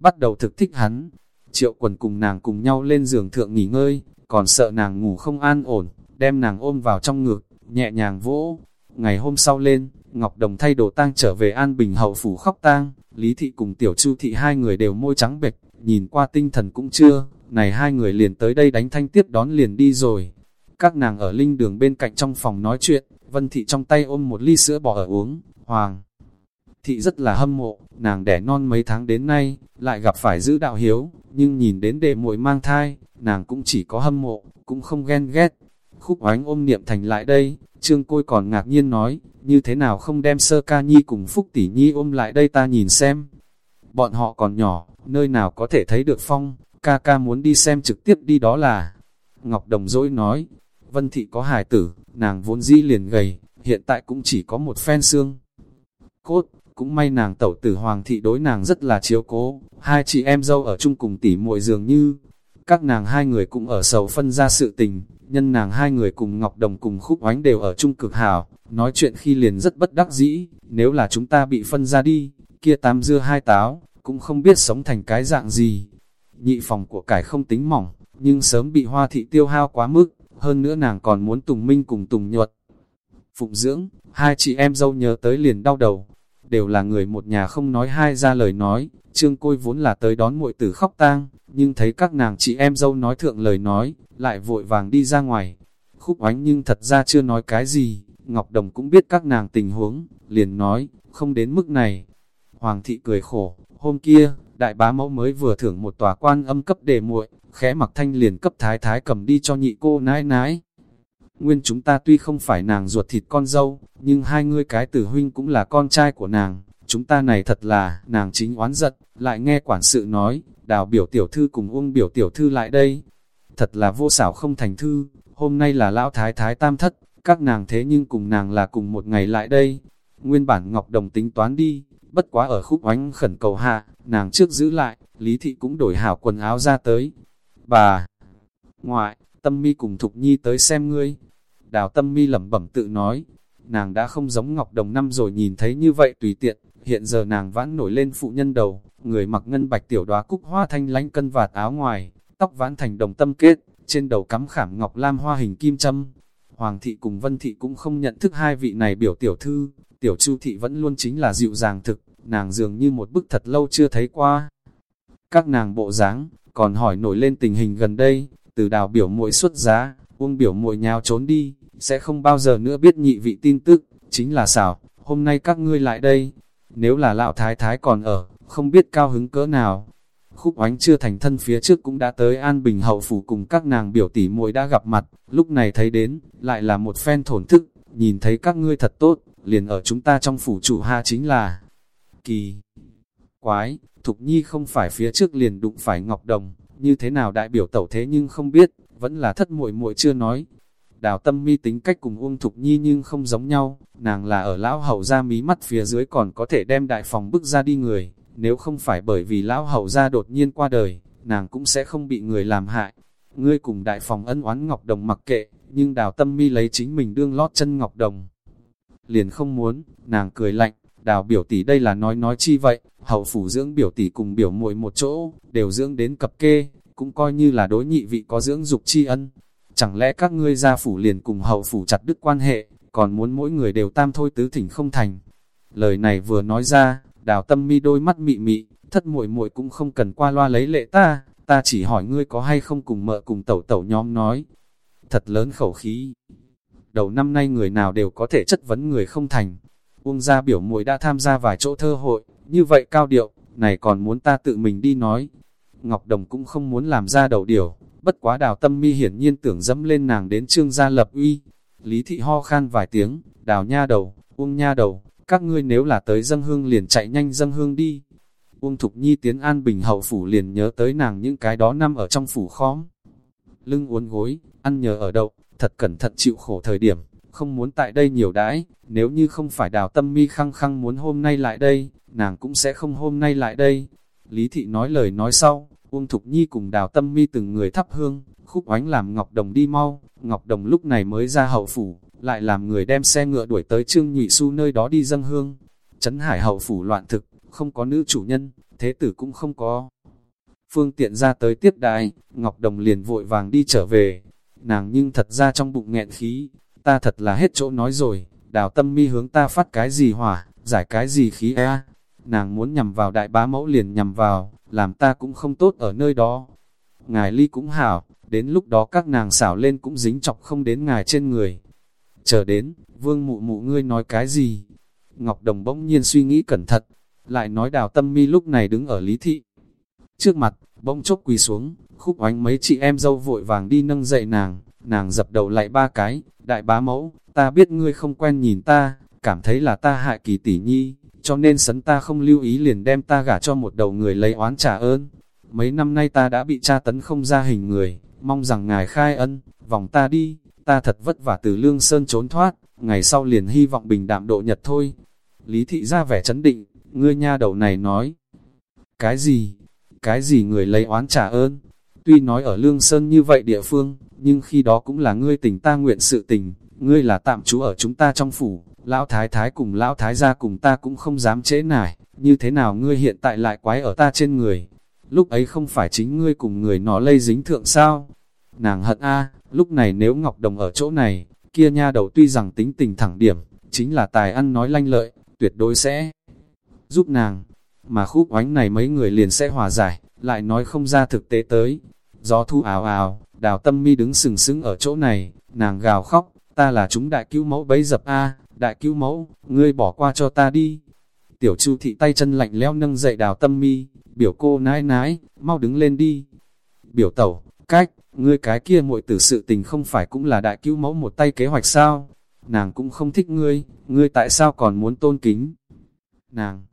Bắt đầu thực thích hắn, triệu quần cùng nàng cùng nhau lên giường thượng nghỉ ngơi, còn sợ nàng ngủ không an ổn, đem nàng ôm vào trong ngực, nhẹ nhàng vỗ. Ngày hôm sau lên, Ngọc Đồng thay đồ tang trở về An Bình hậu phủ khóc tang, Lý Thị cùng Tiểu Chu Thị hai người đều môi trắng bệch, nhìn qua tinh thần cũng chưa, này hai người liền tới đây đánh thanh tiếp đón liền đi rồi. Các nàng ở linh đường bên cạnh trong phòng nói chuyện, Vân Thị trong tay ôm một ly sữa bò ở uống, Hoàng. thị rất là hâm mộ, nàng đẻ non mấy tháng đến nay, lại gặp phải giữ đạo hiếu, nhưng nhìn đến đệ muội mang thai, nàng cũng chỉ có hâm mộ, cũng không ghen ghét. Khúc oánh ôm niệm thành lại đây, trương côi còn ngạc nhiên nói, như thế nào không đem sơ ca nhi cùng phúc tỷ nhi ôm lại đây ta nhìn xem. Bọn họ còn nhỏ, nơi nào có thể thấy được phong, ca ca muốn đi xem trực tiếp đi đó là. Ngọc Đồng dỗi nói, Vân Thị có hài tử, nàng vốn dĩ liền gầy, hiện tại cũng chỉ có một phen xương. Cốt, cũng may nàng tẩu tử Hoàng Thị đối nàng rất là chiếu cố, hai chị em dâu ở chung cùng tỉ muội dường như, các nàng hai người cũng ở sầu phân ra sự tình, nhân nàng hai người cùng Ngọc Đồng cùng Khúc Oánh đều ở chung cực hảo, nói chuyện khi liền rất bất đắc dĩ, nếu là chúng ta bị phân ra đi, kia tam dưa hai táo, cũng không biết sống thành cái dạng gì. Nhị phòng của cải không tính mỏng, nhưng sớm bị hoa thị tiêu hao quá mức, hơn nữa nàng còn muốn Tùng Minh cùng Tùng Nhuật. Phụng dưỡng, hai chị em dâu nhớ tới liền đau đầu, đều là người một nhà không nói hai ra lời nói, trương côi vốn là tới đón muội tử khóc tang, nhưng thấy các nàng chị em dâu nói thượng lời nói, lại vội vàng đi ra ngoài. Khúc oánh nhưng thật ra chưa nói cái gì, Ngọc Đồng cũng biết các nàng tình huống, liền nói, không đến mức này. Hoàng thị cười khổ, hôm kia, đại bá mẫu mới vừa thưởng một tòa quan âm cấp đề muội, khẽ mặc thanh liền cấp thái thái cầm đi cho nhị cô nãi nãi. Nguyên chúng ta tuy không phải nàng ruột thịt con dâu, nhưng hai ngươi cái tử huynh cũng là con trai của nàng, chúng ta này thật là, nàng chính oán giận, lại nghe quản sự nói, đào biểu tiểu thư cùng uông biểu tiểu thư lại đây. Thật là vô xảo không thành thư, hôm nay là lão thái thái tam thất, các nàng thế nhưng cùng nàng là cùng một ngày lại đây. Nguyên bản Ngọc Đồng tính toán đi, bất quá ở khúc oánh khẩn cầu hạ, nàng trước giữ lại, Lý Thị cũng đổi hảo quần áo ra tới. Bà, ngoại, tâm mi cùng Thục Nhi tới xem ngươi. Đào tâm mi lẩm bẩm tự nói, nàng đã không giống Ngọc Đồng năm rồi nhìn thấy như vậy tùy tiện, hiện giờ nàng vãn nổi lên phụ nhân đầu, người mặc ngân bạch tiểu đoá cúc hoa thanh lánh cân vạt áo ngoài, tóc vãn thành đồng tâm kết, trên đầu cắm khảm ngọc lam hoa hình kim châm. Hoàng thị cùng Vân thị cũng không nhận thức hai vị này biểu tiểu thư, tiểu chu thị vẫn luôn chính là dịu dàng thực, nàng dường như một bức thật lâu chưa thấy qua. Các nàng bộ dáng còn hỏi nổi lên tình hình gần đây, từ đào biểu muội xuất giá, uông biểu muội nhào trốn đi, sẽ không bao giờ nữa biết nhị vị tin tức, chính là xảo, hôm nay các ngươi lại đây, nếu là lão thái thái còn ở, không biết cao hứng cỡ nào. Khúc oánh chưa thành thân phía trước cũng đã tới An Bình hậu phủ cùng các nàng biểu tỷ muội đã gặp mặt, lúc này thấy đến, lại là một phen thổn thức, nhìn thấy các ngươi thật tốt, liền ở chúng ta trong phủ chủ ha chính là kỳ. Quái, Thục Nhi không phải phía trước liền đụng phải Ngọc Đồng, như thế nào đại biểu tẩu thế nhưng không biết, vẫn là thất muội muội chưa nói. Đào tâm mi tính cách cùng Uông Thục Nhi nhưng không giống nhau, nàng là ở lão hậu ra mí mắt phía dưới còn có thể đem đại phòng bức ra đi người, nếu không phải bởi vì lão hậu ra đột nhiên qua đời, nàng cũng sẽ không bị người làm hại. Ngươi cùng đại phòng ân oán Ngọc Đồng mặc kệ, nhưng đào tâm mi lấy chính mình đương lót chân Ngọc Đồng. Liền không muốn, nàng cười lạnh, đào biểu tỷ đây là nói nói chi vậy, hậu phủ dưỡng biểu tỷ cùng biểu muội một chỗ, đều dưỡng đến cập kê, cũng coi như là đối nhị vị có dưỡng dục chi ân. Chẳng lẽ các ngươi gia phủ liền cùng hậu phủ chặt đứt quan hệ, còn muốn mỗi người đều tam thôi tứ thỉnh không thành. Lời này vừa nói ra, đào tâm mi đôi mắt mị mị, thất muội muội cũng không cần qua loa lấy lệ ta, ta chỉ hỏi ngươi có hay không cùng mợ cùng tẩu tẩu nhóm nói. Thật lớn khẩu khí. Đầu năm nay người nào đều có thể chất vấn người không thành. Uông gia biểu muội đã tham gia vài chỗ thơ hội, như vậy cao điệu, này còn muốn ta tự mình đi nói. Ngọc Đồng cũng không muốn làm ra đầu điều, bất quá đào tâm mi hiển nhiên tưởng dẫm lên nàng đến trương gia lập uy. Lý thị ho khan vài tiếng, đào nha đầu, uông nha đầu, các ngươi nếu là tới dân hương liền chạy nhanh dân hương đi. Uông Thục Nhi tiến an bình hậu phủ liền nhớ tới nàng những cái đó năm ở trong phủ khóm. Lưng uốn gối, ăn nhờ ở đậu, thật cẩn thận chịu khổ thời điểm, không muốn tại đây nhiều đãi, nếu như không phải đào tâm mi khăng khăng muốn hôm nay lại đây, nàng cũng sẽ không hôm nay lại đây. Lý thị nói lời nói sau, Uông Thục Nhi cùng đào tâm mi từng người thắp hương, khúc oánh làm Ngọc Đồng đi mau, Ngọc Đồng lúc này mới ra hậu phủ, lại làm người đem xe ngựa đuổi tới Trương Nhụy Xu nơi đó đi dâng hương. Trấn Hải hậu phủ loạn thực, không có nữ chủ nhân, thế tử cũng không có. Phương tiện ra tới tiếp đại, Ngọc Đồng liền vội vàng đi trở về. Nàng nhưng thật ra trong bụng nghẹn khí, ta thật là hết chỗ nói rồi, đào tâm mi hướng ta phát cái gì hỏa, giải cái gì khí e. Nàng muốn nhằm vào đại bá mẫu liền nhằm vào, làm ta cũng không tốt ở nơi đó. Ngài ly cũng hảo, đến lúc đó các nàng xảo lên cũng dính chọc không đến ngài trên người. Chờ đến, vương mụ mụ ngươi nói cái gì? Ngọc Đồng bỗng nhiên suy nghĩ cẩn thận, lại nói đào tâm mi lúc này đứng ở lý thị. Trước mặt, bỗng chốc quỳ xuống, khúc oánh mấy chị em dâu vội vàng đi nâng dậy nàng, nàng dập đầu lại ba cái, đại bá mẫu, ta biết ngươi không quen nhìn ta, cảm thấy là ta hại kỳ tỷ nhi, cho nên sấn ta không lưu ý liền đem ta gả cho một đầu người lấy oán trả ơn. Mấy năm nay ta đã bị tra tấn không ra hình người, mong rằng ngài khai ân, vòng ta đi, ta thật vất vả từ lương sơn trốn thoát, ngày sau liền hy vọng bình đạm độ nhật thôi. Lý thị ra vẻ chấn định, ngươi nha đầu này nói. Cái gì? Cái gì người lấy oán trả ơn? Tuy nói ở lương sơn như vậy địa phương, nhưng khi đó cũng là ngươi tình ta nguyện sự tình, ngươi là tạm trú ở chúng ta trong phủ, lão thái thái cùng lão thái gia cùng ta cũng không dám trễ nải, như thế nào ngươi hiện tại lại quái ở ta trên người? Lúc ấy không phải chính ngươi cùng người nó lây dính thượng sao? Nàng hận a lúc này nếu Ngọc Đồng ở chỗ này, kia nha đầu tuy rằng tính tình thẳng điểm, chính là tài ăn nói lanh lợi, tuyệt đối sẽ giúp nàng. Mà khúc oánh này mấy người liền sẽ hòa giải, lại nói không ra thực tế tới. Gió thu ảo ảo, đào tâm mi đứng sừng sững ở chỗ này, nàng gào khóc, ta là chúng đại cứu mẫu bấy dập A, đại cứu mẫu, ngươi bỏ qua cho ta đi. Tiểu chu thị tay chân lạnh leo nâng dậy đào tâm mi, biểu cô nái nái, mau đứng lên đi. Biểu tẩu, cách, ngươi cái kia muội tử sự tình không phải cũng là đại cứu mẫu một tay kế hoạch sao? Nàng cũng không thích ngươi, ngươi tại sao còn muốn tôn kính? Nàng,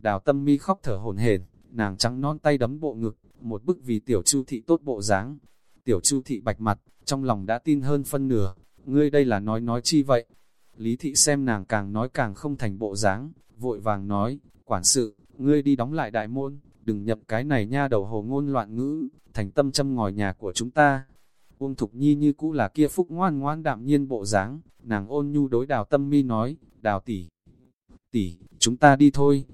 đào tâm mi khóc thở hổn hển, nàng trắng non tay đấm bộ ngực, một bức vì tiểu chu thị tốt bộ dáng. Tiểu chu thị bạch mặt, trong lòng đã tin hơn phân nửa, ngươi đây là nói nói chi vậy? Lý thị xem nàng càng nói càng không thành bộ dáng, vội vàng nói, quản sự, ngươi đi đóng lại đại môn, đừng nhập cái này nha đầu hồ ngôn loạn ngữ, thành tâm châm ngòi nhà của chúng ta. Uông Thục Nhi như cũ là kia phúc ngoan ngoan đạm nhiên bộ dáng, nàng ôn nhu đối đào tâm mi nói, đào tỷ, tỷ, chúng ta đi thôi.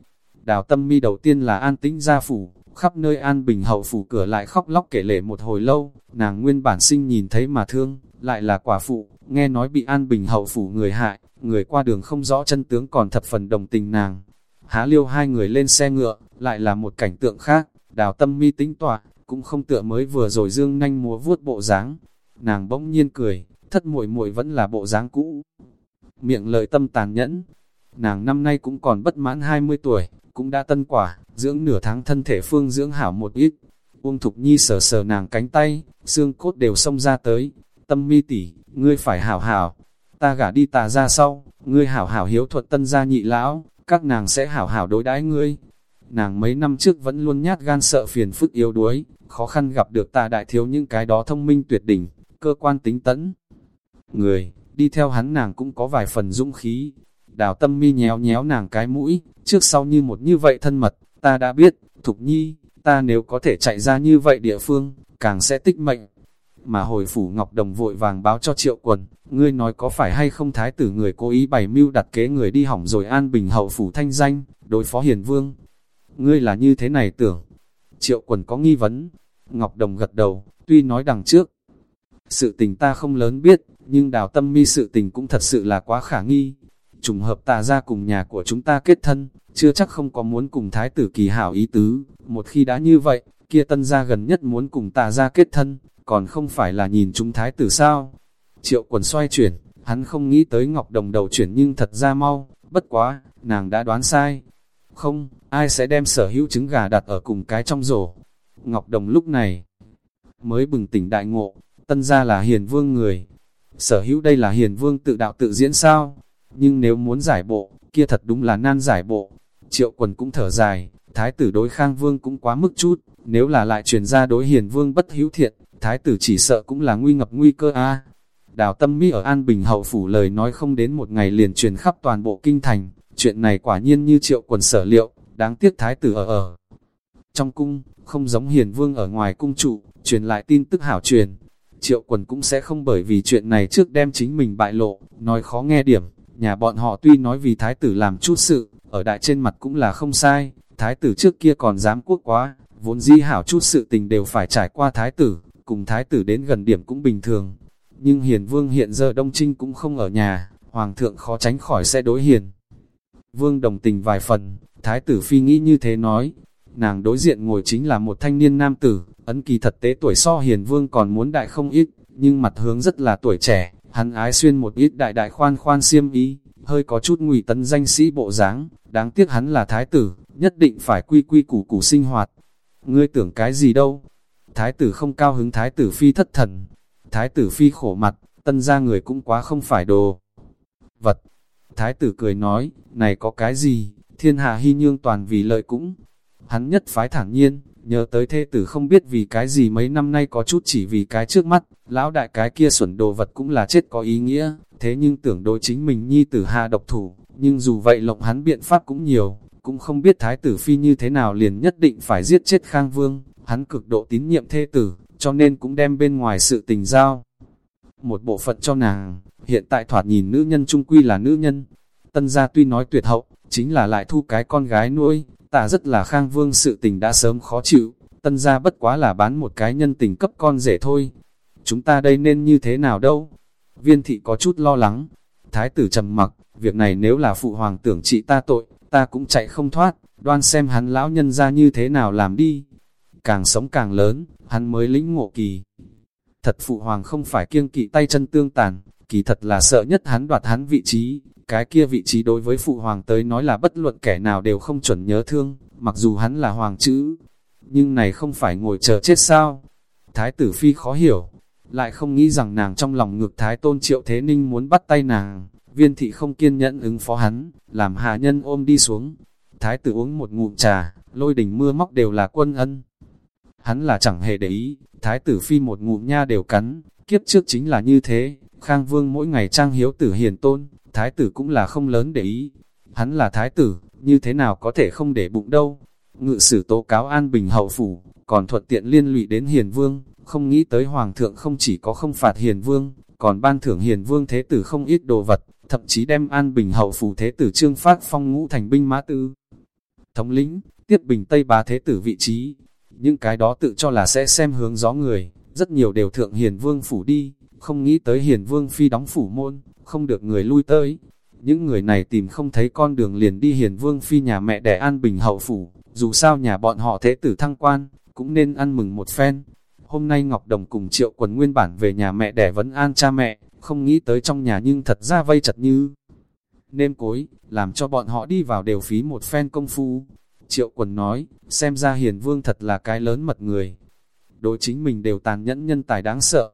Đào tâm mi đầu tiên là an tĩnh gia phủ, khắp nơi an bình hậu phủ cửa lại khóc lóc kể lể một hồi lâu, nàng nguyên bản sinh nhìn thấy mà thương, lại là quả phụ, nghe nói bị an bình hậu phủ người hại, người qua đường không rõ chân tướng còn thập phần đồng tình nàng. Há liêu hai người lên xe ngựa, lại là một cảnh tượng khác, đào tâm mi tính tỏa, cũng không tựa mới vừa rồi dương nhanh múa vuốt bộ dáng Nàng bỗng nhiên cười, thất muội muội vẫn là bộ dáng cũ. Miệng lợi tâm tàn nhẫn, nàng năm nay cũng còn bất mãn 20 tuổi, cũng đã tân quả, dưỡng nửa tháng thân thể phương dưỡng hảo một ít. Uông Thục Nhi sờ sờ nàng cánh tay, xương cốt đều xông ra tới. Tâm mi tỷ, ngươi phải hảo hảo, ta gả đi tà ra sau, ngươi hảo hảo hiếu thuật tân gia nhị lão, các nàng sẽ hảo hảo đối đãi ngươi. Nàng mấy năm trước vẫn luôn nhát gan sợ phiền phức yếu đuối, khó khăn gặp được ta đại thiếu những cái đó thông minh tuyệt đỉnh, cơ quan tính tẫn. Người, đi theo hắn nàng cũng có vài phần dũng khí. Đào tâm mi nhéo nhéo nàng cái mũi, trước sau như một như vậy thân mật, ta đã biết, Thục Nhi, ta nếu có thể chạy ra như vậy địa phương, càng sẽ tích mệnh. Mà hồi phủ Ngọc Đồng vội vàng báo cho triệu quần, ngươi nói có phải hay không thái tử người cố ý bày mưu đặt kế người đi hỏng rồi an bình hậu phủ thanh danh, đối phó hiền vương. Ngươi là như thế này tưởng. Triệu quần có nghi vấn. Ngọc Đồng gật đầu, tuy nói đằng trước. Sự tình ta không lớn biết, nhưng đào tâm mi sự tình cũng thật sự là quá khả nghi. Trùng hợp tà ra cùng nhà của chúng ta kết thân, chưa chắc không có muốn cùng thái tử kỳ hảo ý tứ. Một khi đã như vậy, kia tân gia gần nhất muốn cùng tà ra kết thân, còn không phải là nhìn chúng thái tử sao. Triệu quần xoay chuyển, hắn không nghĩ tới Ngọc Đồng đầu chuyển nhưng thật ra mau, bất quá, nàng đã đoán sai. Không, ai sẽ đem sở hữu trứng gà đặt ở cùng cái trong rổ. Ngọc Đồng lúc này mới bừng tỉnh đại ngộ, tân gia là hiền vương người. Sở hữu đây là hiền vương tự đạo tự diễn sao? Nhưng nếu muốn giải bộ, kia thật đúng là nan giải bộ. Triệu quần cũng thở dài, thái tử đối khang vương cũng quá mức chút, nếu là lại truyền ra đối hiền vương bất hữu thiện, thái tử chỉ sợ cũng là nguy ngập nguy cơ a. Đào tâm mỹ ở An Bình hậu phủ lời nói không đến một ngày liền truyền khắp toàn bộ kinh thành, chuyện này quả nhiên như triệu quần sở liệu, đáng tiếc thái tử ở ở. Trong cung, không giống hiền vương ở ngoài cung trụ, truyền lại tin tức hảo truyền. Triệu quần cũng sẽ không bởi vì chuyện này trước đem chính mình bại lộ, nói khó nghe điểm, nhà bọn họ tuy nói vì thái tử làm chút sự, ở đại trên mặt cũng là không sai, thái tử trước kia còn dám quốc quá, vốn di hảo chút sự tình đều phải trải qua thái tử, cùng thái tử đến gần điểm cũng bình thường. Nhưng hiền vương hiện giờ đông trinh cũng không ở nhà, hoàng thượng khó tránh khỏi sẽ đối hiền. Vương đồng tình vài phần, thái tử phi nghĩ như thế nói, nàng đối diện ngồi chính là một thanh niên nam tử, ấn kỳ thật tế tuổi so hiền vương còn muốn đại không ít, nhưng mặt hướng rất là tuổi trẻ, hắn ái xuyên một ít đại đại khoan khoan xiêm ý, hơi có chút ngụy tấn danh sĩ bộ dáng, đáng tiếc hắn là thái tử, nhất định phải quy quy củ củ sinh hoạt. Ngươi tưởng cái gì đâu? Thái tử không cao hứng thái tử phi thất thần. Thái tử phi khổ mặt, tân ra người cũng quá không phải đồ. Vật. Thái tử cười nói, này có cái gì, thiên hạ hy nhương toàn vì lợi cũng. Hắn nhất phái thẳng nhiên, nhớ tới thê tử không biết vì cái gì mấy năm nay có chút chỉ vì cái trước mắt, lão đại cái kia xuẩn đồ vật cũng là chết có ý nghĩa, thế nhưng tưởng đối chính mình nhi tử hạ độc thủ, nhưng dù vậy lộng hắn biện pháp cũng nhiều, cũng không biết thái tử phi như thế nào liền nhất định phải giết chết Khang Vương, hắn cực độ tín nhiệm thê tử, cho nên cũng đem bên ngoài sự tình giao. Một bộ phận cho nàng, hiện tại thoạt nhìn nữ nhân trung quy là nữ nhân. Tân gia tuy nói tuyệt hậu, chính là lại thu cái con gái nuôi, ta rất là Khang Vương sự tình đã sớm khó chịu, tân gia bất quá là bán một cái nhân tình cấp con rể thôi. Chúng ta đây nên như thế nào đâu? Viên thị có chút lo lắng. Thái tử trầm mặc, việc này nếu là phụ hoàng tưởng trị ta tội, ta cũng chạy không thoát, đoan xem hắn lão nhân ra như thế nào làm đi. Càng sống càng lớn, hắn mới lĩnh ngộ kỳ. Thật phụ hoàng không phải kiêng kỵ tay chân tương tàn, kỳ thật là sợ nhất hắn đoạt hắn vị trí, cái kia vị trí đối với phụ hoàng tới nói là bất luận kẻ nào đều không chuẩn nhớ thương, mặc dù hắn là hoàng chữ. Nhưng này không phải ngồi chờ chết sao? Thái tử phi khó hiểu, lại không nghĩ rằng nàng trong lòng ngược thái tôn triệu thế ninh muốn bắt tay nàng. Viên thị không kiên nhẫn ứng phó hắn, làm hạ nhân ôm đi xuống. Thái tử uống một ngụm trà, lôi đỉnh mưa móc đều là quân ân. Hắn là chẳng hề để ý, thái tử phi một ngụm nha đều cắn, kiếp trước chính là như thế. Khang vương mỗi ngày trang hiếu tử hiền tôn, thái tử cũng là không lớn để ý. Hắn là thái tử, như thế nào có thể không để bụng đâu. Ngự sử tố cáo an bình hậu phủ, còn thuận tiện liên lụy đến hiền vương, không nghĩ tới hoàng thượng không chỉ có không phạt hiền vương, còn ban thưởng hiền vương thế tử không ít đồ vật, thậm chí đem an bình hậu phủ thế tử trương phát phong ngũ thành binh mã tư. Thống lĩnh, tiếp bình Tây bá thế tử vị trí, những cái đó tự cho là sẽ xem hướng gió người, rất nhiều đều thượng hiền vương phủ đi, không nghĩ tới hiền vương phi đóng phủ môn, không được người lui tới. Những người này tìm không thấy con đường liền đi hiền vương phi nhà mẹ đẻ an bình hậu phủ, dù sao nhà bọn họ thế tử thăng quan, cũng nên ăn mừng một phen. Hôm nay Ngọc Đồng cùng triệu quần nguyên bản về nhà mẹ đẻ vấn an cha mẹ, không nghĩ tới trong nhà nhưng thật ra vây chật như nêm cối, làm cho bọn họ đi vào đều phí một phen công phu. Triệu quần nói, xem ra hiền vương thật là cái lớn mật người. Đối chính mình đều tàn nhẫn nhân tài đáng sợ.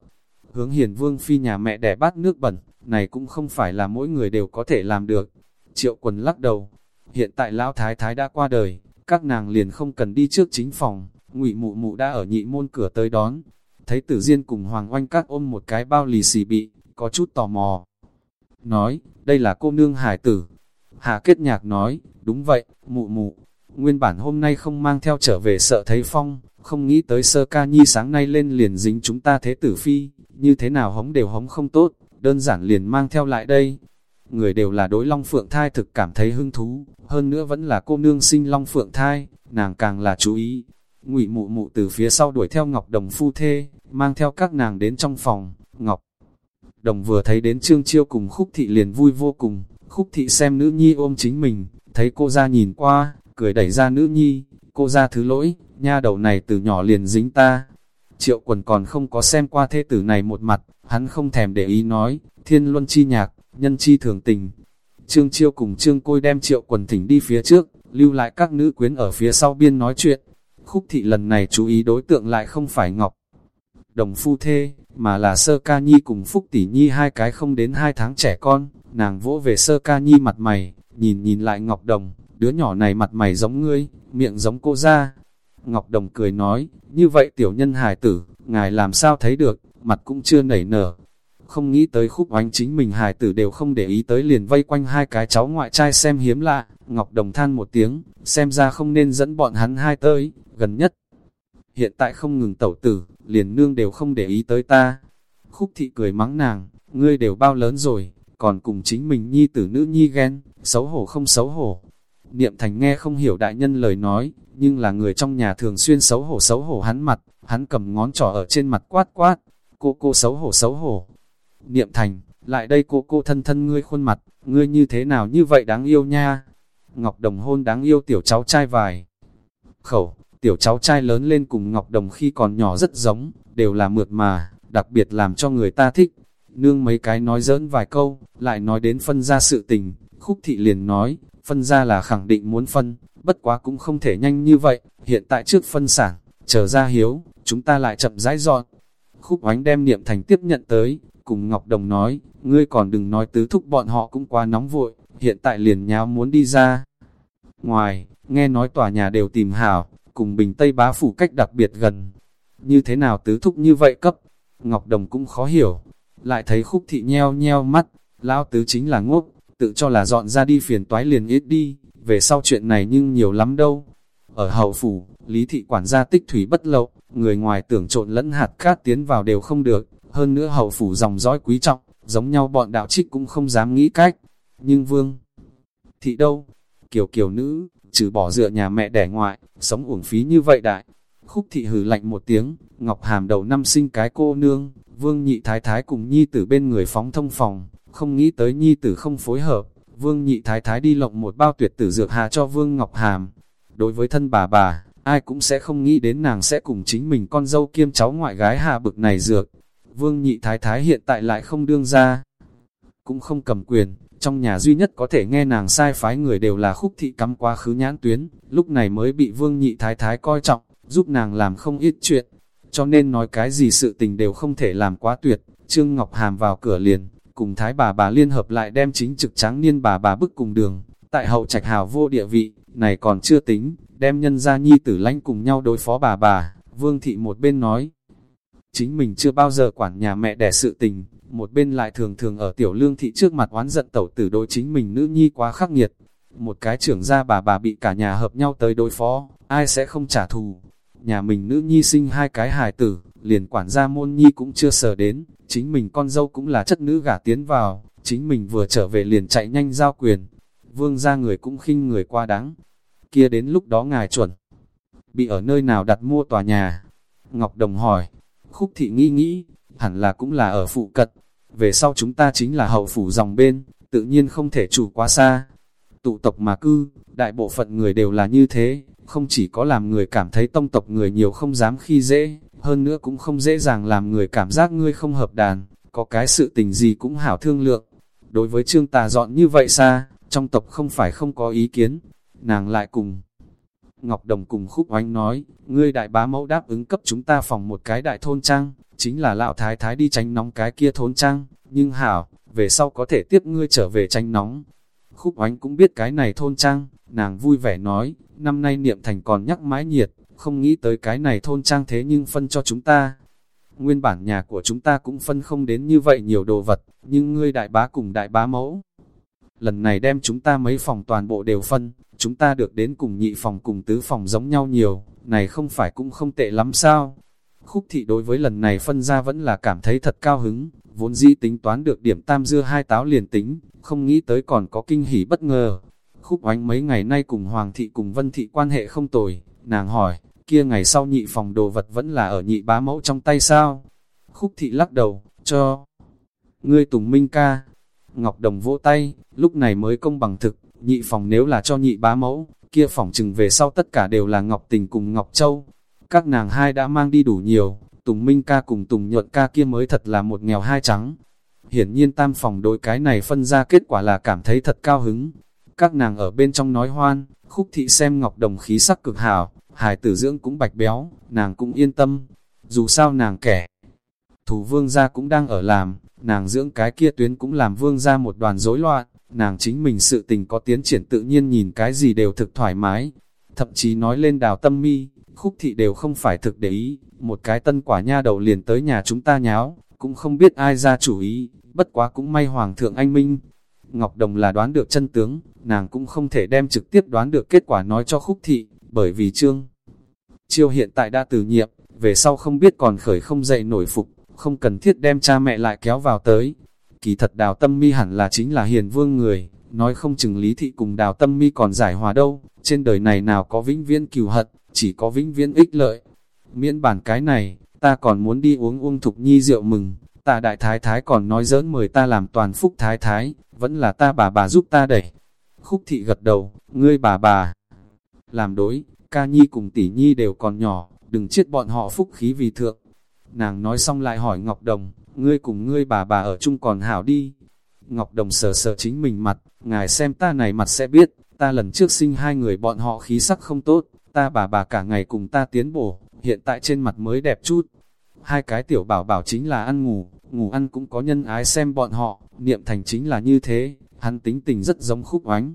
Hướng hiền vương phi nhà mẹ đẻ bát nước bẩn, này cũng không phải là mỗi người đều có thể làm được. Triệu quần lắc đầu, hiện tại lão thái thái đã qua đời, các nàng liền không cần đi trước chính phòng, ngụy mụ mụ đã ở nhị môn cửa tới đón. Thấy tử diên cùng hoàng oanh các ôm một cái bao lì xì bị, có chút tò mò. Nói, đây là cô nương hải tử. Hà kết nhạc nói, đúng vậy, mụ mụ, nguyên bản hôm nay không mang theo trở về sợ thấy phong, không nghĩ tới sơ ca nhi sáng nay lên liền dính chúng ta thế tử phi, như thế nào hống đều hống không tốt, đơn giản liền mang theo lại đây. Người đều là đối long phượng thai thực cảm thấy hứng thú, hơn nữa vẫn là cô nương sinh long phượng thai, nàng càng là chú ý. Ngụy mụ mụ từ phía sau đuổi theo Ngọc Đồng phu thê, mang theo các nàng đến trong phòng, Ngọc Đồng vừa thấy đến Trương Chiêu cùng Khúc Thị liền vui vô cùng, Khúc Thị xem nữ nhi ôm chính mình, thấy cô ra nhìn qua, cười đẩy ra nữ nhi, cô ra thứ lỗi, nha đầu này từ nhỏ liền dính ta. Triệu quần còn không có xem qua thế tử này một mặt, hắn không thèm để ý nói, thiên luân chi nhạc, nhân chi thường tình. Trương Chiêu cùng Trương Côi đem triệu quần thỉnh đi phía trước, lưu lại các nữ quyến ở phía sau biên nói chuyện. Khúc thị lần này chú ý đối tượng lại không phải Ngọc. Đồng phu thê, mà là sơ ca nhi cùng phúc tỷ nhi hai cái không đến hai tháng trẻ con, nàng vỗ về sơ ca nhi mặt mày, nhìn nhìn lại Ngọc Đồng, đứa nhỏ này mặt mày giống ngươi, miệng giống cô ra. Ngọc Đồng cười nói, như vậy tiểu nhân hài tử, ngài làm sao thấy được, mặt cũng chưa nảy nở. Không nghĩ tới khúc oánh chính mình hài tử đều không để ý tới liền vây quanh hai cái cháu ngoại trai xem hiếm lạ, Ngọc Đồng than một tiếng, xem ra không nên dẫn bọn hắn hai tới, gần nhất. Hiện tại không ngừng tẩu tử, liền nương đều không để ý tới ta. Khúc thị cười mắng nàng, ngươi đều bao lớn rồi, còn cùng chính mình nhi tử nữ nhi ghen, xấu hổ không xấu hổ. Niệm thành nghe không hiểu đại nhân lời nói, nhưng là người trong nhà thường xuyên xấu hổ xấu hổ hắn mặt, hắn cầm ngón trỏ ở trên mặt quát quát, cô cô xấu hổ xấu hổ. Niệm thành, lại đây cô cô thân thân ngươi khuôn mặt, ngươi như thế nào như vậy đáng yêu nha. Ngọc Đồng hôn đáng yêu tiểu cháu trai vài. Khẩu, Tiểu cháu trai lớn lên cùng Ngọc Đồng khi còn nhỏ rất giống, đều là mượt mà, đặc biệt làm cho người ta thích. nương mấy cái nói giỡn vài câu, lại nói đến phân ra sự tình, khúc thị liền nói, phân ra là khẳng định muốn phân, bất quá cũng không thể nhanh như vậy, hiện tại trước phân sản, chờ ra hiếu, chúng ta lại chậm rãi dọn. Khúc oánh đem niệm thành tiếp nhận tới, cùng Ngọc Đồng nói, ngươi còn đừng nói tứ thúc bọn họ cũng quá nóng vội, hiện tại liền nháo muốn đi ra. Ngoài, nghe nói tòa nhà đều tìm hảo, cùng bình Tây bá phủ cách đặc biệt gần. Như thế nào tứ thúc như vậy cấp? Ngọc Đồng cũng khó hiểu. Lại thấy khúc thị nheo nheo mắt, lão tứ chính là ngốc, tự cho là dọn ra đi phiền toái liền ít đi, về sau chuyện này nhưng nhiều lắm đâu. Ở hậu phủ, lý thị quản gia tích thủy bất lậu, người ngoài tưởng trộn lẫn hạt cát tiến vào đều không được, hơn nữa hậu phủ dòng dõi quý trọng, giống nhau bọn đạo trích cũng không dám nghĩ cách. Nhưng vương, thị đâu? Kiều kiều nữ, trừ bỏ dựa nhà mẹ đẻ ngoại, sống uổng phí như vậy đại. Khúc thị hừ lạnh một tiếng, Ngọc Hàm đầu năm sinh cái cô nương, vương nhị thái thái cùng nhi tử bên người phóng thông phòng, không nghĩ tới nhi tử không phối hợp, vương nhị thái thái đi lộng một bao tuyệt tử dược hạ cho vương Ngọc Hàm. Đối với thân bà bà, ai cũng sẽ không nghĩ đến nàng sẽ cùng chính mình con dâu kiêm cháu ngoại gái hạ bực này dược. Vương nhị thái thái hiện tại lại không đương ra, cũng không cầm quyền, trong nhà duy nhất có thể nghe nàng sai phái người đều là khúc thị cắm quá khứ nhãn tuyến, lúc này mới bị vương nhị thái thái coi trọng, giúp nàng làm không ít chuyện, cho nên nói cái gì sự tình đều không thể làm quá tuyệt. Trương Ngọc Hàm vào cửa liền, cùng thái bà bà liên hợp lại đem chính trực tráng niên bà bà bức cùng đường, tại hậu trạch hào vô địa vị, này còn chưa tính, đem nhân gia nhi tử lãnh cùng nhau đối phó bà bà, vương thị một bên nói. Chính mình chưa bao giờ quản nhà mẹ đẻ sự tình, một bên lại thường thường ở tiểu lương thị trước mặt oán giận tẩu tử đối chính mình nữ nhi quá khắc nghiệt. Một cái trưởng gia bà bà bị cả nhà hợp nhau tới đối phó, ai sẽ không trả thù. Nhà mình nữ nhi sinh hai cái hài tử, liền quản gia môn nhi cũng chưa sờ đến, chính mình con dâu cũng là chất nữ gả tiến vào, chính mình vừa trở về liền chạy nhanh giao quyền. Vương gia người cũng khinh người qua đáng. Kia đến lúc đó ngài chuẩn. Bị ở nơi nào đặt mua tòa nhà? Ngọc Đồng hỏi. Khúc thị nghĩ nghĩ, hẳn là cũng là ở phụ cận. Về sau chúng ta chính là hậu phủ dòng bên, tự nhiên không thể chủ quá xa. Tụ tộc mà cư, đại bộ phận người đều là như thế, không chỉ có làm người cảm thấy tông tộc người nhiều không dám khi dễ, hơn nữa cũng không dễ dàng làm người cảm giác ngươi không hợp đàn, có cái sự tình gì cũng hảo thương lượng. Đối với trương tà dọn như vậy xa, trong tộc không phải không có ý kiến, nàng lại cùng. Ngọc Đồng cùng khúc oánh nói, ngươi đại bá mẫu đáp ứng cấp chúng ta phòng một cái đại thôn trang, chính là lão thái thái đi tránh nóng cái kia thôn trang, nhưng hảo, về sau có thể tiếp ngươi trở về tránh nóng. Khúc oánh cũng biết cái này thôn trang, nàng vui vẻ nói, năm nay niệm thành còn nhắc mãi nhiệt, không nghĩ tới cái này thôn trang thế nhưng phân cho chúng ta. Nguyên bản nhà của chúng ta cũng phân không đến như vậy nhiều đồ vật, nhưng ngươi đại bá cùng đại bá mẫu. Lần này đem chúng ta mấy phòng toàn bộ đều phân, chúng ta được đến cùng nhị phòng cùng tứ phòng giống nhau nhiều, này không phải cũng không tệ lắm sao. Khúc thị đối với lần này phân ra vẫn là cảm thấy thật cao hứng, vốn dĩ tính toán được điểm tam dưa hai táo liền tính, không nghĩ tới còn có kinh hỉ bất ngờ. Khúc oánh mấy ngày nay cùng Hoàng thị cùng Vân thị quan hệ không tồi, nàng hỏi, kia ngày sau nhị phòng đồ vật vẫn là ở nhị bá mẫu trong tay sao? Khúc thị lắc đầu, cho. Ngươi Tùng Minh ca. Ngọc Đồng vỗ tay, lúc này mới công bằng thực, nhị phòng nếu là cho nhị bá mẫu, kia phòng chừng về sau tất cả đều là Ngọc Tình cùng Ngọc Châu. Các nàng hai đã mang đi đủ nhiều, Tùng Minh ca cùng Tùng Nhuận ca kia mới thật là một nghèo hai trắng. Hiển nhiên tam phòng đối cái này phân ra kết quả là cảm thấy thật cao hứng. Các nàng ở bên trong nói hoan, khúc thị xem Ngọc Đồng khí sắc cực hảo, hài tử dưỡng cũng bạch béo, nàng cũng yên tâm. Dù sao nàng kẻ, thủ vương gia cũng đang ở làm, nàng dưỡng cái kia tuyến cũng làm vương gia một đoàn rối loạn, nàng chính mình sự tình có tiến triển tự nhiên nhìn cái gì đều thực thoải mái. Thậm chí nói lên đào tâm mi, khúc thị đều không phải thực để ý, một cái tân quả nha đầu liền tới nhà chúng ta nháo, cũng không biết ai ra chủ ý, bất quá cũng may Hoàng thượng anh Minh. Ngọc Đồng là đoán được chân tướng, nàng cũng không thể đem trực tiếp đoán được kết quả nói cho khúc thị, bởi vì trương. Chiêu hiện tại đã từ nhiệm, về sau không biết còn khởi không dậy nổi phục, không cần thiết đem cha mẹ lại kéo vào tới. Kỳ thật đào tâm mi hẳn là chính là hiền vương người, nói không chừng lý thị cùng đào tâm mi còn giải hòa đâu, trên đời này nào có vĩnh viễn cừu hận, chỉ có vĩnh viễn ích lợi. Miễn bản cái này, ta còn muốn đi uống uông thục nhi rượu mừng, ta đại thái thái còn nói giỡn mời ta làm toàn phúc thái thái, vẫn là ta bà bà giúp ta đẩy. Khúc thị gật đầu, ngươi bà bà, làm đối, ca nhi cùng tỷ nhi đều còn nhỏ, đừng chết bọn họ phúc khí vì thượng. Nàng nói xong lại hỏi Ngọc Đồng, ngươi cùng ngươi bà bà ở chung còn hảo đi. Ngọc Đồng sờ sờ chính mình mặt, ngài xem ta này mặt sẽ biết, ta lần trước sinh hai người bọn họ khí sắc không tốt, ta bà bà cả ngày cùng ta tiến bổ, hiện tại trên mặt mới đẹp chút. Hai cái tiểu bảo bảo chính là ăn ngủ, ngủ ăn cũng có nhân ái xem bọn họ, niệm thành chính là như thế, hắn tính tình rất giống khúc oánh.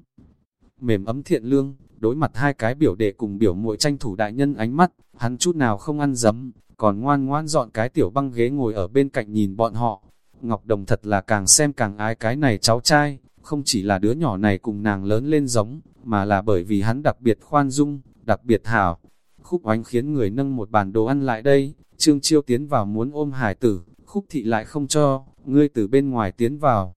Mềm ấm thiện lương, đối mặt hai cái biểu đệ cùng biểu muội tranh thủ đại nhân ánh mắt, hắn chút nào không ăn dấm, còn ngoan ngoan dọn cái tiểu băng ghế ngồi ở bên cạnh nhìn bọn họ. Ngọc Đồng thật là càng xem càng ái cái này cháu trai, không chỉ là đứa nhỏ này cùng nàng lớn lên giống, mà là bởi vì hắn đặc biệt khoan dung, đặc biệt hảo. Khúc oánh khiến người nâng một bàn đồ ăn lại đây, Trương Chiêu tiến vào muốn ôm hải tử, khúc thị lại không cho, ngươi từ bên ngoài tiến vào.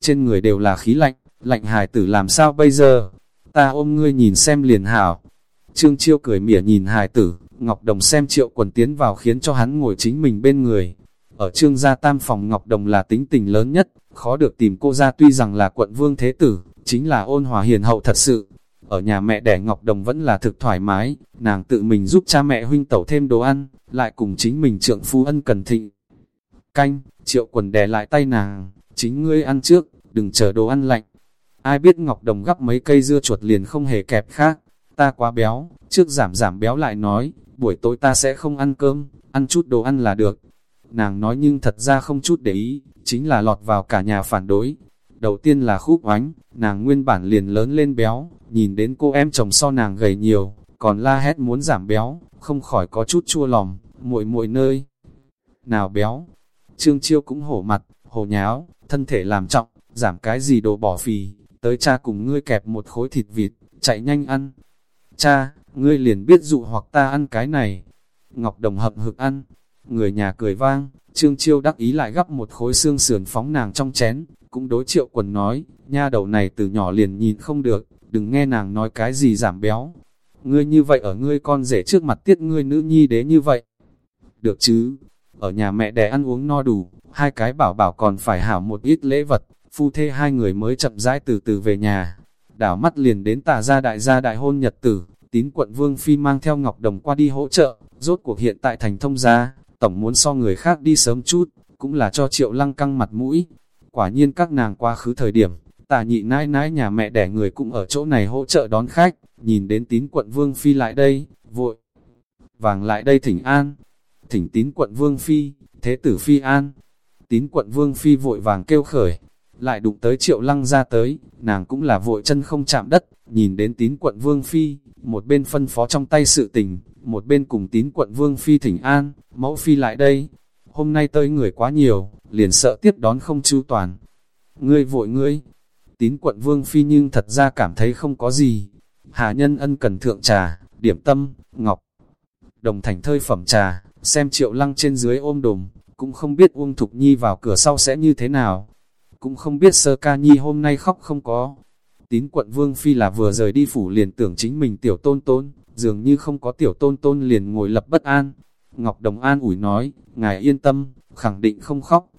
Trên người đều là khí lạnh, lạnh hải tử làm sao bây giờ? Ta ôm ngươi nhìn xem liền hảo. Trương Chiêu cười mỉa nhìn hải tử, Ngọc Đồng xem triệu quần tiến vào khiến cho hắn ngồi chính mình bên người. Ở trương gia tam phòng Ngọc Đồng là tính tình lớn nhất, khó được tìm cô ra tuy rằng là quận vương thế tử, chính là ôn hòa hiền hậu thật sự. Ở nhà mẹ đẻ Ngọc Đồng vẫn là thực thoải mái, nàng tự mình giúp cha mẹ huynh tẩu thêm đồ ăn, lại cùng chính mình trượng phu ân cần thịnh. Canh, triệu quần đè lại tay nàng, chính ngươi ăn trước, đừng chờ đồ ăn lạnh. Ai biết Ngọc Đồng gắp mấy cây dưa chuột liền không hề kẹp khác, ta quá béo, trước giảm giảm béo lại nói, buổi tối ta sẽ không ăn cơm, ăn chút đồ ăn là được. Nàng nói nhưng thật ra không chút để ý, chính là lọt vào cả nhà phản đối. Đầu tiên là khúc oánh, nàng nguyên bản liền lớn lên béo, nhìn đến cô em chồng so nàng gầy nhiều, còn la hét muốn giảm béo, không khỏi có chút chua lòng, muội muội nơi. Nào béo, Trương Chiêu cũng hổ mặt, hồ nháo, thân thể làm trọng, giảm cái gì đồ bỏ phì, tới cha cùng ngươi kẹp một khối thịt vịt, chạy nhanh ăn. Cha, ngươi liền biết dụ hoặc ta ăn cái này. Ngọc Đồng hậm hực ăn, người nhà cười vang, Trương Chiêu đắc ý lại gắp một khối xương sườn phóng nàng trong chén, cũng đối triệu quần nói, nha đầu này từ nhỏ liền nhìn không được, đừng nghe nàng nói cái gì giảm béo. Ngươi như vậy ở ngươi con rể trước mặt tiết ngươi nữ nhi đế như vậy. Được chứ, ở nhà mẹ đẻ ăn uống no đủ, hai cái bảo bảo còn phải hảo một ít lễ vật, phu thê hai người mới chậm rãi từ từ về nhà. Đảo mắt liền đến tà gia đại gia đại hôn nhật tử, tín quận Vương Phi mang theo Ngọc Đồng qua đi hỗ trợ, rốt cuộc hiện tại thành thông gia, tổng muốn so người khác đi sớm chút, cũng là cho triệu lăng căng mặt mũi. Quả nhiên các nàng qua khứ thời điểm, tà nhị nãi nãi nhà mẹ đẻ người cũng ở chỗ này hỗ trợ đón khách, nhìn đến tín quận Vương Phi lại đây, vội. Vàng lại đây thỉnh an, thỉnh tín quận Vương Phi, thế tử Phi an. Tín quận Vương Phi vội vàng kêu khởi, lại đụng tới triệu lăng ra tới, nàng cũng là vội chân không chạm đất, nhìn đến tín quận Vương Phi, một bên phân phó trong tay sự tình, một bên cùng tín quận Vương Phi thỉnh an, mẫu Phi lại đây. Hôm nay tới người quá nhiều, liền sợ tiếp đón không chu toàn. Ngươi vội ngươi, tín quận Vương Phi nhưng thật ra cảm thấy không có gì. Hà nhân ân cần thượng trà, điểm tâm, ngọc, đồng thành thơi phẩm trà, xem triệu lăng trên dưới ôm đùm, cũng không biết Uông Thục Nhi vào cửa sau sẽ như thế nào. Cũng không biết sơ ca nhi hôm nay khóc không có. Tín quận Vương Phi là vừa rời đi phủ liền tưởng chính mình tiểu tôn tôn, dường như không có tiểu tôn tôn liền ngồi lập bất an. Ngọc Đồng An ủi nói, ngài yên tâm, khẳng định không khóc.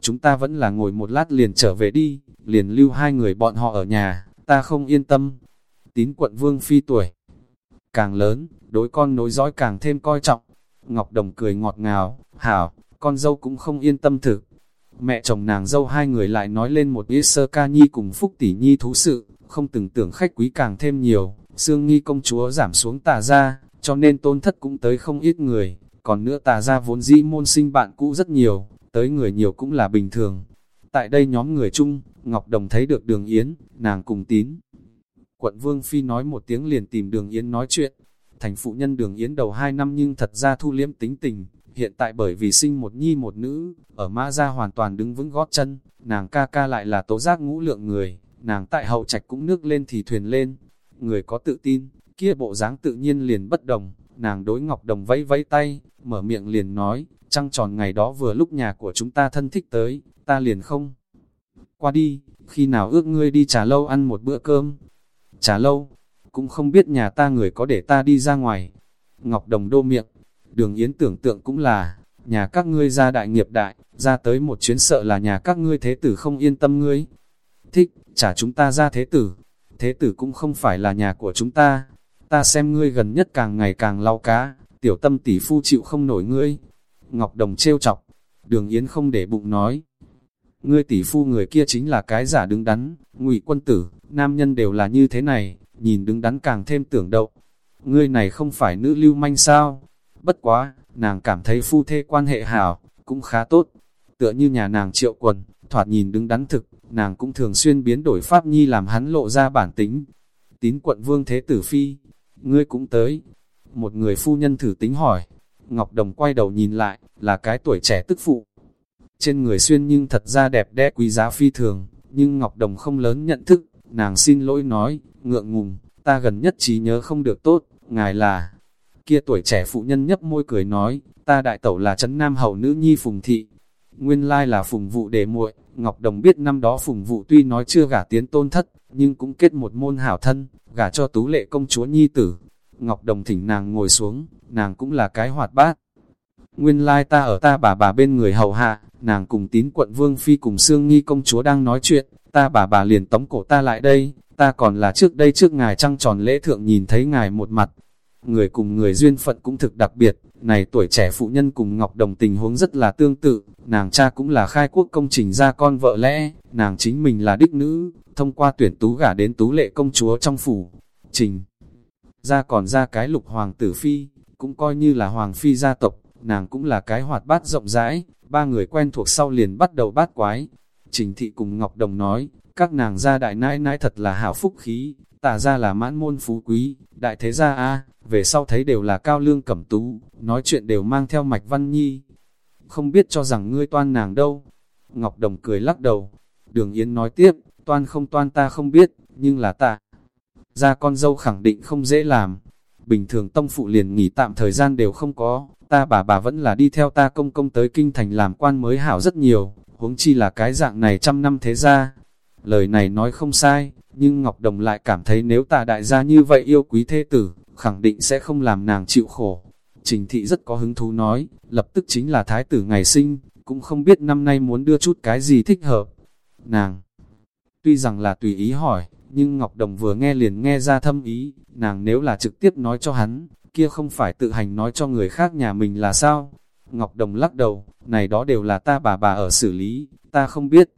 Chúng ta vẫn là ngồi một lát liền trở về đi, liền lưu hai người bọn họ ở nhà, ta không yên tâm. Tín quận Vương Phi tuổi càng lớn, đối con nối dõi càng thêm coi trọng. Ngọc Đồng cười ngọt ngào, hảo, con dâu cũng không yên tâm thực. Mẹ chồng nàng dâu hai người lại nói lên một ít sơ ca nhi cùng phúc tỷ nhi thú sự, không từng tưởng khách quý càng thêm nhiều, xương nghi công chúa giảm xuống tà ra, cho nên tôn thất cũng tới không ít người, còn nữa tà ra vốn dĩ môn sinh bạn cũ rất nhiều, tới người nhiều cũng là bình thường. Tại đây nhóm người chung, Ngọc Đồng thấy được đường Yến, nàng cùng tín. Quận Vương Phi nói một tiếng liền tìm đường Yến nói chuyện, thành phụ nhân đường Yến đầu hai năm nhưng thật ra thu liếm tính tình, hiện tại bởi vì sinh một nhi một nữ, ở mã gia hoàn toàn đứng vững gót chân, nàng ca ca lại là tố giác ngũ lượng người, nàng tại hậu trạch cũng nước lên thì thuyền lên, người có tự tin, kia bộ dáng tự nhiên liền bất đồng, nàng đối Ngọc Đồng vẫy vẫy tay, mở miệng liền nói, trăng tròn ngày đó vừa lúc nhà của chúng ta thân thích tới, ta liền không. Qua đi, khi nào ước ngươi đi trà lâu ăn một bữa cơm? Trà lâu, cũng không biết nhà ta người có để ta đi ra ngoài. Ngọc Đồng đô miệng, đường yến tưởng tượng cũng là, nhà các ngươi ra đại nghiệp đại, ra tới một chuyến sợ là nhà các ngươi thế tử không yên tâm ngươi. Thích, trả chúng ta ra thế tử, thế tử cũng không phải là nhà của chúng ta, ta xem ngươi gần nhất càng ngày càng lau cá, tiểu tâm tỷ phu chịu không nổi ngươi. Ngọc Đồng trêu chọc, Đường Yến không để bụng nói. Ngươi tỷ phu người kia chính là cái giả đứng đắn, ngụy quân tử, nam nhân đều là như thế này, nhìn đứng đắn càng thêm tưởng động, Ngươi này không phải nữ lưu manh sao? Bất quá, nàng cảm thấy phu thê quan hệ hảo, cũng khá tốt. Tựa như nhà nàng triệu quần, thoạt nhìn đứng đắn thực, nàng cũng thường xuyên biến đổi pháp nhi làm hắn lộ ra bản tính. Tín quận vương thế tử phi, ngươi cũng tới. Một người phu nhân thử tính hỏi, Ngọc Đồng quay đầu nhìn lại, là cái tuổi trẻ tức phụ. Trên người xuyên nhưng thật ra đẹp đẽ quý giá phi thường, nhưng Ngọc Đồng không lớn nhận thức, nàng xin lỗi nói, ngượng ngùng, ta gần nhất trí nhớ không được tốt, ngài là... Kia tuổi trẻ phụ nhân nhấp môi cười nói, ta đại tẩu là trấn nam hậu nữ nhi phùng thị. Nguyên lai là phùng vụ đề muội, Ngọc Đồng biết năm đó phùng vụ tuy nói chưa gả tiến tôn thất, nhưng cũng kết một môn hảo thân, gả cho tú lệ công chúa nhi tử. Ngọc Đồng thỉnh nàng ngồi xuống, nàng cũng là cái hoạt bát. Nguyên lai ta ở ta bà bà bên người hầu hạ, nàng cùng tín quận Vương Phi cùng Sương Nghi công chúa đang nói chuyện, ta bà bà liền tống cổ ta lại đây, ta còn là trước đây trước ngài trăng tròn lễ thượng nhìn thấy ngài một mặt. Người cùng người duyên phận cũng thực đặc biệt, này tuổi trẻ phụ nhân cùng Ngọc Đồng tình huống rất là tương tự, nàng cha cũng là khai quốc công trình ra con vợ lẽ, nàng chính mình là đích nữ, thông qua tuyển tú gả đến tú lệ công chúa trong phủ. Trình ra còn ra cái lục hoàng tử phi, cũng coi như là hoàng phi gia tộc, nàng cũng là cái hoạt bát rộng rãi, ba người quen thuộc sau liền bắt đầu bát quái. Trình thị cùng Ngọc Đồng nói, các nàng gia đại nãi nãi thật là hảo phúc khí, tả ra là mãn môn phú quý, đại thế gia a về sau thấy đều là cao lương cẩm tú, nói chuyện đều mang theo mạch văn nhi. Không biết cho rằng ngươi toan nàng đâu. Ngọc Đồng cười lắc đầu. Đường Yến nói tiếp, toan không toan ta không biết, nhưng là ta. Ra con dâu khẳng định không dễ làm. Bình thường tông phụ liền nghỉ tạm thời gian đều không có, ta bà bà vẫn là đi theo ta công công tới kinh thành làm quan mới hảo rất nhiều, huống chi là cái dạng này trăm năm thế ra. Lời này nói không sai, nhưng Ngọc Đồng lại cảm thấy nếu Tà đại gia như vậy yêu quý thế tử, khẳng định sẽ không làm nàng chịu khổ. Trình thị rất có hứng thú nói, lập tức chính là thái tử ngày sinh, cũng không biết năm nay muốn đưa chút cái gì thích hợp. Nàng, tuy rằng là tùy ý hỏi, nhưng Ngọc Đồng vừa nghe liền nghe ra thâm ý, nàng nếu là trực tiếp nói cho hắn, kia không phải tự hành nói cho người khác nhà mình là sao? Ngọc Đồng lắc đầu, này đó đều là ta bà bà ở xử lý, ta không biết.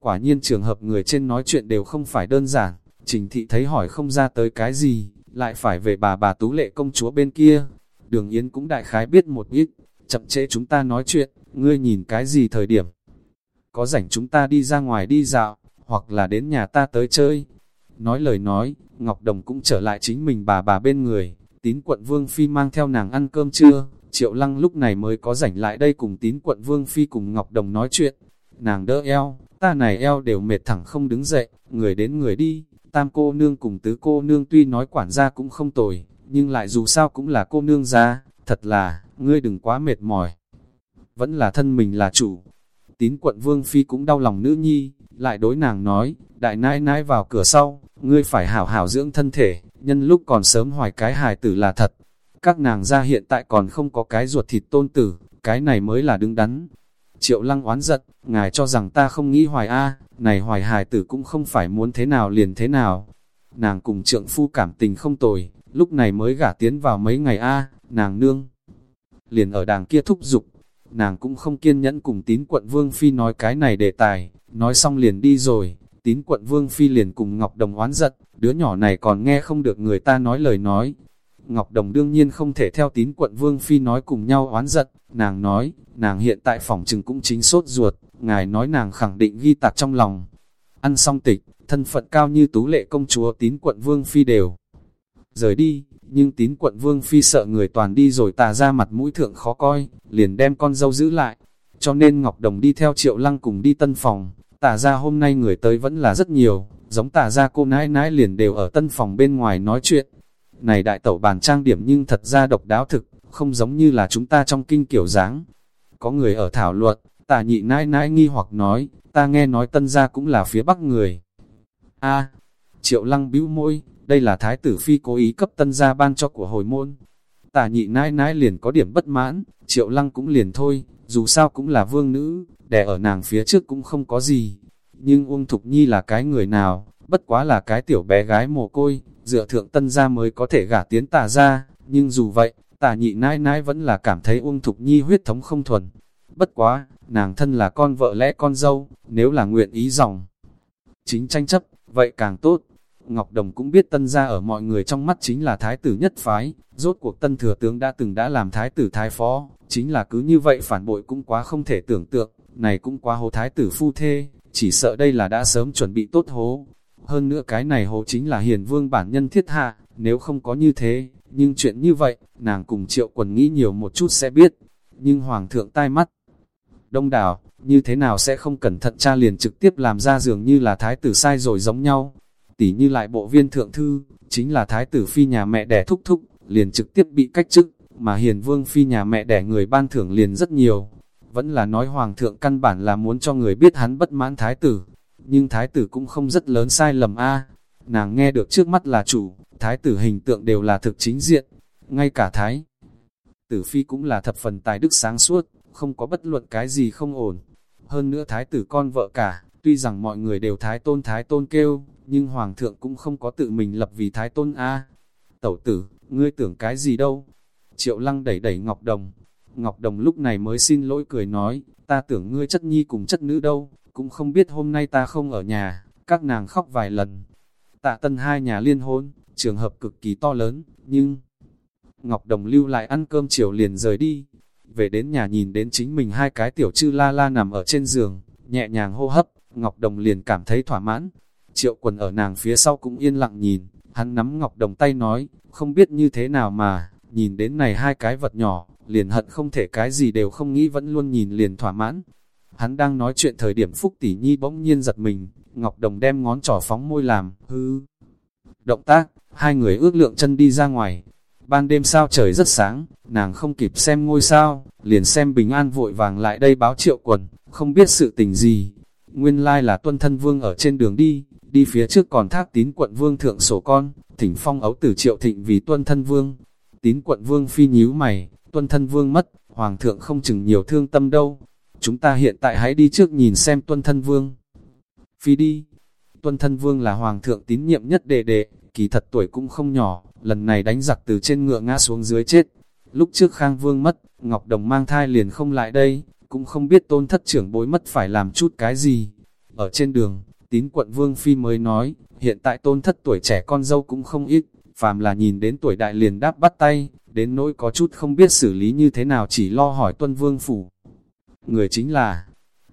Quả nhiên trường hợp người trên nói chuyện đều không phải đơn giản, trình thị thấy hỏi không ra tới cái gì, lại phải về bà bà tú lệ công chúa bên kia. Đường Yến cũng đại khái biết một ít, chậm chế chúng ta nói chuyện, ngươi nhìn cái gì thời điểm. Có rảnh chúng ta đi ra ngoài đi dạo, hoặc là đến nhà ta tới chơi. Nói lời nói, Ngọc Đồng cũng trở lại chính mình bà bà bên người, tín quận Vương Phi mang theo nàng ăn cơm trưa, Triệu Lăng lúc này mới có rảnh lại đây cùng tín quận Vương Phi cùng Ngọc Đồng nói chuyện. Nàng đỡ eo, ta này eo đều mệt thẳng không đứng dậy, người đến người đi, tam cô nương cùng tứ cô nương tuy nói quản gia cũng không tồi, nhưng lại dù sao cũng là cô nương gia, thật là, ngươi đừng quá mệt mỏi. Vẫn là thân mình là chủ. Tín quận Vương Phi cũng đau lòng nữ nhi, lại đối nàng nói, đại nãi nãi vào cửa sau, ngươi phải hảo hảo dưỡng thân thể, nhân lúc còn sớm hoài cái hài tử là thật. Các nàng ra hiện tại còn không có cái ruột thịt tôn tử, cái này mới là đứng đắn. Triệu lăng oán giận, ngài cho rằng ta không nghĩ hoài a này hoài hài tử cũng không phải muốn thế nào liền thế nào. Nàng cùng trượng phu cảm tình không tồi, lúc này mới gả tiến vào mấy ngày a nàng nương. Liền ở đàng kia thúc giục, nàng cũng không kiên nhẫn cùng tín quận Vương Phi nói cái này đề tài, nói xong liền đi rồi, tín quận Vương Phi liền cùng Ngọc Đồng oán giận, đứa nhỏ này còn nghe không được người ta nói lời nói. Ngọc Đồng đương nhiên không thể theo tín quận Vương Phi nói cùng nhau oán giận, nàng nói, nàng hiện tại phòng trừng cũng chính sốt ruột, ngài nói nàng khẳng định ghi tạc trong lòng. Ăn xong tịch, thân phận cao như tú lệ công chúa tín quận Vương Phi đều. Rời đi, nhưng tín quận Vương Phi sợ người toàn đi rồi tà ra mặt mũi thượng khó coi, liền đem con dâu giữ lại. Cho nên Ngọc Đồng đi theo Triệu Lăng cùng đi tân phòng, tà ra hôm nay người tới vẫn là rất nhiều, giống tà ra cô nãi nãi liền đều ở tân phòng bên ngoài nói chuyện. Này đại tẩu bàn trang điểm nhưng thật ra độc đáo thực, không giống như là chúng ta trong kinh kiểu dáng. Có người ở thảo luận, tà nhị nãi nãi nghi hoặc nói, ta nghe nói tân gia cũng là phía bắc người. a triệu lăng bĩu môi, đây là thái tử phi cố ý cấp tân gia ban cho của hồi môn. Tà nhị nãi nãi liền có điểm bất mãn, triệu lăng cũng liền thôi, dù sao cũng là vương nữ, đè ở nàng phía trước cũng không có gì. Nhưng Uông Thục Nhi là cái người nào, bất quá là cái tiểu bé gái mồ côi, dựa thượng tân gia mới có thể gả tiến tà ra, nhưng dù vậy, tà nhị nãi nãi vẫn là cảm thấy Uông Thục Nhi huyết thống không thuần. Bất quá, nàng thân là con vợ lẽ con dâu, nếu là nguyện ý dòng. Chính tranh chấp, vậy càng tốt. Ngọc Đồng cũng biết tân gia ở mọi người trong mắt chính là thái tử nhất phái, rốt cuộc tân thừa tướng đã từng đã làm thái tử thái phó, chính là cứ như vậy phản bội cũng quá không thể tưởng tượng, này cũng quá hố thái tử phu thê, chỉ sợ đây là đã sớm chuẩn bị tốt hố. Hơn nữa cái này hồ chính là hiền vương bản nhân thiết hạ, nếu không có như thế, nhưng chuyện như vậy, nàng cùng triệu quần nghĩ nhiều một chút sẽ biết. Nhưng hoàng thượng tai mắt, đông đảo, như thế nào sẽ không cẩn thận cha liền trực tiếp làm ra dường như là thái tử sai rồi giống nhau. Tỷ như lại bộ viên thượng thư, chính là thái tử phi nhà mẹ đẻ thúc thúc, liền trực tiếp bị cách chức, mà hiền vương phi nhà mẹ đẻ người ban thưởng liền rất nhiều. Vẫn là nói hoàng thượng căn bản là muốn cho người biết hắn bất mãn thái tử, nhưng thái tử cũng không rất lớn sai lầm a Nàng nghe được trước mắt là chủ, thái tử hình tượng đều là thực chính diện, ngay cả thái. Tử phi cũng là thập phần tài đức sáng suốt, không có bất luận cái gì không ổn. Hơn nữa thái tử con vợ cả, tuy rằng mọi người đều thái tôn thái tôn kêu, nhưng hoàng thượng cũng không có tự mình lập vì thái tôn A. Tẩu tử, ngươi tưởng cái gì đâu? Triệu lăng đẩy đẩy Ngọc Đồng. Ngọc Đồng lúc này mới xin lỗi cười nói, ta tưởng ngươi chất nhi cùng chất nữ đâu, cũng không biết hôm nay ta không ở nhà, các nàng khóc vài lần. Tạ tân hai nhà liên hôn, trường hợp cực kỳ to lớn, nhưng... Ngọc Đồng lưu lại ăn cơm chiều liền rời đi, về đến nhà nhìn đến chính mình hai cái tiểu chư la la nằm ở trên giường, nhẹ nhàng hô hấp, Ngọc Đồng liền cảm thấy thỏa mãn. Triệu quần ở nàng phía sau cũng yên lặng nhìn, hắn nắm Ngọc Đồng tay nói, không biết như thế nào mà, nhìn đến này hai cái vật nhỏ, liền hận không thể cái gì đều không nghĩ vẫn luôn nhìn liền thỏa mãn. Hắn đang nói chuyện thời điểm Phúc Tỷ Nhi bỗng nhiên giật mình, Ngọc Đồng đem ngón trỏ phóng môi làm, hư. Động tác, hai người ước lượng chân đi ra ngoài, Ban đêm sao trời rất sáng, nàng không kịp xem ngôi sao, liền xem bình an vội vàng lại đây báo triệu quần, không biết sự tình gì. Nguyên lai là tuân thân vương ở trên đường đi, đi phía trước còn thác tín quận vương thượng sổ con, thỉnh phong ấu tử triệu thịnh vì tuân thân vương. Tín quận vương phi nhíu mày, tuân thân vương mất, hoàng thượng không chừng nhiều thương tâm đâu. Chúng ta hiện tại hãy đi trước nhìn xem tuân thân vương. Phi đi, tuân thân vương là hoàng thượng tín nhiệm nhất đệ đệ, kỳ thật tuổi cũng không nhỏ, lần này đánh giặc từ trên ngựa ngã xuống dưới chết. Lúc trước Khang Vương mất, Ngọc Đồng mang thai liền không lại đây, cũng không biết tôn thất trưởng bối mất phải làm chút cái gì. Ở trên đường, tín quận Vương Phi mới nói, hiện tại tôn thất tuổi trẻ con dâu cũng không ít, phàm là nhìn đến tuổi đại liền đáp bắt tay, đến nỗi có chút không biết xử lý như thế nào chỉ lo hỏi tuân vương phủ. Người chính là,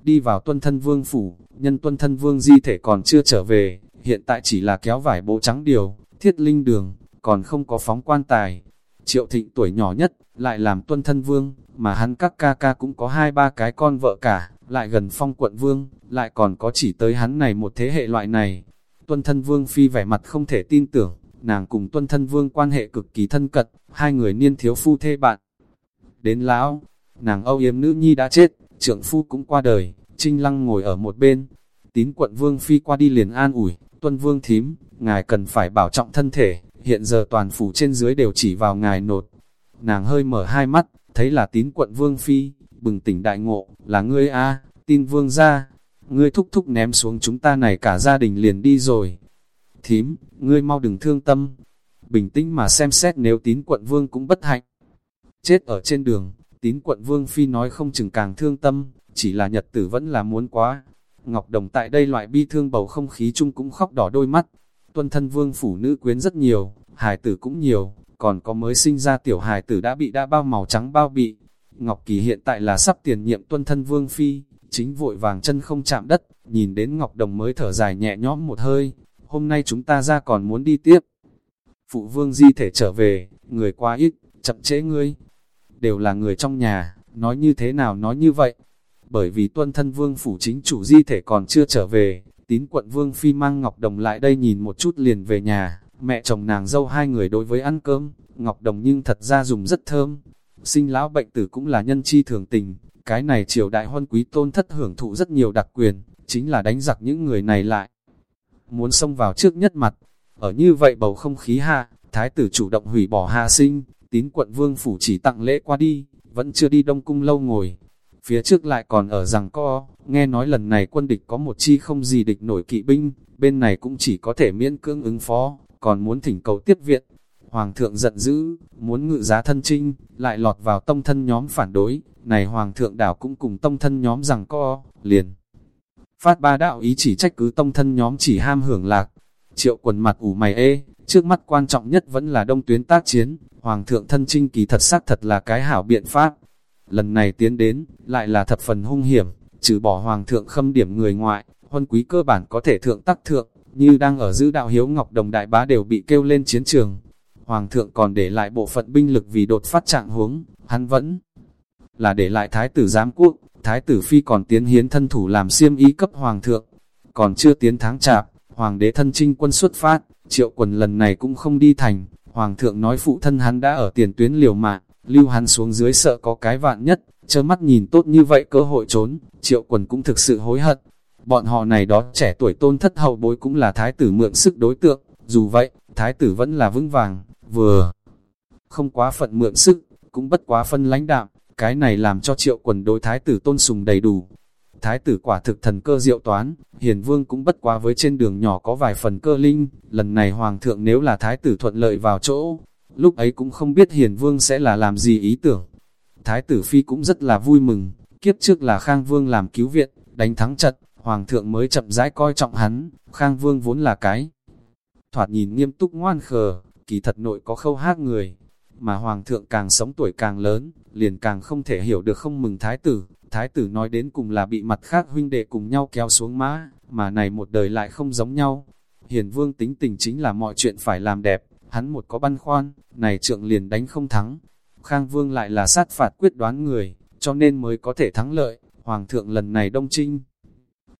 đi vào tuân thân vương phủ, nhân tuân thân vương di thể còn chưa trở về, hiện tại chỉ là kéo vải bộ trắng điều, thiết linh đường, còn không có phóng quan tài. Triệu thịnh tuổi nhỏ nhất, lại làm tuân thân vương, mà hắn các ca ca cũng có hai ba cái con vợ cả, lại gần phong quận vương, lại còn có chỉ tới hắn này một thế hệ loại này. Tuân thân vương phi vẻ mặt không thể tin tưởng, nàng cùng tuân thân vương quan hệ cực kỳ thân cận, hai người niên thiếu phu thê bạn. Đến lão, nàng âu yếm nữ nhi đã chết, Trượng phu cũng qua đời, trinh lăng ngồi ở một bên. Tín quận vương phi qua đi liền an ủi, tuân vương thím, ngài cần phải bảo trọng thân thể, hiện giờ toàn phủ trên dưới đều chỉ vào ngài nột. Nàng hơi mở hai mắt, thấy là tín quận vương phi, bừng tỉnh đại ngộ, là ngươi a tin vương ra, ngươi thúc thúc ném xuống chúng ta này cả gia đình liền đi rồi. Thím, ngươi mau đừng thương tâm, bình tĩnh mà xem xét nếu tín quận vương cũng bất hạnh. Chết ở trên đường, tín quận vương phi nói không chừng càng thương tâm, chỉ là nhật tử vẫn là muốn quá. Ngọc Đồng tại đây loại bi thương bầu không khí chung cũng khóc đỏ đôi mắt, tuân thân vương phủ nữ quyến rất nhiều, hài tử cũng nhiều, còn có mới sinh ra tiểu hài tử đã bị đã bao màu trắng bao bị. Ngọc Kỳ hiện tại là sắp tiền nhiệm tuân thân vương phi, chính vội vàng chân không chạm đất, nhìn đến Ngọc Đồng mới thở dài nhẹ nhõm một hơi, hôm nay chúng ta ra còn muốn đi tiếp. Phụ vương di thể trở về, người quá ít, chậm chế ngươi, đều là người trong nhà, nói như thế nào nói như vậy, bởi vì tuân thân vương phủ chính chủ di thể còn chưa trở về, Tín quận Vương Phi mang Ngọc Đồng lại đây nhìn một chút liền về nhà, mẹ chồng nàng dâu hai người đối với ăn cơm, Ngọc Đồng nhưng thật ra dùng rất thơm. Sinh lão bệnh tử cũng là nhân chi thường tình, cái này triều đại huân quý tôn thất hưởng thụ rất nhiều đặc quyền, chính là đánh giặc những người này lại. Muốn xông vào trước nhất mặt, ở như vậy bầu không khí hạ, thái tử chủ động hủy bỏ hạ sinh, tín quận vương phủ chỉ tặng lễ qua đi, vẫn chưa đi đông cung lâu ngồi, phía trước lại còn ở rằng co, nghe nói lần này quân địch có một chi không gì địch nổi kỵ binh, bên này cũng chỉ có thể miễn cưỡng ứng phó, còn muốn thỉnh cầu tiếp viện. Hoàng thượng giận dữ, muốn ngự giá thân trinh, lại lọt vào tông thân nhóm phản đối, này Hoàng thượng đảo cũng cùng tông thân nhóm rằng co, liền. Phát ba đạo ý chỉ trách cứ tông thân nhóm chỉ ham hưởng lạc, triệu quần mặt ủ mày ê, trước mắt quan trọng nhất vẫn là đông tuyến tác chiến, Hoàng thượng thân trinh kỳ thật xác thật là cái hảo biện pháp. Lần này tiến đến, lại là thập phần hung hiểm, trừ bỏ Hoàng thượng khâm điểm người ngoại, huân quý cơ bản có thể thượng tắc thượng, như đang ở giữ đạo hiếu ngọc đồng đại bá đều bị kêu lên chiến trường. Hoàng thượng còn để lại bộ phận binh lực vì đột phát trạng huống, hắn vẫn là để lại thái tử giám quốc, thái tử phi còn tiến hiến thân thủ làm siêm ý cấp hoàng thượng. Còn chưa tiến tháng chạp, hoàng đế thân trinh quân xuất phát, triệu quần lần này cũng không đi thành, hoàng thượng nói phụ thân hắn đã ở tiền tuyến liều mạng, lưu hắn xuống dưới sợ có cái vạn nhất, chơ mắt nhìn tốt như vậy cơ hội trốn, triệu quần cũng thực sự hối hận. Bọn họ này đó trẻ tuổi tôn thất hậu bối cũng là thái tử mượn sức đối tượng, dù vậy, thái tử vẫn là vững vàng, vừa không quá phận mượn sức, cũng bất quá phân lãnh đạm, cái này làm cho triệu quần đối thái tử tôn sùng đầy đủ. Thái tử quả thực thần cơ diệu toán, hiền vương cũng bất quá với trên đường nhỏ có vài phần cơ linh, lần này hoàng thượng nếu là thái tử thuận lợi vào chỗ, lúc ấy cũng không biết hiền vương sẽ là làm gì ý tưởng. Thái tử phi cũng rất là vui mừng, kiếp trước là khang vương làm cứu viện, đánh thắng trận, hoàng thượng mới chậm rãi coi trọng hắn, khang vương vốn là cái. Thoạt nhìn nghiêm túc ngoan khờ, kỳ thật nội có khâu hát người, mà hoàng thượng càng sống tuổi càng lớn, liền càng không thể hiểu được không mừng thái tử. Thái tử nói đến cùng là bị mặt khác huynh đệ cùng nhau kéo xuống mã, mà này một đời lại không giống nhau. Hiền vương tính tình chính là mọi chuyện phải làm đẹp, hắn một có băn khoăn, này trượng liền đánh không thắng. Khang vương lại là sát phạt quyết đoán người, cho nên mới có thể thắng lợi, hoàng thượng lần này đông trinh.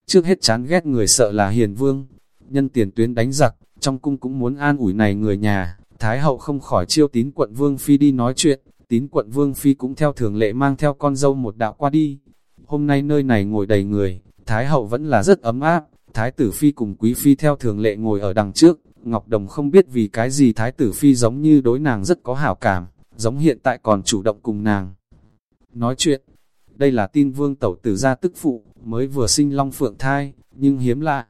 Trước hết chán ghét người sợ là hiền vương, nhân tiền tuyến đánh giặc, trong cung cũng muốn an ủi này người nhà, Thái hậu không khỏi chiêu tín quận Vương Phi đi nói chuyện, tín quận Vương Phi cũng theo thường lệ mang theo con dâu một đạo qua đi. Hôm nay nơi này ngồi đầy người, Thái hậu vẫn là rất ấm áp, Thái tử Phi cùng Quý Phi theo thường lệ ngồi ở đằng trước, Ngọc Đồng không biết vì cái gì Thái tử Phi giống như đối nàng rất có hảo cảm, giống hiện tại còn chủ động cùng nàng. Nói chuyện, đây là tin vương tẩu tử gia tức phụ, mới vừa sinh long phượng thai, nhưng hiếm lạ.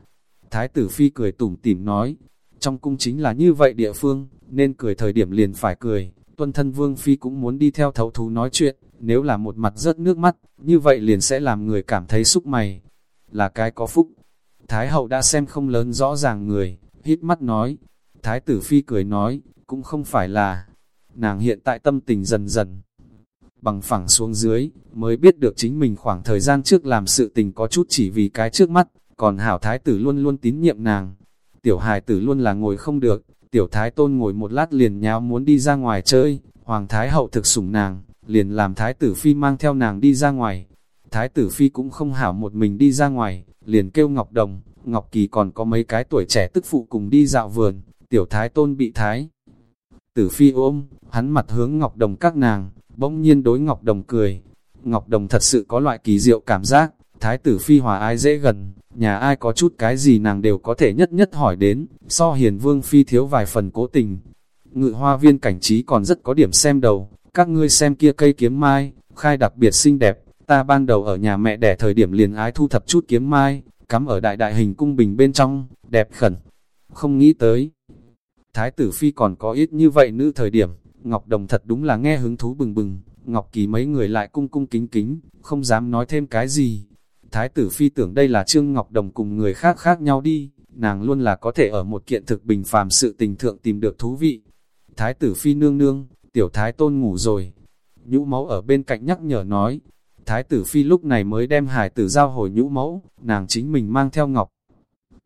Thái tử Phi cười tủm tỉm nói, trong cung chính là như vậy địa phương, nên cười thời điểm liền phải cười. Tuân thân Vương Phi cũng muốn đi theo thấu thú nói chuyện, nếu là một mặt rớt nước mắt, như vậy liền sẽ làm người cảm thấy xúc mày. Là cái có phúc. Thái hậu đã xem không lớn rõ ràng người, hít mắt nói. Thái tử Phi cười nói, cũng không phải là. Nàng hiện tại tâm tình dần dần. Bằng phẳng xuống dưới, mới biết được chính mình khoảng thời gian trước làm sự tình có chút chỉ vì cái trước mắt, còn hảo thái tử luôn luôn tín nhiệm nàng. Tiểu hài tử luôn là ngồi không được, Tiểu thái tôn ngồi một lát liền nháo muốn đi ra ngoài chơi, hoàng thái hậu thực sủng nàng, liền làm thái tử phi mang theo nàng đi ra ngoài. Thái tử phi cũng không hảo một mình đi ra ngoài, liền kêu Ngọc Đồng, Ngọc Kỳ còn có mấy cái tuổi trẻ tức phụ cùng đi dạo vườn, tiểu thái tôn bị thái. Tử phi ôm, hắn mặt hướng Ngọc Đồng các nàng, bỗng nhiên đối Ngọc Đồng cười. Ngọc Đồng thật sự có loại kỳ diệu cảm giác, thái tử phi hòa ai dễ gần, nhà ai có chút cái gì nàng đều có thể nhất nhất hỏi đến, so hiền vương phi thiếu vài phần cố tình. Ngự hoa viên cảnh trí còn rất có điểm xem đầu, các ngươi xem kia cây kiếm mai, khai đặc biệt xinh đẹp, ta ban đầu ở nhà mẹ đẻ thời điểm liền ái thu thập chút kiếm mai, cắm ở đại đại hình cung bình bên trong, đẹp khẩn. Không nghĩ tới. Thái tử phi còn có ít như vậy nữ thời điểm, Ngọc Đồng thật đúng là nghe hứng thú bừng bừng, Ngọc Kỳ mấy người lại cung cung kính kính, không dám nói thêm cái gì, Thái tử phi tưởng đây là Trương Ngọc Đồng cùng người khác khác nhau đi, nàng luôn là có thể ở một kiện thực bình phàm sự tình thượng tìm được thú vị. Thái tử phi nương nương, tiểu thái tôn ngủ rồi. Nhũ mẫu ở bên cạnh nhắc nhở nói, thái tử phi lúc này mới đem hải tử giao hồi nhũ mẫu, nàng chính mình mang theo ngọc.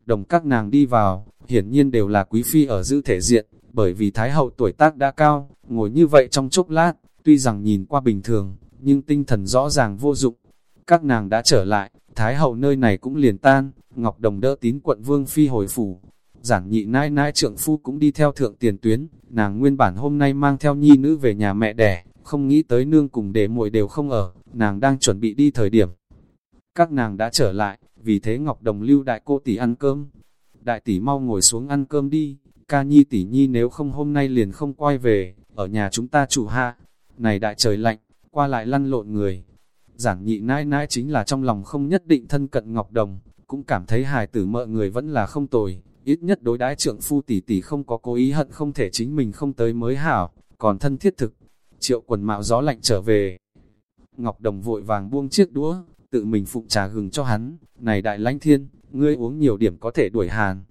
Đồng các nàng đi vào, hiển nhiên đều là quý phi ở giữ thể diện, bởi vì thái hậu tuổi tác đã cao, ngồi như vậy trong chốc lát, tuy rằng nhìn qua bình thường, nhưng tinh thần rõ ràng vô dụng. Các nàng đã trở lại, Thái hậu nơi này cũng liền tan, Ngọc Đồng đỡ tín quận Vương Phi hồi phủ. Giản nhị nãi nãi trượng phu cũng đi theo thượng tiền tuyến, nàng nguyên bản hôm nay mang theo nhi nữ về nhà mẹ đẻ, không nghĩ tới nương cùng để muội đều không ở, nàng đang chuẩn bị đi thời điểm. Các nàng đã trở lại, vì thế Ngọc Đồng lưu đại cô tỷ ăn cơm. Đại tỷ mau ngồi xuống ăn cơm đi, ca nhi tỷ nhi nếu không hôm nay liền không quay về, ở nhà chúng ta chủ hạ. Này đại trời lạnh, qua lại lăn lộn người, giản nhị nãi nãi chính là trong lòng không nhất định thân cận Ngọc Đồng, cũng cảm thấy hài tử mợ người vẫn là không tồi, ít nhất đối đãi trượng phu tỷ tỷ không có cố ý hận không thể chính mình không tới mới hảo, còn thân thiết thực. Triệu quần mạo gió lạnh trở về. Ngọc Đồng vội vàng buông chiếc đũa, tự mình phụng trà gừng cho hắn, này đại lãnh thiên, ngươi uống nhiều điểm có thể đuổi hàn.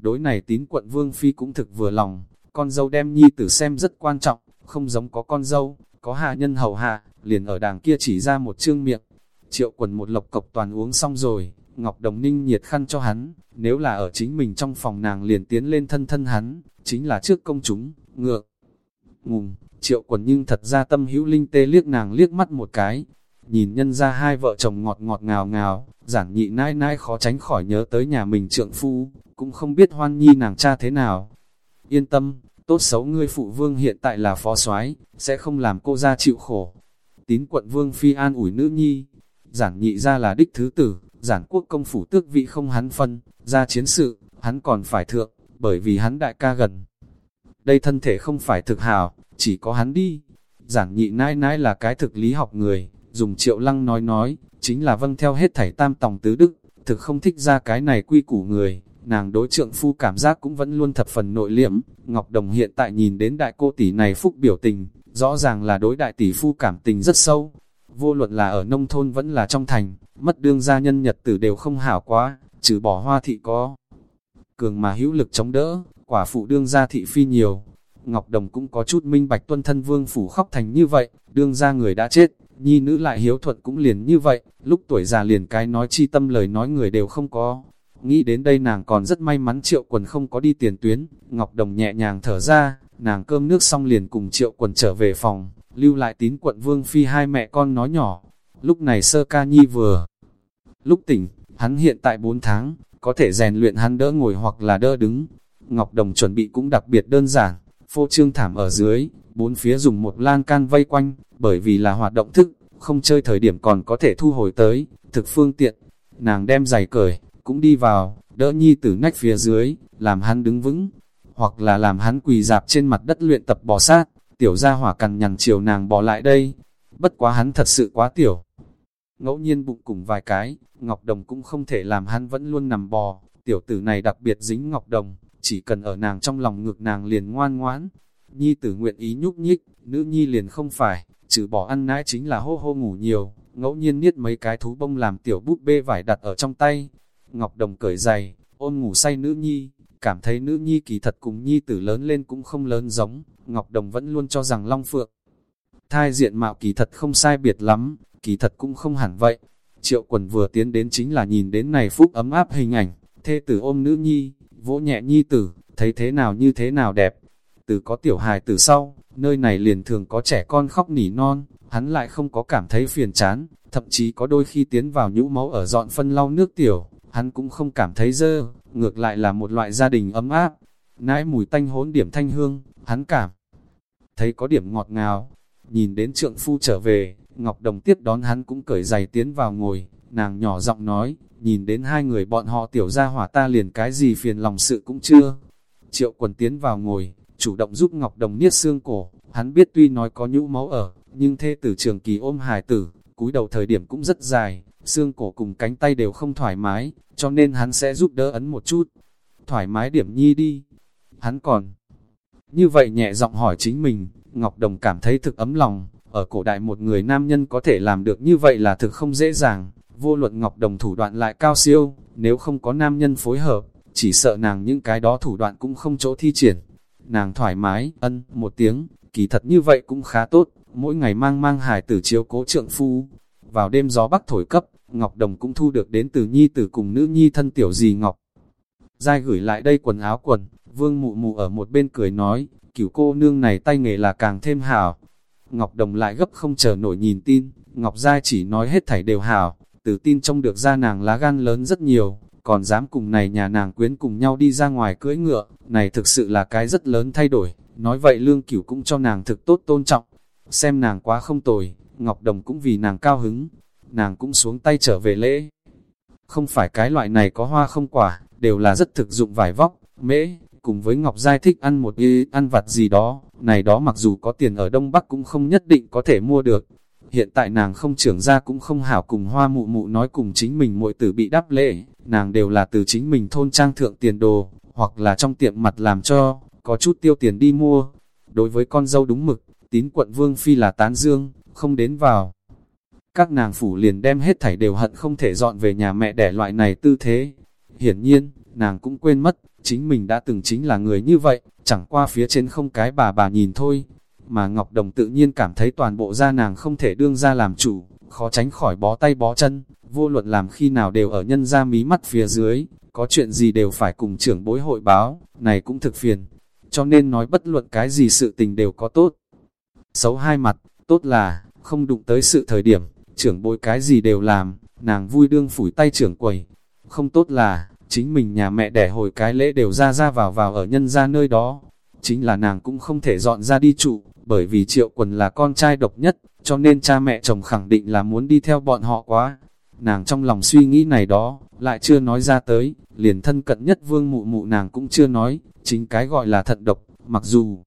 Đối này tín quận Vương Phi cũng thực vừa lòng, con dâu đem nhi tử xem rất quan trọng, không giống có con dâu, có hạ nhân hầu hạ, liền ở đàng kia chỉ ra một chương miệng. Triệu quần một lộc cộc toàn uống xong rồi, Ngọc Đồng Ninh nhiệt khăn cho hắn, nếu là ở chính mình trong phòng nàng liền tiến lên thân thân hắn, chính là trước công chúng, ngược. Ngùng, triệu quần nhưng thật ra tâm hữu linh tê liếc nàng liếc mắt một cái, nhìn nhân ra hai vợ chồng ngọt ngọt ngào ngào, giản nhị nai nai khó tránh khỏi nhớ tới nhà mình trượng phu, cũng không biết hoan nhi nàng cha thế nào. Yên tâm, tốt xấu ngươi phụ vương hiện tại là phó soái sẽ không làm cô ra chịu khổ. Tín quận vương phi an ủi nữ nhi, giản nhị ra là đích thứ tử, giản quốc công phủ tước vị không hắn phân, ra chiến sự, hắn còn phải thượng, bởi vì hắn đại ca gần. Đây thân thể không phải thực hào, chỉ có hắn đi. Giản nhị nãi nãi là cái thực lý học người, dùng triệu lăng nói nói, chính là vâng theo hết thảy tam tòng tứ đức, thực không thích ra cái này quy củ người. Nàng đối trượng phu cảm giác cũng vẫn luôn thập phần nội liễm, Ngọc Đồng hiện tại nhìn đến đại cô tỷ này phúc biểu tình, rõ ràng là đối đại tỷ phu cảm tình rất sâu. Vô luận là ở nông thôn vẫn là trong thành, mất đương gia nhân nhật tử đều không hảo quá, trừ bỏ hoa thị có. Cường mà hữu lực chống đỡ, quả phụ đương gia thị phi nhiều. Ngọc Đồng cũng có chút minh bạch tuân thân vương phủ khóc thành như vậy, đương gia người đã chết, nhi nữ lại hiếu thuận cũng liền như vậy, lúc tuổi già liền cái nói chi tâm lời nói người đều không có. Nghĩ đến đây nàng còn rất may mắn triệu quần không có đi tiền tuyến, Ngọc Đồng nhẹ nhàng thở ra, nàng cơm nước xong liền cùng triệu quần trở về phòng, lưu lại tín quận vương phi hai mẹ con nói nhỏ. Lúc này sơ ca nhi vừa, lúc tỉnh, hắn hiện tại 4 tháng, có thể rèn luyện hắn đỡ ngồi hoặc là đỡ đứng. Ngọc Đồng chuẩn bị cũng đặc biệt đơn giản, phô trương thảm ở dưới, bốn phía dùng một lan can vây quanh, bởi vì là hoạt động thức, không chơi thời điểm còn có thể thu hồi tới, thực phương tiện. Nàng đem giày cởi, cũng đi vào, đỡ nhi tử nách phía dưới, làm hắn đứng vững, hoặc là làm hắn quỳ dạp trên mặt đất luyện tập bò sát, tiểu gia hỏa cằn nhằn chiều nàng bò lại đây. Bất quá hắn thật sự quá tiểu. Ngẫu nhiên bụng cùng vài cái, Ngọc Đồng cũng không thể làm hắn vẫn luôn nằm bò, tiểu tử này đặc biệt dính Ngọc Đồng, chỉ cần ở nàng trong lòng ngược nàng liền ngoan ngoãn. Nhi tử nguyện ý nhúc nhích, nữ nhi liền không phải, trừ bỏ ăn nãi chính là hô hô ngủ nhiều, ngẫu nhiên niết mấy cái thú bông làm tiểu búp bê vải đặt ở trong tay. Ngọc Đồng cởi giày, ôm ngủ say nữ nhi, cảm thấy nữ nhi kỳ thật cùng nhi tử lớn lên cũng không lớn giống, Ngọc Đồng vẫn luôn cho rằng Long Phượng. Thai diện mạo kỳ thật không sai biệt lắm, kỳ thật cũng không hẳn vậy. Triệu quần vừa tiến đến chính là nhìn đến này phúc ấm áp hình ảnh, thê tử ôm nữ nhi, vỗ nhẹ nhi tử, thấy thế nào như thế nào đẹp. Từ có tiểu hài từ sau, nơi này liền thường có trẻ con khóc nỉ non, hắn lại không có cảm thấy phiền chán, thậm chí có đôi khi tiến vào nhũ máu ở dọn phân lau nước tiểu, hắn cũng không cảm thấy dơ, ngược lại là một loại gia đình ấm áp. Nãi mùi tanh hỗn điểm thanh hương, hắn cảm thấy có điểm ngọt ngào. Nhìn đến trượng phu trở về, Ngọc Đồng tiếp đón hắn cũng cởi giày tiến vào ngồi, nàng nhỏ giọng nói, nhìn đến hai người bọn họ tiểu ra hỏa ta liền cái gì phiền lòng sự cũng chưa. Triệu quần tiến vào ngồi, chủ động giúp Ngọc Đồng niết xương cổ, hắn biết tuy nói có nhũ máu ở, nhưng thê tử trường kỳ ôm hài tử, cúi đầu thời điểm cũng rất dài, xương cổ cùng cánh tay đều không thoải mái, cho nên hắn sẽ giúp đỡ ấn một chút. Thoải mái điểm nhi đi. Hắn còn như vậy nhẹ giọng hỏi chính mình, Ngọc Đồng cảm thấy thực ấm lòng, ở cổ đại một người nam nhân có thể làm được như vậy là thực không dễ dàng, vô luận Ngọc Đồng thủ đoạn lại cao siêu, nếu không có nam nhân phối hợp, chỉ sợ nàng những cái đó thủ đoạn cũng không chỗ thi triển. Nàng thoải mái, ân, một tiếng, kỳ thật như vậy cũng khá tốt, mỗi ngày mang mang hài tử chiếu cố trượng phu. Vào đêm gió bắc thổi cấp, Ngọc Đồng cũng thu được đến từ nhi tử cùng nữ nhi thân tiểu gì Ngọc. Giai gửi lại đây quần áo quần, vương mụ mụ ở một bên cười nói, cửu cô nương này tay nghề là càng thêm hảo, Ngọc Đồng lại gấp không chờ nổi nhìn tin, Ngọc Giai chỉ nói hết thảy đều hảo, từ tin trông được ra nàng lá gan lớn rất nhiều, còn dám cùng này nhà nàng quyến cùng nhau đi ra ngoài cưỡi ngựa, này thực sự là cái rất lớn thay đổi, nói vậy lương cửu cũng cho nàng thực tốt tôn trọng, xem nàng quá không tồi, Ngọc Đồng cũng vì nàng cao hứng, nàng cũng xuống tay trở về lễ. Không phải cái loại này có hoa không quả, đều là rất thực dụng vải vóc, mễ, cùng với Ngọc Giai thích ăn một y ăn vặt gì đó, này đó mặc dù có tiền ở Đông Bắc cũng không nhất định có thể mua được. Hiện tại nàng không trưởng ra cũng không hảo cùng hoa mụ mụ nói cùng chính mình muội tử bị đáp lễ, nàng đều là từ chính mình thôn trang thượng tiền đồ, hoặc là trong tiệm mặt làm cho, có chút tiêu tiền đi mua. Đối với con dâu đúng mực, tín quận Vương Phi là tán dương, không đến vào. Các nàng phủ liền đem hết thảy đều hận không thể dọn về nhà mẹ đẻ loại này tư thế. Hiển nhiên, nàng cũng quên mất, chính mình đã từng chính là người như vậy, chẳng qua phía trên không cái bà bà nhìn thôi. Mà Ngọc Đồng tự nhiên cảm thấy toàn bộ gia nàng không thể đương ra làm chủ, khó tránh khỏi bó tay bó chân, vô luận làm khi nào đều ở nhân ra mí mắt phía dưới, có chuyện gì đều phải cùng trưởng bối hội báo, này cũng thực phiền. Cho nên nói bất luận cái gì sự tình đều có tốt. Xấu hai mặt, tốt là, không đụng tới sự thời điểm, trưởng bối cái gì đều làm, nàng vui đương phủi tay trưởng quầy. Không tốt là, chính mình nhà mẹ đẻ hồi cái lễ đều ra ra vào vào ở nhân ra nơi đó. Chính là nàng cũng không thể dọn ra đi trụ, bởi vì triệu quần là con trai độc nhất, cho nên cha mẹ chồng khẳng định là muốn đi theo bọn họ quá. Nàng trong lòng suy nghĩ này đó, lại chưa nói ra tới, liền thân cận nhất vương mụ mụ nàng cũng chưa nói, chính cái gọi là thận độc, mặc dù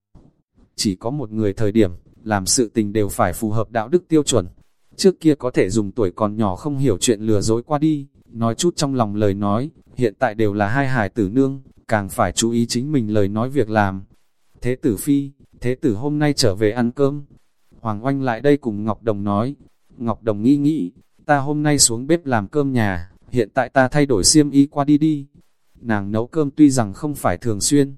chỉ có một người thời điểm, làm sự tình đều phải phù hợp đạo đức tiêu chuẩn. Trước kia có thể dùng tuổi còn nhỏ không hiểu chuyện lừa dối qua đi, nói chút trong lòng lời nói, hiện tại đều là hai hài tử nương, càng phải chú ý chính mình lời nói việc làm. Thế tử phi, thế tử hôm nay trở về ăn cơm. Hoàng oanh lại đây cùng Ngọc Đồng nói, Ngọc Đồng nghĩ nghĩ, ta hôm nay xuống bếp làm cơm nhà, hiện tại ta thay đổi xiêm y qua đi đi. Nàng nấu cơm tuy rằng không phải thường xuyên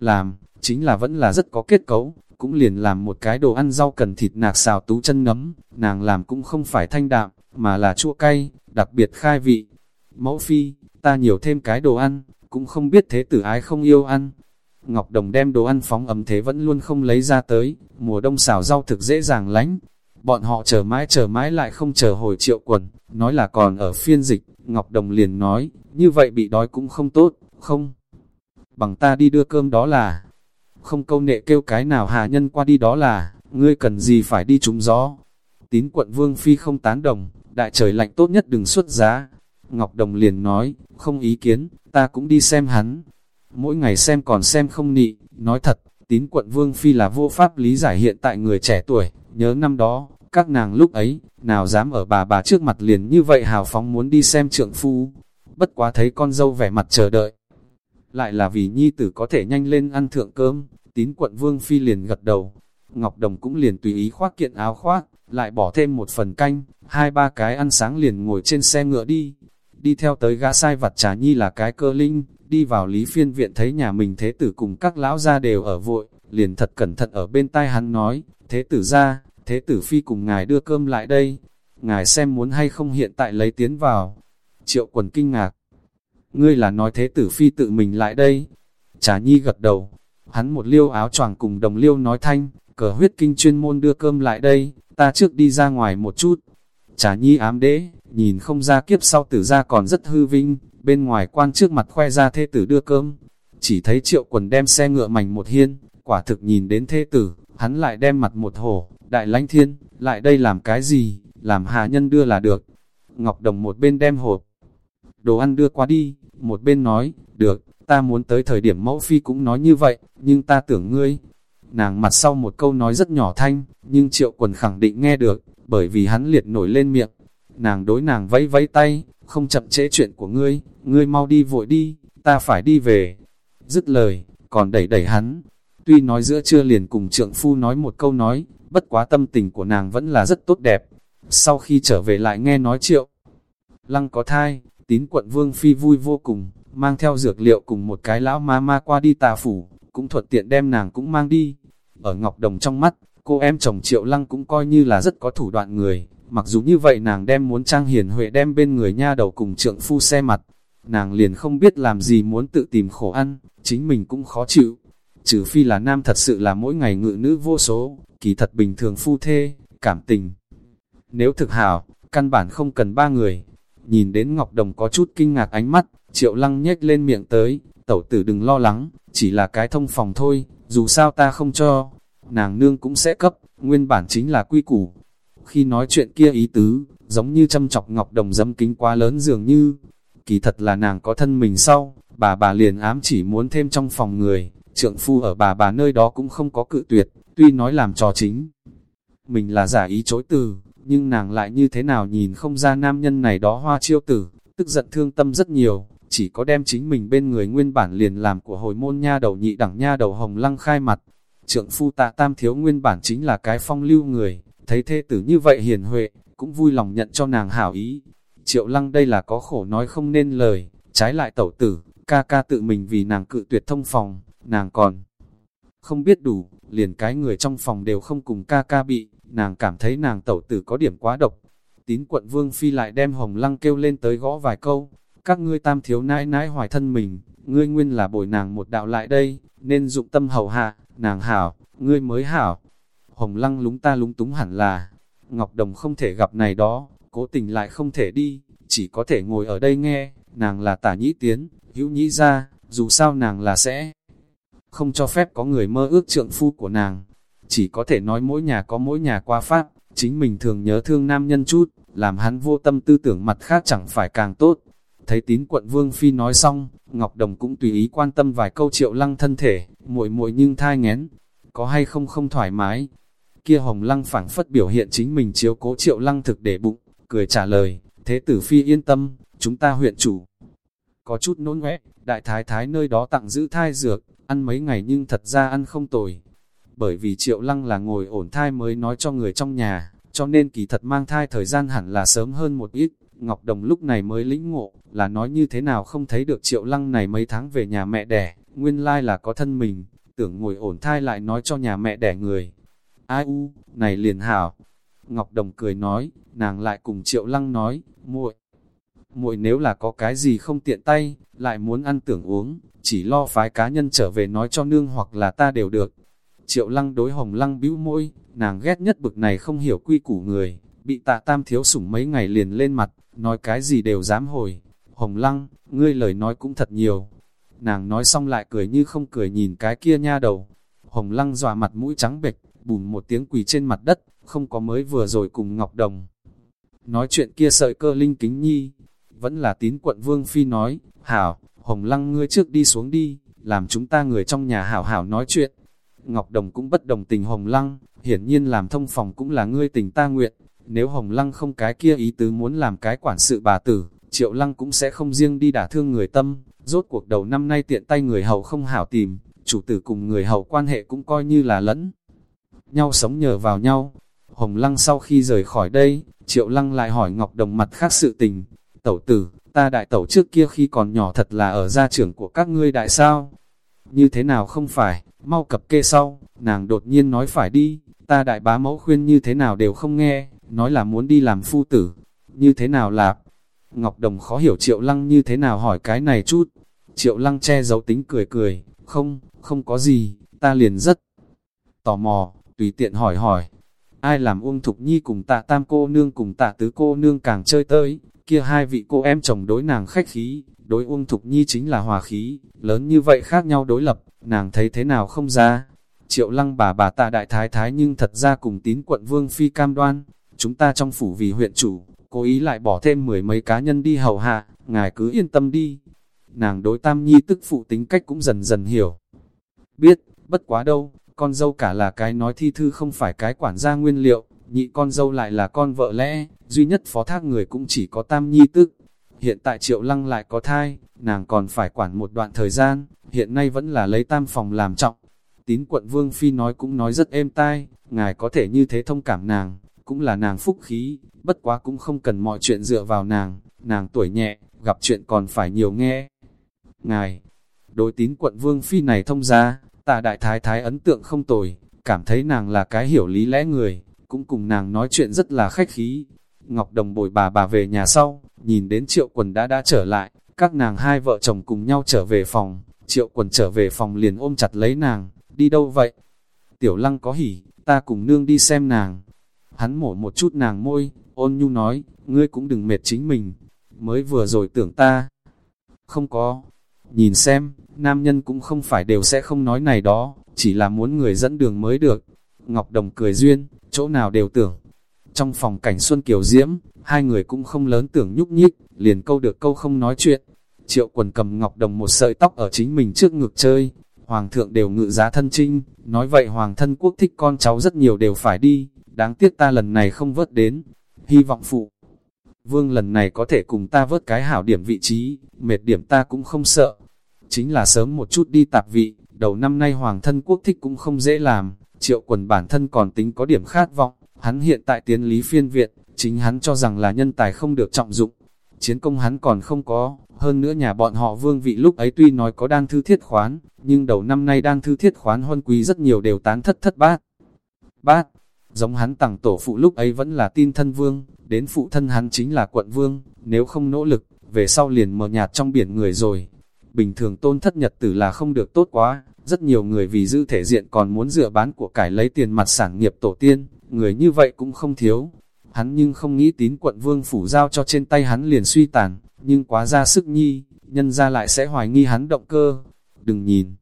làm, chính là vẫn là rất có kết cấu, cũng liền làm một cái đồ ăn rau cần thịt nạc xào tú chân nấm, nàng làm cũng không phải thanh đạm, mà là chua cay, đặc biệt khai vị. Mẫu phi, ta nhiều thêm cái đồ ăn, cũng không biết thế tử ái không yêu ăn. Ngọc Đồng đem đồ ăn phóng ấm thế vẫn luôn không lấy ra tới, mùa đông xào rau thực dễ dàng lánh. Bọn họ chờ mãi chờ mãi lại không chờ hồi triệu quần, nói là còn ở phiên dịch, Ngọc Đồng liền nói, như vậy bị đói cũng không tốt, không. Bằng ta đi đưa cơm đó là, không câu nệ kêu cái nào hạ nhân qua đi đó là, ngươi cần gì phải đi trúng gió. Tín quận Vương Phi không tán đồng, đại trời lạnh tốt nhất đừng xuất giá. Ngọc Đồng liền nói, không ý kiến, ta cũng đi xem hắn. Mỗi ngày xem còn xem không nị, nói thật, tín quận Vương Phi là vô pháp lý giải hiện tại người trẻ tuổi, nhớ năm đó, các nàng lúc ấy, nào dám ở bà bà trước mặt liền như vậy hào phóng muốn đi xem trượng phu. Bất quá thấy con dâu vẻ mặt chờ đợi. Lại là vì nhi tử có thể nhanh lên ăn thượng cơm, tín quận Vương Phi liền gật đầu. Ngọc Đồng cũng liền tùy ý khoác kiện áo khoác, lại bỏ thêm một phần canh, hai ba cái ăn sáng liền ngồi trên xe ngựa đi. Đi theo tới gã sai vặt trà nhi là cái cơ linh, đi vào lý phiên viện thấy nhà mình thế tử cùng các lão gia đều ở vội, liền thật cẩn thận ở bên tai hắn nói, thế tử ra, thế tử phi cùng ngài đưa cơm lại đây, ngài xem muốn hay không hiện tại lấy tiến vào. Triệu quần kinh ngạc, ngươi là nói thế tử phi tự mình lại đây. Trà nhi gật đầu, hắn một liêu áo choàng cùng đồng liêu nói thanh, cờ huyết kinh chuyên môn đưa cơm lại đây, ta trước đi ra ngoài một chút. Trà nhi ám đế, nhìn không ra kiếp sau tử ra còn rất hư vinh, bên ngoài quan trước mặt khoe ra thế tử đưa cơm. Chỉ thấy triệu quần đem xe ngựa mảnh một hiên, quả thực nhìn đến thế tử, hắn lại đem mặt một hổ, đại lãnh thiên, lại đây làm cái gì, làm hạ nhân đưa là được. Ngọc Đồng một bên đem hộp, đồ ăn đưa qua đi, một bên nói, được, ta muốn tới thời điểm mẫu phi cũng nói như vậy, nhưng ta tưởng ngươi. Nàng mặt sau một câu nói rất nhỏ thanh, nhưng triệu quần khẳng định nghe được, bởi vì hắn liệt nổi lên miệng. Nàng đối nàng vẫy vẫy tay, không chậm trễ chuyện của ngươi, ngươi mau đi vội đi, ta phải đi về. Dứt lời, còn đẩy đẩy hắn. Tuy nói giữa trưa liền cùng trượng phu nói một câu nói, bất quá tâm tình của nàng vẫn là rất tốt đẹp. Sau khi trở về lại nghe nói triệu, lăng có thai, tín quận vương phi vui vô cùng, mang theo dược liệu cùng một cái lão ma ma qua đi tà phủ, cũng thuận tiện đem nàng cũng mang đi. Ở Ngọc Đồng trong mắt, cô em chồng Triệu Lăng cũng coi như là rất có thủ đoạn người, mặc dù như vậy nàng đem muốn trang hiền huệ đem bên người nha đầu cùng trượng phu xe mặt, nàng liền không biết làm gì muốn tự tìm khổ ăn, chính mình cũng khó chịu. Trừ phi là nam thật sự là mỗi ngày ngự nữ vô số, kỳ thật bình thường phu thê, cảm tình. Nếu thực hảo, căn bản không cần ba người. Nhìn đến Ngọc Đồng có chút kinh ngạc ánh mắt, Triệu Lăng nhếch lên miệng tới, tẩu tử đừng lo lắng, chỉ là cái thông phòng thôi, dù sao ta không cho, nàng nương cũng sẽ cấp, nguyên bản chính là quy củ. Khi nói chuyện kia ý tứ, giống như châm chọc Ngọc Đồng dâm kính quá lớn dường như, kỳ thật là nàng có thân mình sau, bà bà liền ám chỉ muốn thêm trong phòng người, trượng phu ở bà bà nơi đó cũng không có cự tuyệt, tuy nói làm trò chính. Mình là giả ý chối từ, nhưng nàng lại như thế nào nhìn không ra nam nhân này đó hoa chiêu tử, tức giận thương tâm rất nhiều, chỉ có đem chính mình bên người nguyên bản liền làm của hồi môn nha đầu nhị đẳng nha đầu hồng lăng khai mặt. Trượng phu tạ tam thiếu nguyên bản chính là cái phong lưu người, thấy thê tử như vậy hiền huệ, cũng vui lòng nhận cho nàng hảo ý. Triệu lăng đây là có khổ nói không nên lời, trái lại tẩu tử, ca ca tự mình vì nàng cự tuyệt thông phòng, nàng còn không biết đủ, liền cái người trong phòng đều không cùng ca ca bị, nàng cảm thấy nàng tẩu tử có điểm quá độc. Tín quận vương phi lại đem hồng lăng kêu lên tới gõ vài câu, các ngươi tam thiếu nãi nãi hoài thân mình, ngươi nguyên là bồi nàng một đạo lại đây, nên dụng tâm hầu hạ, nàng hảo, ngươi mới hảo. Hồng lăng lúng ta lúng túng hẳn là, Ngọc Đồng không thể gặp này đó, cố tình lại không thể đi, chỉ có thể ngồi ở đây nghe, nàng là tả nhĩ tiến, hữu nhĩ ra, dù sao nàng là sẽ không cho phép có người mơ ước trượng phu của nàng. Chỉ có thể nói mỗi nhà có mỗi nhà qua pháp, chính mình thường nhớ thương nam nhân chút, làm hắn vô tâm tư tưởng mặt khác chẳng phải càng tốt. Thấy tín quận Vương Phi nói xong, Ngọc Đồng cũng tùy ý quan tâm vài câu triệu lăng thân thể, muội muội nhưng thai ngén, có hay không không thoải mái. Kia Hồng Lăng phảng phất biểu hiện chính mình chiếu cố triệu lăng thực để bụng, cười trả lời, thế tử Phi yên tâm, chúng ta huyện chủ. Có chút nôn ngoẽ, đại thái thái nơi đó tặng giữ thai dược, ăn mấy ngày nhưng thật ra ăn không tồi. Bởi vì triệu lăng là ngồi ổn thai mới nói cho người trong nhà, cho nên kỳ thật mang thai thời gian hẳn là sớm hơn một ít. Ngọc Đồng lúc này mới lĩnh ngộ, là nói như thế nào không thấy được triệu lăng này mấy tháng về nhà mẹ đẻ, nguyên lai là có thân mình, tưởng ngồi ổn thai lại nói cho nhà mẹ đẻ người. Ai u, này liền hảo. Ngọc Đồng cười nói, nàng lại cùng triệu lăng nói, muội muội nếu là có cái gì không tiện tay, lại muốn ăn tưởng uống, chỉ lo phái cá nhân trở về nói cho nương hoặc là ta đều được. Triệu lăng đối hồng lăng bĩu môi, nàng ghét nhất bực này không hiểu quy củ người, bị tạ tam thiếu sủng mấy ngày liền lên mặt, nói cái gì đều dám hồi. Hồng lăng, ngươi lời nói cũng thật nhiều. Nàng nói xong lại cười như không cười nhìn cái kia nha đầu. Hồng lăng dọa mặt mũi trắng bệch, bùm một tiếng quỳ trên mặt đất, không có mới vừa rồi cùng Ngọc Đồng. Nói chuyện kia sợi cơ linh kính nhi, vẫn là tín quận Vương Phi nói, Hảo, Hồng Lăng ngươi trước đi xuống đi, làm chúng ta người trong nhà hảo hảo nói chuyện. Ngọc Đồng cũng bất đồng tình Hồng Lăng, hiển nhiên làm thông phòng cũng là ngươi tình ta nguyện. Nếu Hồng Lăng không cái kia ý tứ muốn làm cái quản sự bà tử, Triệu Lăng cũng sẽ không riêng đi đả thương người tâm. Rốt cuộc đầu năm nay tiện tay người hầu không hảo tìm, chủ tử cùng người hầu quan hệ cũng coi như là lẫn. Nhau sống nhờ vào nhau. Hồng Lăng sau khi rời khỏi đây, Triệu Lăng lại hỏi Ngọc Đồng mặt khác sự tình, tẩu tử, ta đại tẩu trước kia khi còn nhỏ thật là ở gia trưởng của các ngươi đại sao? Như thế nào không phải, mau cập kê sau, nàng đột nhiên nói phải đi, ta đại bá mẫu khuyên như thế nào đều không nghe, nói là muốn đi làm phu tử, như thế nào lạp? Ngọc Đồng khó hiểu Triệu Lăng như thế nào hỏi cái này chút, Triệu Lăng che giấu tính cười cười, không, không có gì, ta liền rất tò mò, tùy tiện hỏi hỏi, ai làm Uông Thục Nhi cùng tạ tam cô nương cùng tạ tứ cô nương càng chơi tới, kia hai vị cô em chồng đối nàng khách khí, đối Uông Thục Nhi chính là hòa khí, lớn như vậy khác nhau đối lập, nàng thấy thế nào không ra. Triệu lăng bà bà tạ đại thái thái nhưng thật ra cùng tín quận Vương Phi cam đoan, chúng ta trong phủ vì huyện chủ, cố ý lại bỏ thêm mười mấy cá nhân đi hầu hạ, ngài cứ yên tâm đi. Nàng đối tam nhi tức phụ tính cách cũng dần dần hiểu. Biết, bất quá đâu, con dâu cả là cái nói thi thư không phải cái quản gia nguyên liệu, nhị con dâu lại là con vợ lẽ, duy nhất phó thác người cũng chỉ có tam nhi tức. Hiện tại triệu lăng lại có thai, nàng còn phải quản một đoạn thời gian, hiện nay vẫn là lấy tam phòng làm trọng. Tín quận Vương Phi nói cũng nói rất êm tai, ngài có thể như thế thông cảm nàng, cũng là nàng phúc khí, bất quá cũng không cần mọi chuyện dựa vào nàng, nàng tuổi nhẹ, gặp chuyện còn phải nhiều nghe. Ngài, đối tín quận Vương Phi này thông ra, tạ đại thái thái ấn tượng không tồi, cảm thấy nàng là cái hiểu lý lẽ người, cũng cùng nàng nói chuyện rất là khách khí. Ngọc Đồng bồi bà bà về nhà sau, nhìn đến triệu quần đã đã trở lại, các nàng hai vợ chồng cùng nhau trở về phòng, triệu quần trở về phòng liền ôm chặt lấy nàng, đi đâu vậy? Tiểu lăng có hỉ, ta cùng nương đi xem nàng. Hắn mổ một chút nàng môi, ôn nhu nói, ngươi cũng đừng mệt chính mình, mới vừa rồi tưởng ta. Không có, nhìn xem, nam nhân cũng không phải đều sẽ không nói này đó, chỉ là muốn người dẫn đường mới được. Ngọc Đồng cười duyên, chỗ nào đều tưởng. Trong phòng cảnh Xuân Kiều Diễm, hai người cũng không lớn tưởng nhúc nhích, liền câu được câu không nói chuyện. Triệu quần cầm Ngọc Đồng một sợi tóc ở chính mình trước ngực chơi. Hoàng thượng đều ngự giá thân trinh, nói vậy Hoàng thân quốc thích con cháu rất nhiều đều phải đi, đáng tiếc ta lần này không vớt đến. Hy vọng phụ Vương lần này có thể cùng ta vớt cái hảo điểm vị trí, mệt điểm ta cũng không sợ. Chính là sớm một chút đi tạp vị, đầu năm nay hoàng thân quốc thích cũng không dễ làm, triệu quần bản thân còn tính có điểm khát vọng, hắn hiện tại tiến lý phiên viện, chính hắn cho rằng là nhân tài không được trọng dụng. Chiến công hắn còn không có, hơn nữa nhà bọn họ vương vị lúc ấy tuy nói có đan thư thiết khoán, nhưng đầu năm nay đan thư thiết khoán huân quý rất nhiều đều tán thất thất bát. Bát, giống hắn tặng tổ phụ lúc ấy vẫn là tin thân vương, đến phụ thân hắn chính là quận vương, nếu không nỗ lực, về sau liền mờ nhạt trong biển người rồi. Bình thường tôn thất nhật tử là không được tốt quá, rất nhiều người vì giữ thể diện còn muốn dựa bán của cải lấy tiền mặt sản nghiệp tổ tiên, người như vậy cũng không thiếu. Hắn nhưng không nghĩ tín quận vương phủ giao cho trên tay hắn liền suy tàn, nhưng quá ra sức nhi, nhân ra lại sẽ hoài nghi hắn động cơ. Đừng nhìn.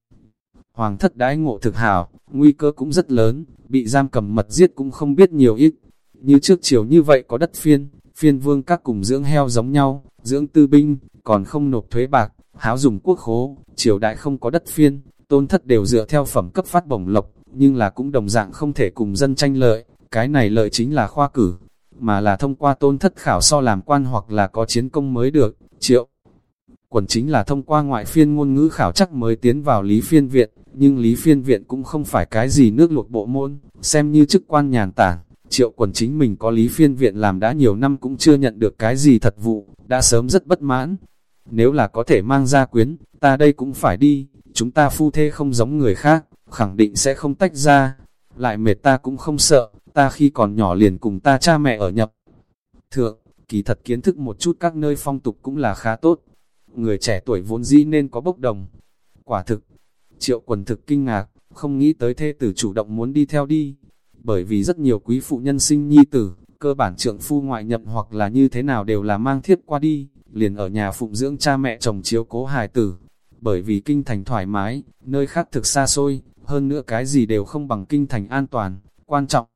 Hoàng thất đãi ngộ thực hảo, nguy cơ cũng rất lớn, bị giam cầm mật giết cũng không biết nhiều ít. Như trước chiều như vậy có đất phiên, phiên vương các cùng dưỡng heo giống nhau, dưỡng tư binh, còn không nộp thuế bạc, háo dùng quốc khố, triều đại không có đất phiên, tôn thất đều dựa theo phẩm cấp phát bổng lộc, nhưng là cũng đồng dạng không thể cùng dân tranh lợi, cái này lợi chính là khoa cử, mà là thông qua tôn thất khảo so làm quan hoặc là có chiến công mới được, triệu. Quần chính là thông qua ngoại phiên ngôn ngữ khảo chắc mới tiến vào lý phiên viện, nhưng lý phiên viện cũng không phải cái gì nước luộc bộ môn, xem như chức quan nhàn tản. Triệu quần chính mình có lý phiên viện làm đã nhiều năm cũng chưa nhận được cái gì thật vụ, đã sớm rất bất mãn. Nếu là có thể mang ra quyến, ta đây cũng phải đi, chúng ta phu thê không giống người khác, khẳng định sẽ không tách ra. Lại mệt ta cũng không sợ, ta khi còn nhỏ liền cùng ta cha mẹ ở nhập. Thượng, kỳ thật kiến thức một chút các nơi phong tục cũng là khá tốt. Người trẻ tuổi vốn dĩ nên có bốc đồng. Quả thực, triệu quần thực kinh ngạc, không nghĩ tới thê tử chủ động muốn đi theo đi. Bởi vì rất nhiều quý phụ nhân sinh nhi tử, cơ bản trượng phu ngoại nhập hoặc là như thế nào đều là mang thiết qua đi, liền ở nhà phụng dưỡng cha mẹ chồng chiếu cố hài tử. Bởi vì kinh thành thoải mái, nơi khác thực xa xôi, hơn nữa cái gì đều không bằng kinh thành an toàn, quan trọng.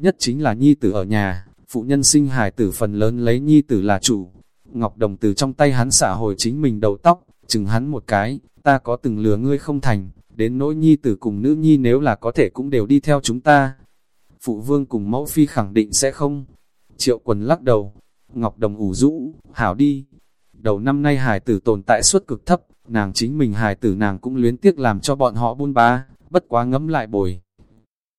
Nhất chính là nhi tử ở nhà, phụ nhân sinh hài tử phần lớn lấy nhi tử là chủ. Ngọc Đồng từ trong tay hắn xả hồi chính mình đầu tóc, chừng hắn một cái, ta có từng lừa ngươi không thành, đến nỗi nhi tử cùng nữ nhi nếu là có thể cũng đều đi theo chúng ta. Phụ vương cùng mẫu phi khẳng định sẽ không. Triệu quần lắc đầu, Ngọc Đồng ủ rũ, hảo đi. Đầu năm nay hài tử tồn tại suất cực thấp, nàng chính mình hài tử nàng cũng luyến tiếc làm cho bọn họ buôn ba, bất quá ngấm lại bồi.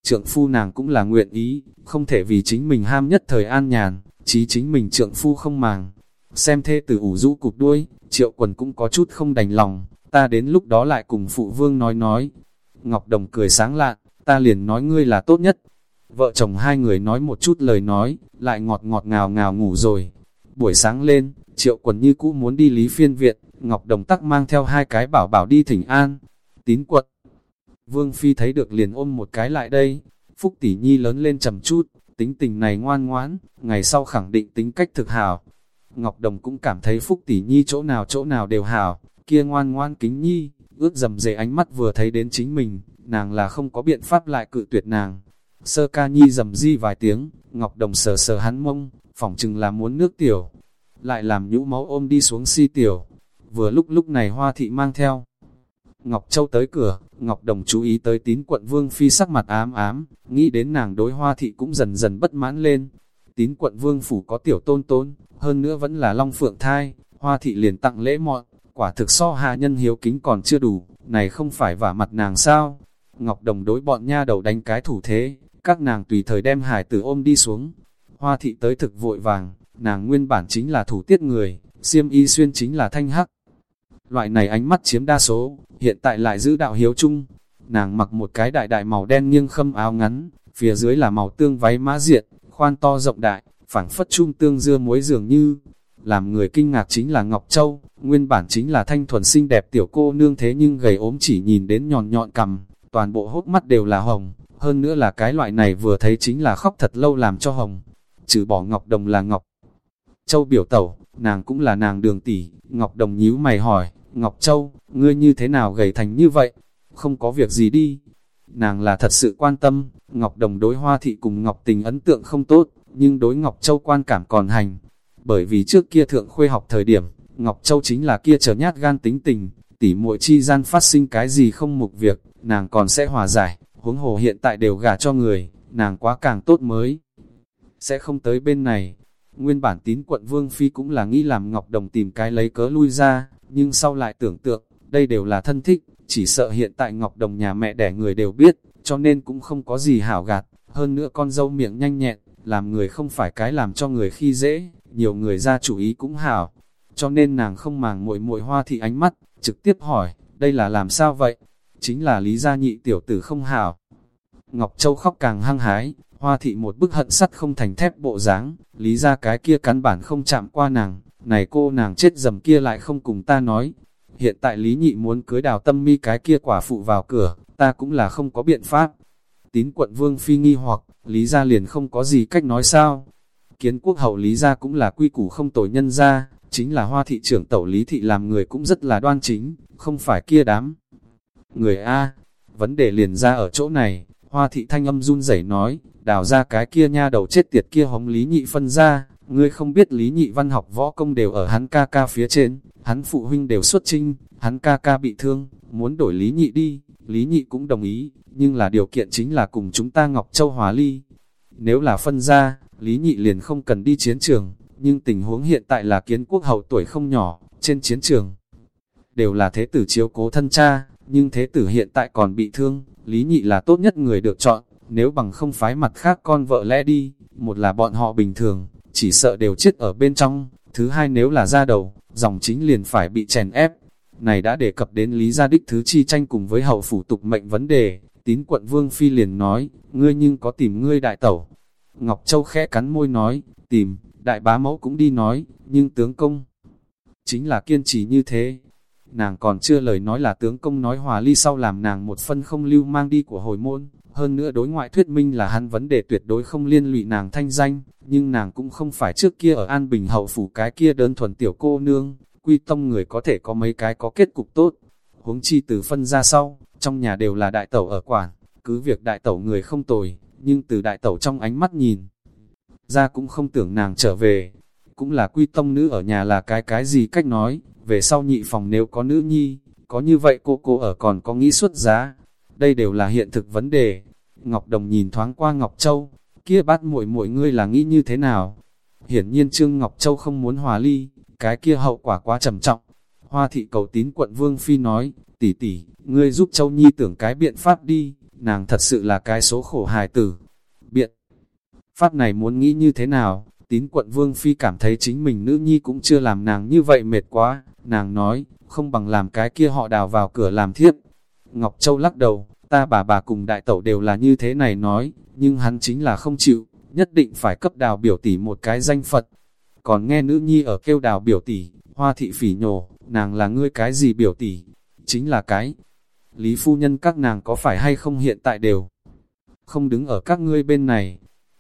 Trượng phu nàng cũng là nguyện ý, không thể vì chính mình ham nhất thời an nhàn, chí chính mình trượng phu không màng. Xem thê tử ủ rũ cụt đuôi, triệu quần cũng có chút không đành lòng, ta đến lúc đó lại cùng phụ vương nói nói. Ngọc Đồng cười sáng lạn, ta liền nói ngươi là tốt nhất. Vợ chồng hai người nói một chút lời nói, lại ngọt ngọt ngào ngào ngủ rồi. Buổi sáng lên, triệu quần như cũ muốn đi lý phiên viện, Ngọc Đồng tắc mang theo hai cái bảo bảo đi thỉnh an. Tín quật. Vương Phi thấy được liền ôm một cái lại đây. Phúc tỷ nhi lớn lên chầm chút, tính tình này ngoan ngoãn, ngày sau khẳng định tính cách thực hảo. Ngọc Đồng cũng cảm thấy Phúc tỷ nhi chỗ nào chỗ nào đều hảo, kia ngoan ngoan kính nhi, ước dầm dề ánh mắt vừa thấy đến chính mình, nàng là không có biện pháp lại cự tuyệt nàng. Sơ ca nhi dầm di vài tiếng, Ngọc Đồng sờ sờ hắn mông, phỏng chừng là muốn nước tiểu. Lại làm nhũ máu ôm đi xuống si tiểu. Vừa lúc lúc này hoa thị mang theo. Ngọc Châu tới cửa, Ngọc Đồng chú ý tới tín quận Vương Phi sắc mặt ám ám, nghĩ đến nàng đối hoa thị cũng dần dần bất mãn lên. Tín quận Vương Phủ có tiểu tôn tôn, hơn nữa vẫn là long phượng thai, hoa thị liền tặng lễ mọn, quả thực so hạ nhân hiếu kính còn chưa đủ, này không phải vả mặt nàng sao. Ngọc Đồng đối bọn nha đầu đánh cái thủ thế, các nàng tùy thời đem hải tử ôm đi xuống. Hoa thị tới thực vội vàng, nàng nguyên bản chính là thủ tiết người, siêm y xuyên chính là thanh hắc. Loại này ánh mắt chiếm đa số, hiện tại lại giữ đạo hiếu chung. Nàng mặc một cái đại đại màu đen nghiêng khâm áo ngắn, phía dưới là màu tương váy mã diện, khoan to rộng đại, phảng phất chung tương dưa muối dường như. Làm người kinh ngạc chính là Ngọc Châu, nguyên bản chính là thanh thuần xinh đẹp tiểu cô nương thế nhưng gầy ốm chỉ nhìn đến nhọn nhọn cầm, toàn bộ hốt mắt đều là hồng, hơn nữa là cái loại này vừa thấy chính là khóc thật lâu làm cho hồng. Trừ bỏ Ngọc Đồng là Ngọc Châu biểu tẩu, nàng cũng là nàng đường tỷ, Ngọc Đồng nhíu mày hỏi, Ngọc Châu, ngươi như thế nào gầy thành như vậy? Không có việc gì đi. Nàng là thật sự quan tâm, Ngọc Đồng đối hoa thị cùng Ngọc Tình ấn tượng không tốt, nhưng đối Ngọc Châu quan cảm còn hành. Bởi vì trước kia thượng khuê học thời điểm, Ngọc Châu chính là kia trở nhát gan tính tình, tỉ muội chi gian phát sinh cái gì không mục việc, nàng còn sẽ hòa giải, huống hồ hiện tại đều gả cho người, nàng quá càng tốt mới. Sẽ không tới bên này. Nguyên bản tín quận Vương Phi cũng là nghĩ làm Ngọc Đồng tìm cái lấy cớ lui ra, nhưng sau lại tưởng tượng, đây đều là thân thích, chỉ sợ hiện tại Ngọc Đồng nhà mẹ đẻ người đều biết, cho nên cũng không có gì hảo gạt, hơn nữa con dâu miệng nhanh nhẹn, làm người không phải cái làm cho người khi dễ, nhiều người ra chủ ý cũng hảo, cho nên nàng không màng muội muội hoa thị ánh mắt, trực tiếp hỏi, đây là làm sao vậy? Chính là lý gia nhị tiểu tử không hảo. Ngọc Châu khóc càng hăng hái, hoa thị một bức hận sắt không thành thép bộ dáng lý ra cái kia cắn bản không chạm qua nàng, này cô nàng chết dầm kia lại không cùng ta nói. Hiện tại lý nhị muốn cưới đào tâm mi cái kia quả phụ vào cửa, ta cũng là không có biện pháp. Tín quận vương phi nghi hoặc, lý ra liền không có gì cách nói sao. Kiến quốc hậu lý ra cũng là quy củ không tồi nhân ra, chính là hoa thị trưởng tẩu lý thị làm người cũng rất là đoan chính, không phải kia đám. Người A, vấn đề liền ra ở chỗ này, hoa thị thanh âm run rẩy nói, đào ra cái kia nha đầu chết tiệt kia hống lý nhị phân ra, ngươi không biết lý nhị văn học võ công đều ở hắn ca ca phía trên, hắn phụ huynh đều xuất trinh, hắn ca ca bị thương, muốn đổi lý nhị đi, lý nhị cũng đồng ý, nhưng là điều kiện chính là cùng chúng ta Ngọc Châu hòa ly. Nếu là phân ra, lý nhị liền không cần đi chiến trường, nhưng tình huống hiện tại là kiến quốc hậu tuổi không nhỏ, trên chiến trường. Đều là thế tử chiếu cố thân cha, nhưng thế tử hiện tại còn bị thương, lý nhị là tốt nhất người được chọn, nếu bằng không phái mặt khác con vợ lẽ đi, một là bọn họ bình thường, chỉ sợ đều chết ở bên trong, thứ hai nếu là ra đầu, dòng chính liền phải bị chèn ép. Này đã đề cập đến lý gia đích thứ chi tranh cùng với hậu phủ tục mệnh vấn đề, tín quận vương phi liền nói, ngươi nhưng có tìm ngươi đại tẩu. Ngọc Châu khẽ cắn môi nói, tìm, đại bá mẫu cũng đi nói, nhưng tướng công chính là kiên trì như thế. Nàng còn chưa lời nói là tướng công nói hòa ly sau làm nàng một phân không lưu mang đi của hồi môn, hơn nữa đối ngoại thuyết minh là hắn vấn đề tuyệt đối không liên lụy nàng thanh danh, nhưng nàng cũng không phải trước kia ở An Bình hậu phủ cái kia đơn thuần tiểu cô nương, quy tông người có thể có mấy cái có kết cục tốt. Huống chi từ phân ra sau, trong nhà đều là đại tẩu ở quản, cứ việc đại tẩu người không tồi, nhưng từ đại tẩu trong ánh mắt nhìn, ra cũng không tưởng nàng trở về. Cũng là quy tông nữ ở nhà là cái cái gì cách nói, về sau nhị phòng nếu có nữ nhi, có như vậy cô cô ở còn có nghĩ xuất giá. Đây đều là hiện thực vấn đề. Ngọc Đồng nhìn thoáng qua Ngọc Châu, kia bát muội muội ngươi là nghĩ như thế nào? Hiển nhiên Trương Ngọc Châu không muốn hòa ly, cái kia hậu quả quá trầm trọng. Hoa thị cầu tín quận Vương Phi nói, tỷ tỷ, ngươi giúp Châu Nhi tưởng cái biện pháp đi, nàng thật sự là cái số khổ hài tử. Biện pháp này muốn nghĩ như thế nào? Tín quận Vương Phi cảm thấy chính mình nữ nhi cũng chưa làm nàng như vậy mệt quá. Nàng nói, không bằng làm cái kia họ đào vào cửa làm thiếp. Ngọc Châu lắc đầu, ta bà bà cùng đại tẩu đều là như thế này nói, nhưng hắn chính là không chịu, nhất định phải cấp đào biểu tỷ một cái danh Phật. Còn nghe nữ nhi ở kêu đào biểu tỷ, hoa thị phỉ nhổ, nàng là ngươi cái gì biểu tỷ? Chính là cái. Lý phu nhân các nàng có phải hay không hiện tại đều không đứng ở các ngươi bên này.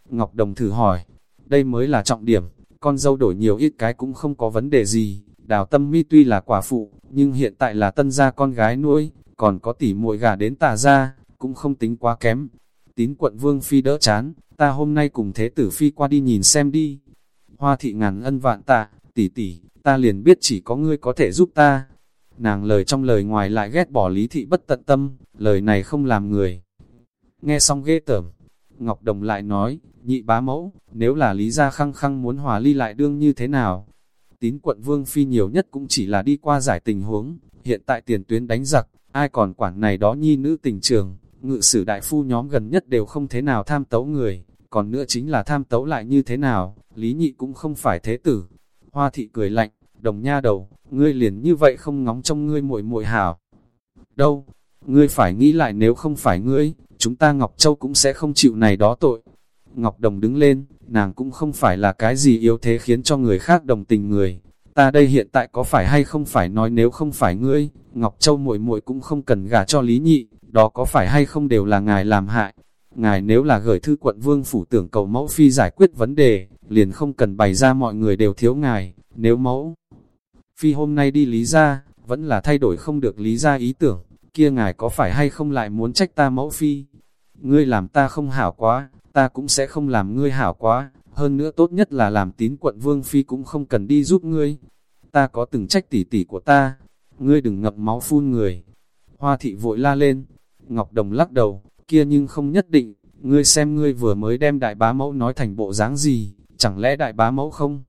Ngọc Đồng thử hỏi, đây mới là trọng điểm, con dâu đổi nhiều ít cái cũng không có vấn đề gì. Đào tâm mi tuy là quả phụ, nhưng hiện tại là tân gia con gái nuôi, còn có tỷ muội gà đến tà gia cũng không tính quá kém. Tín quận vương phi đỡ chán, ta hôm nay cùng thế tử phi qua đi nhìn xem đi. Hoa thị ngàn ân vạn tạ, tỷ tỷ, ta liền biết chỉ có ngươi có thể giúp ta. Nàng lời trong lời ngoài lại ghét bỏ lý thị bất tận tâm, lời này không làm người. Nghe xong ghê tởm, Ngọc Đồng lại nói, nhị bá mẫu, nếu là lý gia khăng khăng muốn hòa ly lại đương như thế nào? Tín quận vương phi nhiều nhất cũng chỉ là đi qua giải tình huống, hiện tại tiền tuyến đánh giặc, ai còn quản này đó nhi nữ tình trường, ngự sử đại phu nhóm gần nhất đều không thế nào tham tấu người, còn nữa chính là tham tấu lại như thế nào, lý nhị cũng không phải thế tử. Hoa thị cười lạnh, đồng nha đầu, ngươi liền như vậy không ngóng trong ngươi muội muội hảo. Đâu, ngươi phải nghĩ lại nếu không phải ngươi, chúng ta Ngọc Châu cũng sẽ không chịu này đó tội. Ngọc Đồng đứng lên, nàng cũng không phải là cái gì yếu thế khiến cho người khác đồng tình người, ta đây hiện tại có phải hay không phải nói nếu không phải ngươi, Ngọc Châu muội muội cũng không cần gả cho Lý Nhị, đó có phải hay không đều là ngài làm hại. Ngài nếu là gửi thư quận vương phủ tưởng cầu mẫu phi giải quyết vấn đề, liền không cần bày ra mọi người đều thiếu ngài, nếu mẫu phi hôm nay đi lý ra, vẫn là thay đổi không được lý ra ý tưởng, kia ngài có phải hay không lại muốn trách ta mẫu phi. Ngươi làm ta không hảo quá, ta cũng sẽ không làm ngươi hảo quá, hơn nữa tốt nhất là làm tín quận vương phi cũng không cần đi giúp ngươi. Ta có từng trách tỉ tỉ của ta, ngươi đừng ngập máu phun người. Hoa thị vội la lên, Ngọc Đồng lắc đầu, kia nhưng không nhất định, ngươi xem ngươi vừa mới đem đại bá mẫu nói thành bộ dáng gì, chẳng lẽ đại bá mẫu không?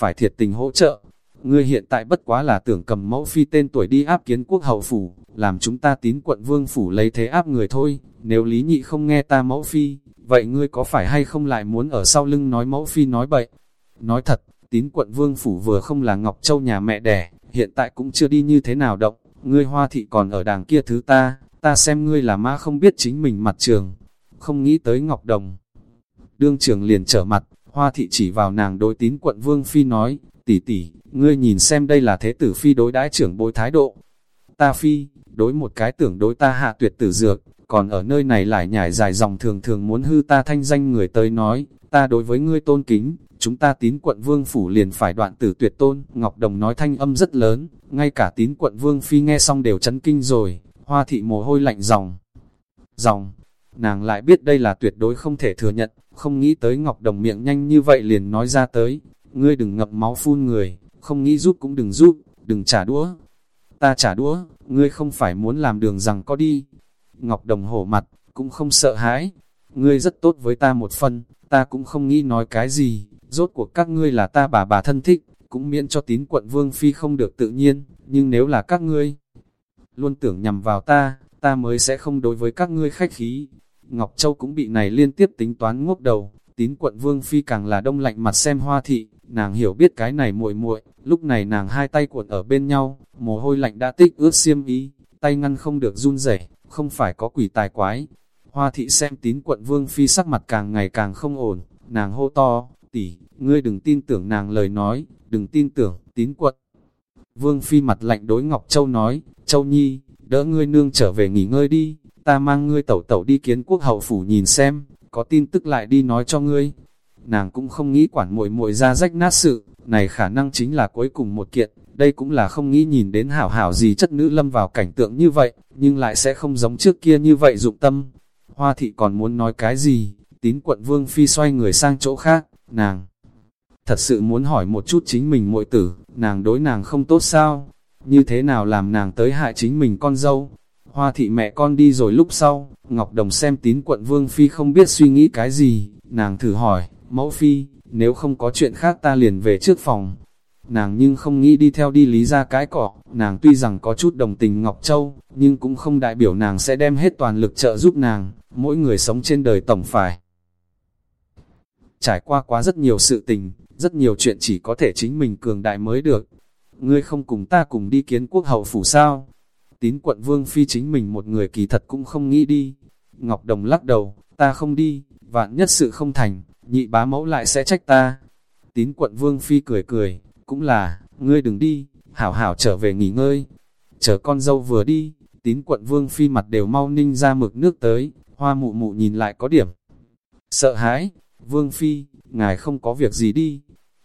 Phải thiệt tình hỗ trợ, ngươi hiện tại bất quá là tưởng cầm mẫu phi tên tuổi đi áp kiến quốc hậu phủ, làm chúng ta tín quận vương phủ lấy thế áp người thôi, nếu lý nhị không nghe ta mẫu phi, vậy ngươi có phải hay không lại muốn ở sau lưng nói mẫu phi nói bậy? Nói thật, tín quận vương phủ vừa không là Ngọc Châu nhà mẹ đẻ, hiện tại cũng chưa đi như thế nào động, ngươi hoa thị còn ở đàng kia thứ ta, ta xem ngươi là ma không biết chính mình mặt trường, không nghĩ tới Ngọc Đồng. Đương trường liền trở mặt, hoa thị chỉ vào nàng đối tín quận vương phi nói, tỷ tỷ, ngươi nhìn xem đây là thế tử phi đối đãi trưởng bối thái độ. Ta phi, đối một cái tưởng đối ta hạ tuyệt tử dược, còn ở nơi này lại nhảy dài dòng thường thường muốn hư ta thanh danh người tới nói, ta đối với ngươi tôn kính, chúng ta tín quận vương phủ liền phải đoạn tử tuyệt tôn. Ngọc Đồng nói thanh âm rất lớn, ngay cả tín quận vương phi nghe xong đều chấn kinh rồi, hoa thị mồ hôi lạnh dòng. Dòng, nàng lại biết đây là tuyệt đối không thể thừa nhận, không nghĩ tới Ngọc Đồng miệng nhanh như vậy liền nói ra tới, ngươi đừng ngập máu phun người, không nghĩ giúp cũng đừng giúp, đừng trả đũa. Ta trả đũa, ngươi không phải muốn làm đường rằng có đi. Ngọc Đồng hổ mặt, cũng không sợ hãi. Ngươi rất tốt với ta một phần, ta cũng không nghĩ nói cái gì, rốt cuộc các ngươi là ta bà bà thân thích, cũng miễn cho tín quận Vương Phi không được tự nhiên, nhưng nếu là các ngươi luôn tưởng nhằm vào ta, ta mới sẽ không đối với các ngươi khách khí. Ngọc Châu cũng bị này liên tiếp tính toán ngốc đầu, tín quận Vương Phi càng là đông lạnh mặt xem hoa thị, nàng hiểu biết cái này muội muội lúc này nàng hai tay cuộn ở bên nhau, mồ hôi lạnh đã tích ướt xiêm ý, tay ngăn không được run rẩy không phải có quỷ tài quái. Hoa thị xem tín quận Vương Phi sắc mặt càng ngày càng không ổn, nàng hô to, tỷ, ngươi đừng tin tưởng nàng lời nói, đừng tin tưởng, tín quận. Vương Phi mặt lạnh đối Ngọc Châu nói, Châu Nhi, đỡ ngươi nương trở về nghỉ ngơi đi, ta mang ngươi tẩu tẩu đi kiến quốc hậu phủ nhìn xem, có tin tức lại đi nói cho ngươi. Nàng cũng không nghĩ quản muội muội ra rách nát sự, này khả năng chính là cuối cùng một kiện, đây cũng là không nghĩ nhìn đến hảo hảo gì chất nữ lâm vào cảnh tượng như vậy, nhưng lại sẽ không giống trước kia như vậy dụng tâm. Hoa thị còn muốn nói cái gì, tín quận vương phi xoay người sang chỗ khác, nàng thật sự muốn hỏi một chút chính mình muội tử, nàng đối nàng không tốt sao? Như thế nào làm nàng tới hại chính mình con dâu? Hoa thị mẹ con đi rồi lúc sau, Ngọc Đồng xem tín quận Vương Phi không biết suy nghĩ cái gì, nàng thử hỏi, mẫu Phi, nếu không có chuyện khác ta liền về trước phòng. Nàng nhưng không nghĩ đi theo đi lý ra cái cỏ, nàng tuy rằng có chút đồng tình Ngọc Châu, nhưng cũng không đại biểu nàng sẽ đem hết toàn lực trợ giúp nàng, mỗi người sống trên đời tổng phải. Trải qua quá rất nhiều sự tình, rất nhiều chuyện chỉ có thể chính mình cường đại mới được. Ngươi không cùng ta cùng đi kiến quốc hậu phủ sao? Tín quận vương phi chính mình một người kỳ thật cũng không nghĩ đi. Ngọc Đồng lắc đầu, ta không đi, vạn nhất sự không thành, nhị bá mẫu lại sẽ trách ta. Tín quận vương phi cười cười, cũng là, ngươi đừng đi, hảo hảo trở về nghỉ ngơi. Chờ con dâu vừa đi, tín quận vương phi mặt đều mau ninh ra mực nước tới, hoa mụ mụ nhìn lại có điểm. Sợ hãi, vương phi, ngài không có việc gì đi.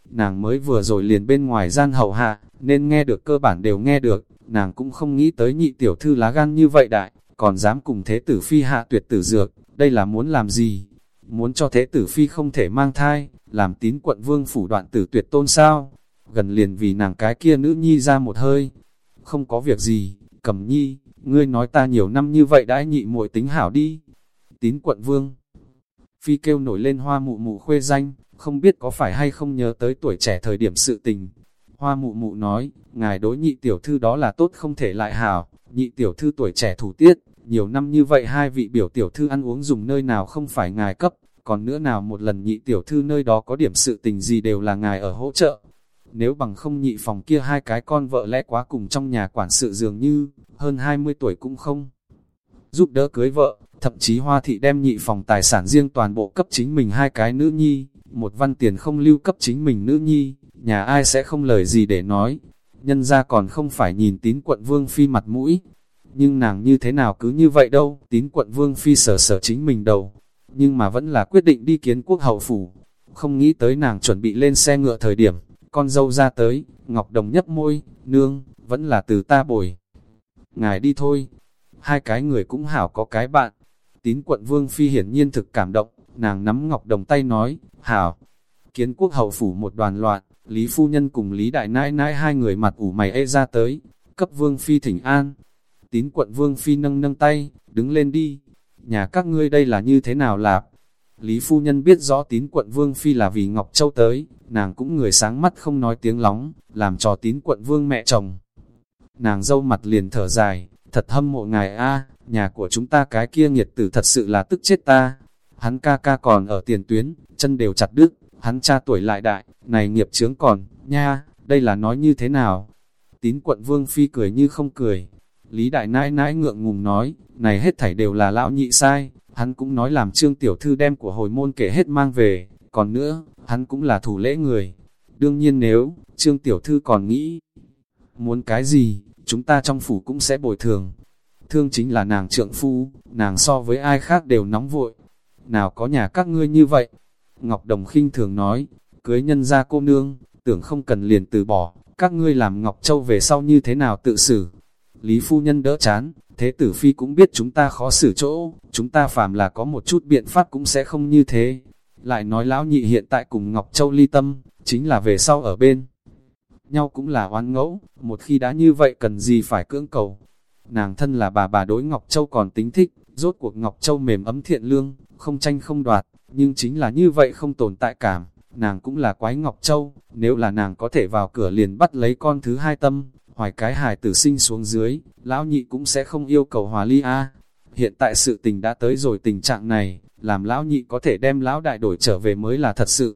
Nàng mới vừa rồi liền bên ngoài gian hậu hạ, nên nghe được cơ bản đều nghe được, nàng cũng không nghĩ tới nhị tiểu thư lá gan như vậy đại, còn dám cùng thế tử phi hạ tuyệt tử dược, đây là muốn làm gì? Muốn cho thế tử phi không thể mang thai, làm tín quận vương phủ đoạn tử tuyệt tôn sao? Gần liền vì nàng cái kia nữ nhi ra một hơi. Không có việc gì, cầm nhi, ngươi nói ta nhiều năm như vậy đã nhị muội tính hảo đi. Tín quận vương. Phi kêu nổi lên hoa mụ mụ khuê danh, không biết có phải hay không nhớ tới tuổi trẻ thời điểm sự tình. Hoa mụ mụ nói, ngài đối nhị tiểu thư đó là tốt không thể lại hảo, nhị tiểu thư tuổi trẻ thủ tiết, nhiều năm như vậy hai vị biểu tiểu thư ăn uống dùng nơi nào không phải ngài cấp, còn nữa nào một lần nhị tiểu thư nơi đó có điểm sự tình gì đều là ngài ở hỗ trợ. Nếu bằng không nhị phòng kia hai cái con vợ lẽ quá cùng trong nhà quản sự dường như, hơn 20 tuổi cũng không. Giúp đỡ cưới vợ, thậm chí hoa thị đem nhị phòng tài sản riêng toàn bộ cấp chính mình hai cái nữ nhi, một văn tiền không lưu cấp chính mình nữ nhi, nhà ai sẽ không lời gì để nói. Nhân ra còn không phải nhìn tín quận vương phi mặt mũi, nhưng nàng như thế nào cứ như vậy đâu, tín quận vương phi sở sở chính mình đầu, nhưng mà vẫn là quyết định đi kiến quốc hậu phủ. Không nghĩ tới nàng chuẩn bị lên xe ngựa thời điểm, con dâu ra tới, Ngọc Đồng nhấp môi, nương, vẫn là từ ta bồi. Ngài đi thôi, hai cái người cũng hảo có cái bạn. Tín quận vương phi hiển nhiên thực cảm động, nàng nắm Ngọc Đồng tay nói, hảo. Kiến quốc hậu phủ một đoàn loạn, Lý Phu Nhân cùng Lý Đại Nãi Nãi hai người mặt ủ mày ê ra tới, cấp vương phi thỉnh an. Tín quận vương phi nâng nâng tay, đứng lên đi. Nhà các ngươi đây là như thế nào lạp? Lý Phu Nhân biết rõ tín quận Vương Phi là vì Ngọc Châu tới, nàng cũng người sáng mắt không nói tiếng lóng, làm cho tín quận Vương mẹ chồng. Nàng dâu mặt liền thở dài, thật hâm mộ ngài a nhà của chúng ta cái kia nghiệt tử thật sự là tức chết ta. Hắn ca ca còn ở tiền tuyến, chân đều chặt đứt, hắn cha tuổi lại đại, này nghiệp chướng còn, nha, đây là nói như thế nào? Tín quận Vương Phi cười như không cười. Lý Đại Nãi nãi ngượng ngùng nói, này hết thảy đều là lão nhị sai, hắn cũng nói làm trương tiểu thư đem của hồi môn kể hết mang về, còn nữa, hắn cũng là thủ lễ người. Đương nhiên nếu, trương tiểu thư còn nghĩ, muốn cái gì, chúng ta trong phủ cũng sẽ bồi thường. Thương chính là nàng trượng phu, nàng so với ai khác đều nóng vội. Nào có nhà các ngươi như vậy? Ngọc Đồng khinh thường nói, cưới nhân ra cô nương, tưởng không cần liền từ bỏ, các ngươi làm Ngọc Châu về sau như thế nào tự xử. Lý phu nhân đỡ chán, thế tử phi cũng biết chúng ta khó xử chỗ, chúng ta phàm là có một chút biện pháp cũng sẽ không như thế. Lại nói lão nhị hiện tại cùng Ngọc Châu ly tâm, chính là về sau ở bên. Nhau cũng là oán ngẫu, một khi đã như vậy cần gì phải cưỡng cầu. Nàng thân là bà bà đối Ngọc Châu còn tính thích, rốt cuộc Ngọc Châu mềm ấm thiện lương, không tranh không đoạt, nhưng chính là như vậy không tồn tại cảm. Nàng cũng là quái Ngọc Châu, nếu là nàng có thể vào cửa liền bắt lấy con thứ hai tâm, hoài cái hài tử sinh xuống dưới, lão nhị cũng sẽ không yêu cầu hòa ly a. Hiện tại sự tình đã tới rồi tình trạng này, làm lão nhị có thể đem lão đại đổi trở về mới là thật sự.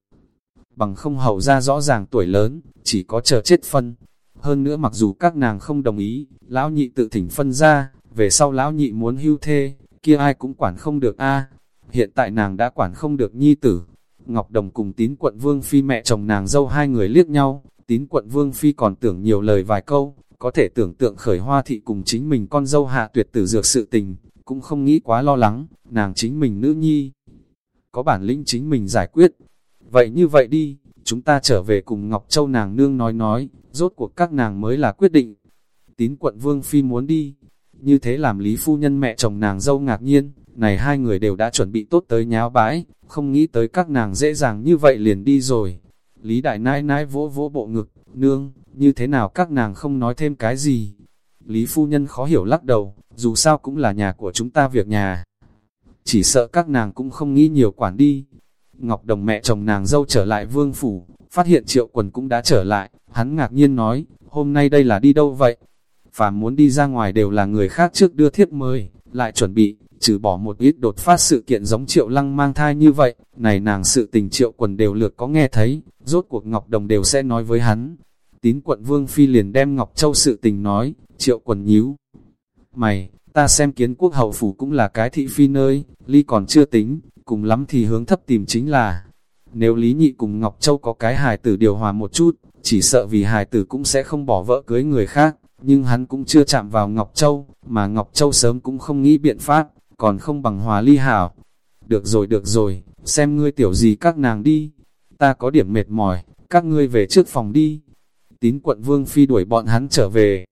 Bằng không hầu ra rõ ràng tuổi lớn, chỉ có chờ chết phân. Hơn nữa mặc dù các nàng không đồng ý, lão nhị tự thỉnh phân ra, về sau lão nhị muốn hưu thê, kia ai cũng quản không được a. Hiện tại nàng đã quản không được nhi tử. Ngọc Đồng cùng tín quận Vương Phi mẹ chồng nàng dâu hai người liếc nhau, tín quận Vương Phi còn tưởng nhiều lời vài câu, có thể tưởng tượng khởi hoa thị cùng chính mình con dâu hạ tuyệt tử dược sự tình, cũng không nghĩ quá lo lắng, nàng chính mình nữ nhi. Có bản lĩnh chính mình giải quyết. Vậy như vậy đi, chúng ta trở về cùng Ngọc Châu nàng nương nói nói, rốt cuộc các nàng mới là quyết định. Tín quận Vương Phi muốn đi, như thế làm Lý Phu Nhân mẹ chồng nàng dâu ngạc nhiên, này hai người đều đã chuẩn bị tốt tới nháo bãi, không nghĩ tới các nàng dễ dàng như vậy liền đi rồi. Lý Đại Nãi Nãi vỗ vỗ bộ ngực, nương, như thế nào các nàng không nói thêm cái gì. Lý Phu Nhân khó hiểu lắc đầu, dù sao cũng là nhà của chúng ta việc nhà. Chỉ sợ các nàng cũng không nghĩ nhiều quản đi. Ngọc Đồng mẹ chồng nàng dâu trở lại vương phủ, phát hiện triệu quần cũng đã trở lại, hắn ngạc nhiên nói, hôm nay đây là đi đâu vậy? Phàm muốn đi ra ngoài đều là người khác trước đưa thiếp mời, lại chuẩn bị, trừ bỏ một ít đột phát sự kiện giống triệu lăng mang thai như vậy, này nàng sự tình triệu quần đều lượt có nghe thấy, rốt cuộc Ngọc Đồng đều sẽ nói với hắn. Tín quận Vương Phi liền đem Ngọc Châu sự tình nói, triệu quần nhíu. Mày, ta xem kiến quốc hậu phủ cũng là cái thị phi nơi, ly còn chưa tính, cùng lắm thì hướng thấp tìm chính là. Nếu Lý Nhị cùng Ngọc Châu có cái hài tử điều hòa một chút, chỉ sợ vì hài tử cũng sẽ không bỏ vợ cưới người khác, nhưng hắn cũng chưa chạm vào Ngọc Châu, mà Ngọc Châu sớm cũng không nghĩ biện pháp, còn không bằng hòa ly hảo. Được rồi được rồi, xem ngươi tiểu gì các nàng đi, ta có điểm mệt mỏi, các ngươi về trước phòng đi. Tín quận Vương Phi đuổi bọn hắn trở về.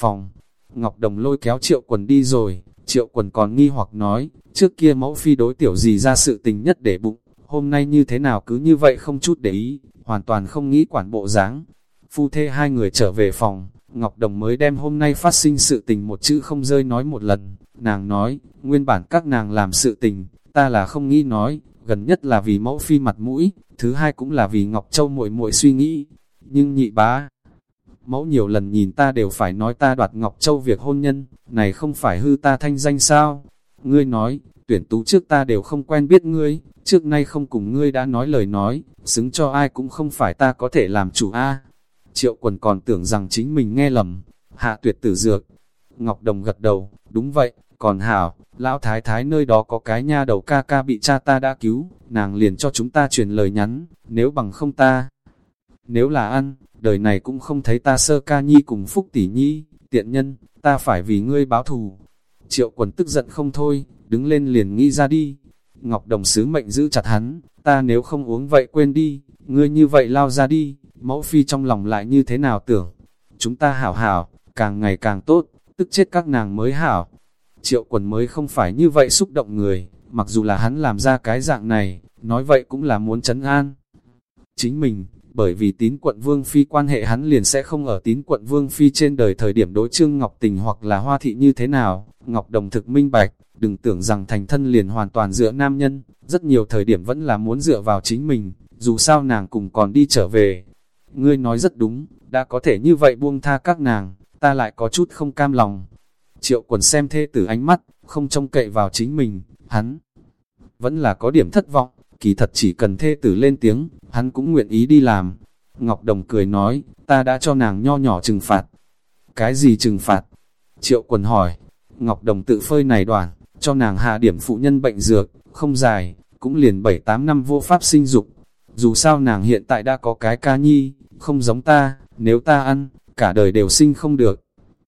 Phòng, Ngọc Đồng lôi kéo triệu quần đi rồi, triệu quần còn nghi hoặc nói, trước kia mẫu Phi đối tiểu gì ra sự tình nhất để bụng, hôm nay như thế nào cứ như vậy không chút để ý, hoàn toàn không nghĩ quản bộ dáng. Phu thê hai người trở về phòng, Ngọc Đồng mới đem hôm nay phát sinh sự tình một chữ không rơi nói một lần. Nàng nói, nguyên bản các nàng làm sự tình, ta là không nghĩ nói, gần nhất là vì mẫu phi mặt mũi, thứ hai cũng là vì Ngọc Châu muội muội suy nghĩ. Nhưng nhị bá, mẫu nhiều lần nhìn ta đều phải nói ta đoạt Ngọc Châu việc hôn nhân, này không phải hư ta thanh danh sao? Ngươi nói, tuyển tú trước ta đều không quen biết ngươi, trước nay không cùng ngươi đã nói lời nói, xứng cho ai cũng không phải ta có thể làm chủ a. Triệu quần còn tưởng rằng chính mình nghe lầm, hạ tuyệt tử dược. Ngọc Đồng gật đầu, đúng vậy, còn hảo, lão thái thái nơi đó có cái nha đầu ca ca bị cha ta đã cứu, nàng liền cho chúng ta truyền lời nhắn, nếu bằng không ta. Nếu là ăn, đời này cũng không thấy ta sơ ca nhi cùng phúc tỷ nhi, tiện nhân, ta phải vì ngươi báo thù. Triệu quần tức giận không thôi, đứng lên liền nghĩ ra đi. Ngọc Đồng sứ mệnh giữ chặt hắn, ta nếu không uống vậy quên đi, ngươi như vậy lao ra đi, mẫu phi trong lòng lại như thế nào tưởng. Chúng ta hảo hảo, càng ngày càng tốt, tức chết các nàng mới hảo. Triệu quần mới không phải như vậy xúc động người, mặc dù là hắn làm ra cái dạng này, nói vậy cũng là muốn chấn an. Chính mình, bởi vì tín quận Vương Phi quan hệ hắn liền sẽ không ở tín quận Vương Phi trên đời thời điểm đối trương Ngọc Tình hoặc là Hoa Thị như thế nào, Ngọc Đồng thực minh bạch, đừng tưởng rằng thành thân liền hoàn toàn dựa nam nhân, rất nhiều thời điểm vẫn là muốn dựa vào chính mình, dù sao nàng cùng còn đi trở về. Ngươi nói rất đúng, đã có thể như vậy buông tha các nàng, ta lại có chút không cam lòng. Triệu quần xem thê tử ánh mắt, không trông cậy vào chính mình, hắn vẫn là có điểm thất vọng, kỳ thật chỉ cần thê tử lên tiếng, hắn cũng nguyện ý đi làm. Ngọc Đồng cười nói, ta đã cho nàng nho nhỏ trừng phạt. Cái gì trừng phạt? Triệu quần hỏi, Ngọc Đồng tự phơi này đoàn, cho nàng hạ điểm phụ nhân bệnh dược, không dài, cũng liền 7-8 năm vô pháp sinh dục. Dù sao nàng hiện tại đã có cái ca nhi, không giống ta, nếu ta ăn, cả đời đều sinh không được.